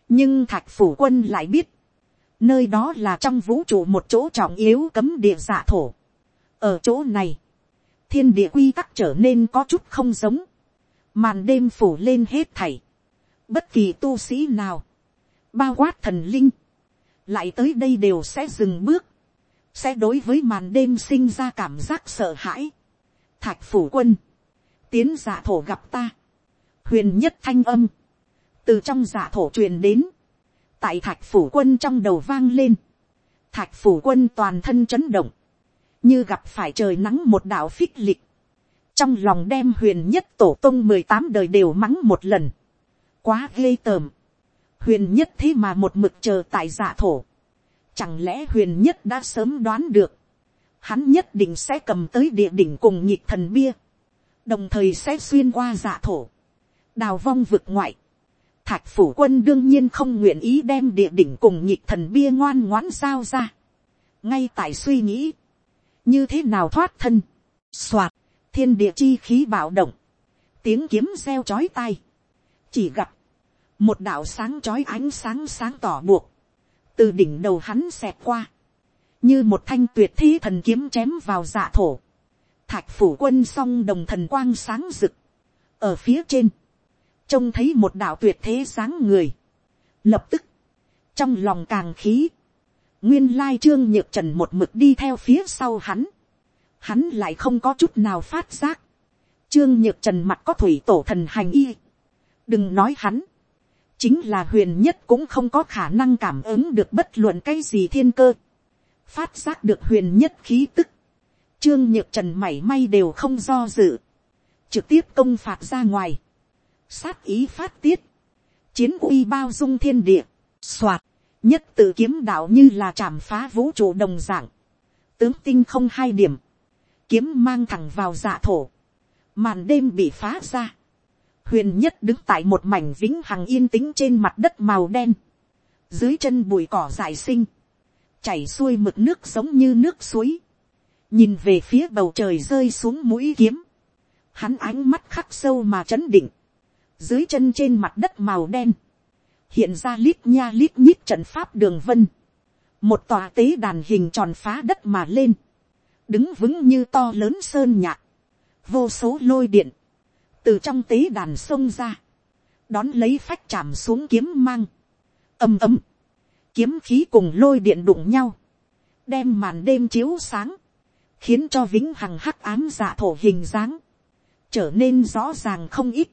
nhưng thạch phủ quân lại biết, nơi đó là trong vũ trụ một chỗ trọng yếu cấm địa giả thổ. ở chỗ này, thiên địa quy tắc trở nên có chút không giống, màn đêm phủ lên hết thảy, bất kỳ tu sĩ nào, bao quát thần linh, lại tới đây đều sẽ dừng bước, sẽ đối với màn đêm sinh ra cảm giác sợ hãi. Thạch phủ quân, tiến giả thổ gặp ta, huyền nhất thanh âm, từ trong giả thổ truyền đến, tại thạch phủ quân trong đầu vang lên, thạch phủ quân toàn thân chấn động, như gặp phải trời nắng một đạo phích lịch, trong lòng đem huyền nhất tổ tung mười tám đời đều mắng một lần, quá ghê tởm, huyền nhất thế mà một mực chờ tại giả thổ, chẳng lẽ huyền nhất đã sớm đoán được, hắn nhất định sẽ cầm tới địa đỉnh cùng nhịp thần bia, đồng thời sẽ xuyên qua giả thổ, đào vong vực ngoại, thạch phủ quân đương nhiên không nguyện ý đem địa đỉnh cùng nhịp thần bia ngoan ngoãn giao ra, ngay tại suy nghĩ, như thế nào thoát thân, Xoạt thiên địa chi khí bạo động, tiếng kiếm reo chói tai, chỉ gặp, một đạo sáng chói ánh sáng sáng tỏ buộc, từ đỉnh đầu hắn xẹt qua, như một thanh tuyệt thi thần kiếm chém vào dạ thổ, thạch phủ quân song đồng thần quang sáng rực, ở phía trên, trông thấy một đạo tuyệt thế sáng người, lập tức, trong lòng càng khí, nguyên lai trương nhược trần một mực đi theo phía sau hắn, hắn lại không có chút nào phát giác, trương nhược trần mặt có thủy tổ thần hành y, đừng nói hắn, chính là huyền nhất cũng không có khả năng cảm ứng được bất luận cái gì thiên cơ, phát giác được huyền nhất khí tức, trương nhược trần mảy may đều không do dự, trực tiếp công phạt ra ngoài, sát ý phát tiết, chiến uy bao dung thiên địa, soạt, nhất tự kiếm đạo như là chạm phá vũ trụ đồng dạng, tướng tinh không hai điểm, kiếm mang thẳng vào dạ thổ, màn đêm bị phá ra, huyền nhất đứng tại một mảnh vĩnh hằng yên tĩnh trên mặt đất màu đen, dưới chân bụi cỏ dài sinh, chảy xuôi mực nước giống như nước suối, nhìn về phía bầu trời rơi xuống mũi kiếm, hắn ánh mắt khắc sâu mà chấn định, dưới chân trên mặt đất màu đen, hiện ra lít nha lít nhít trận pháp đường vân, một tòa tế đàn hình tròn phá đất mà lên, đứng vững như to lớn sơn nhạc, vô số lôi điện, từ trong tế đàn sông ra, đón lấy phách chạm xuống kiếm mang, ầm ầm, kiếm khí cùng lôi điện đụng nhau, đem màn đêm chiếu sáng, khiến cho vĩnh hằng hắc ám dạ thổ hình dáng, trở nên rõ ràng không ít,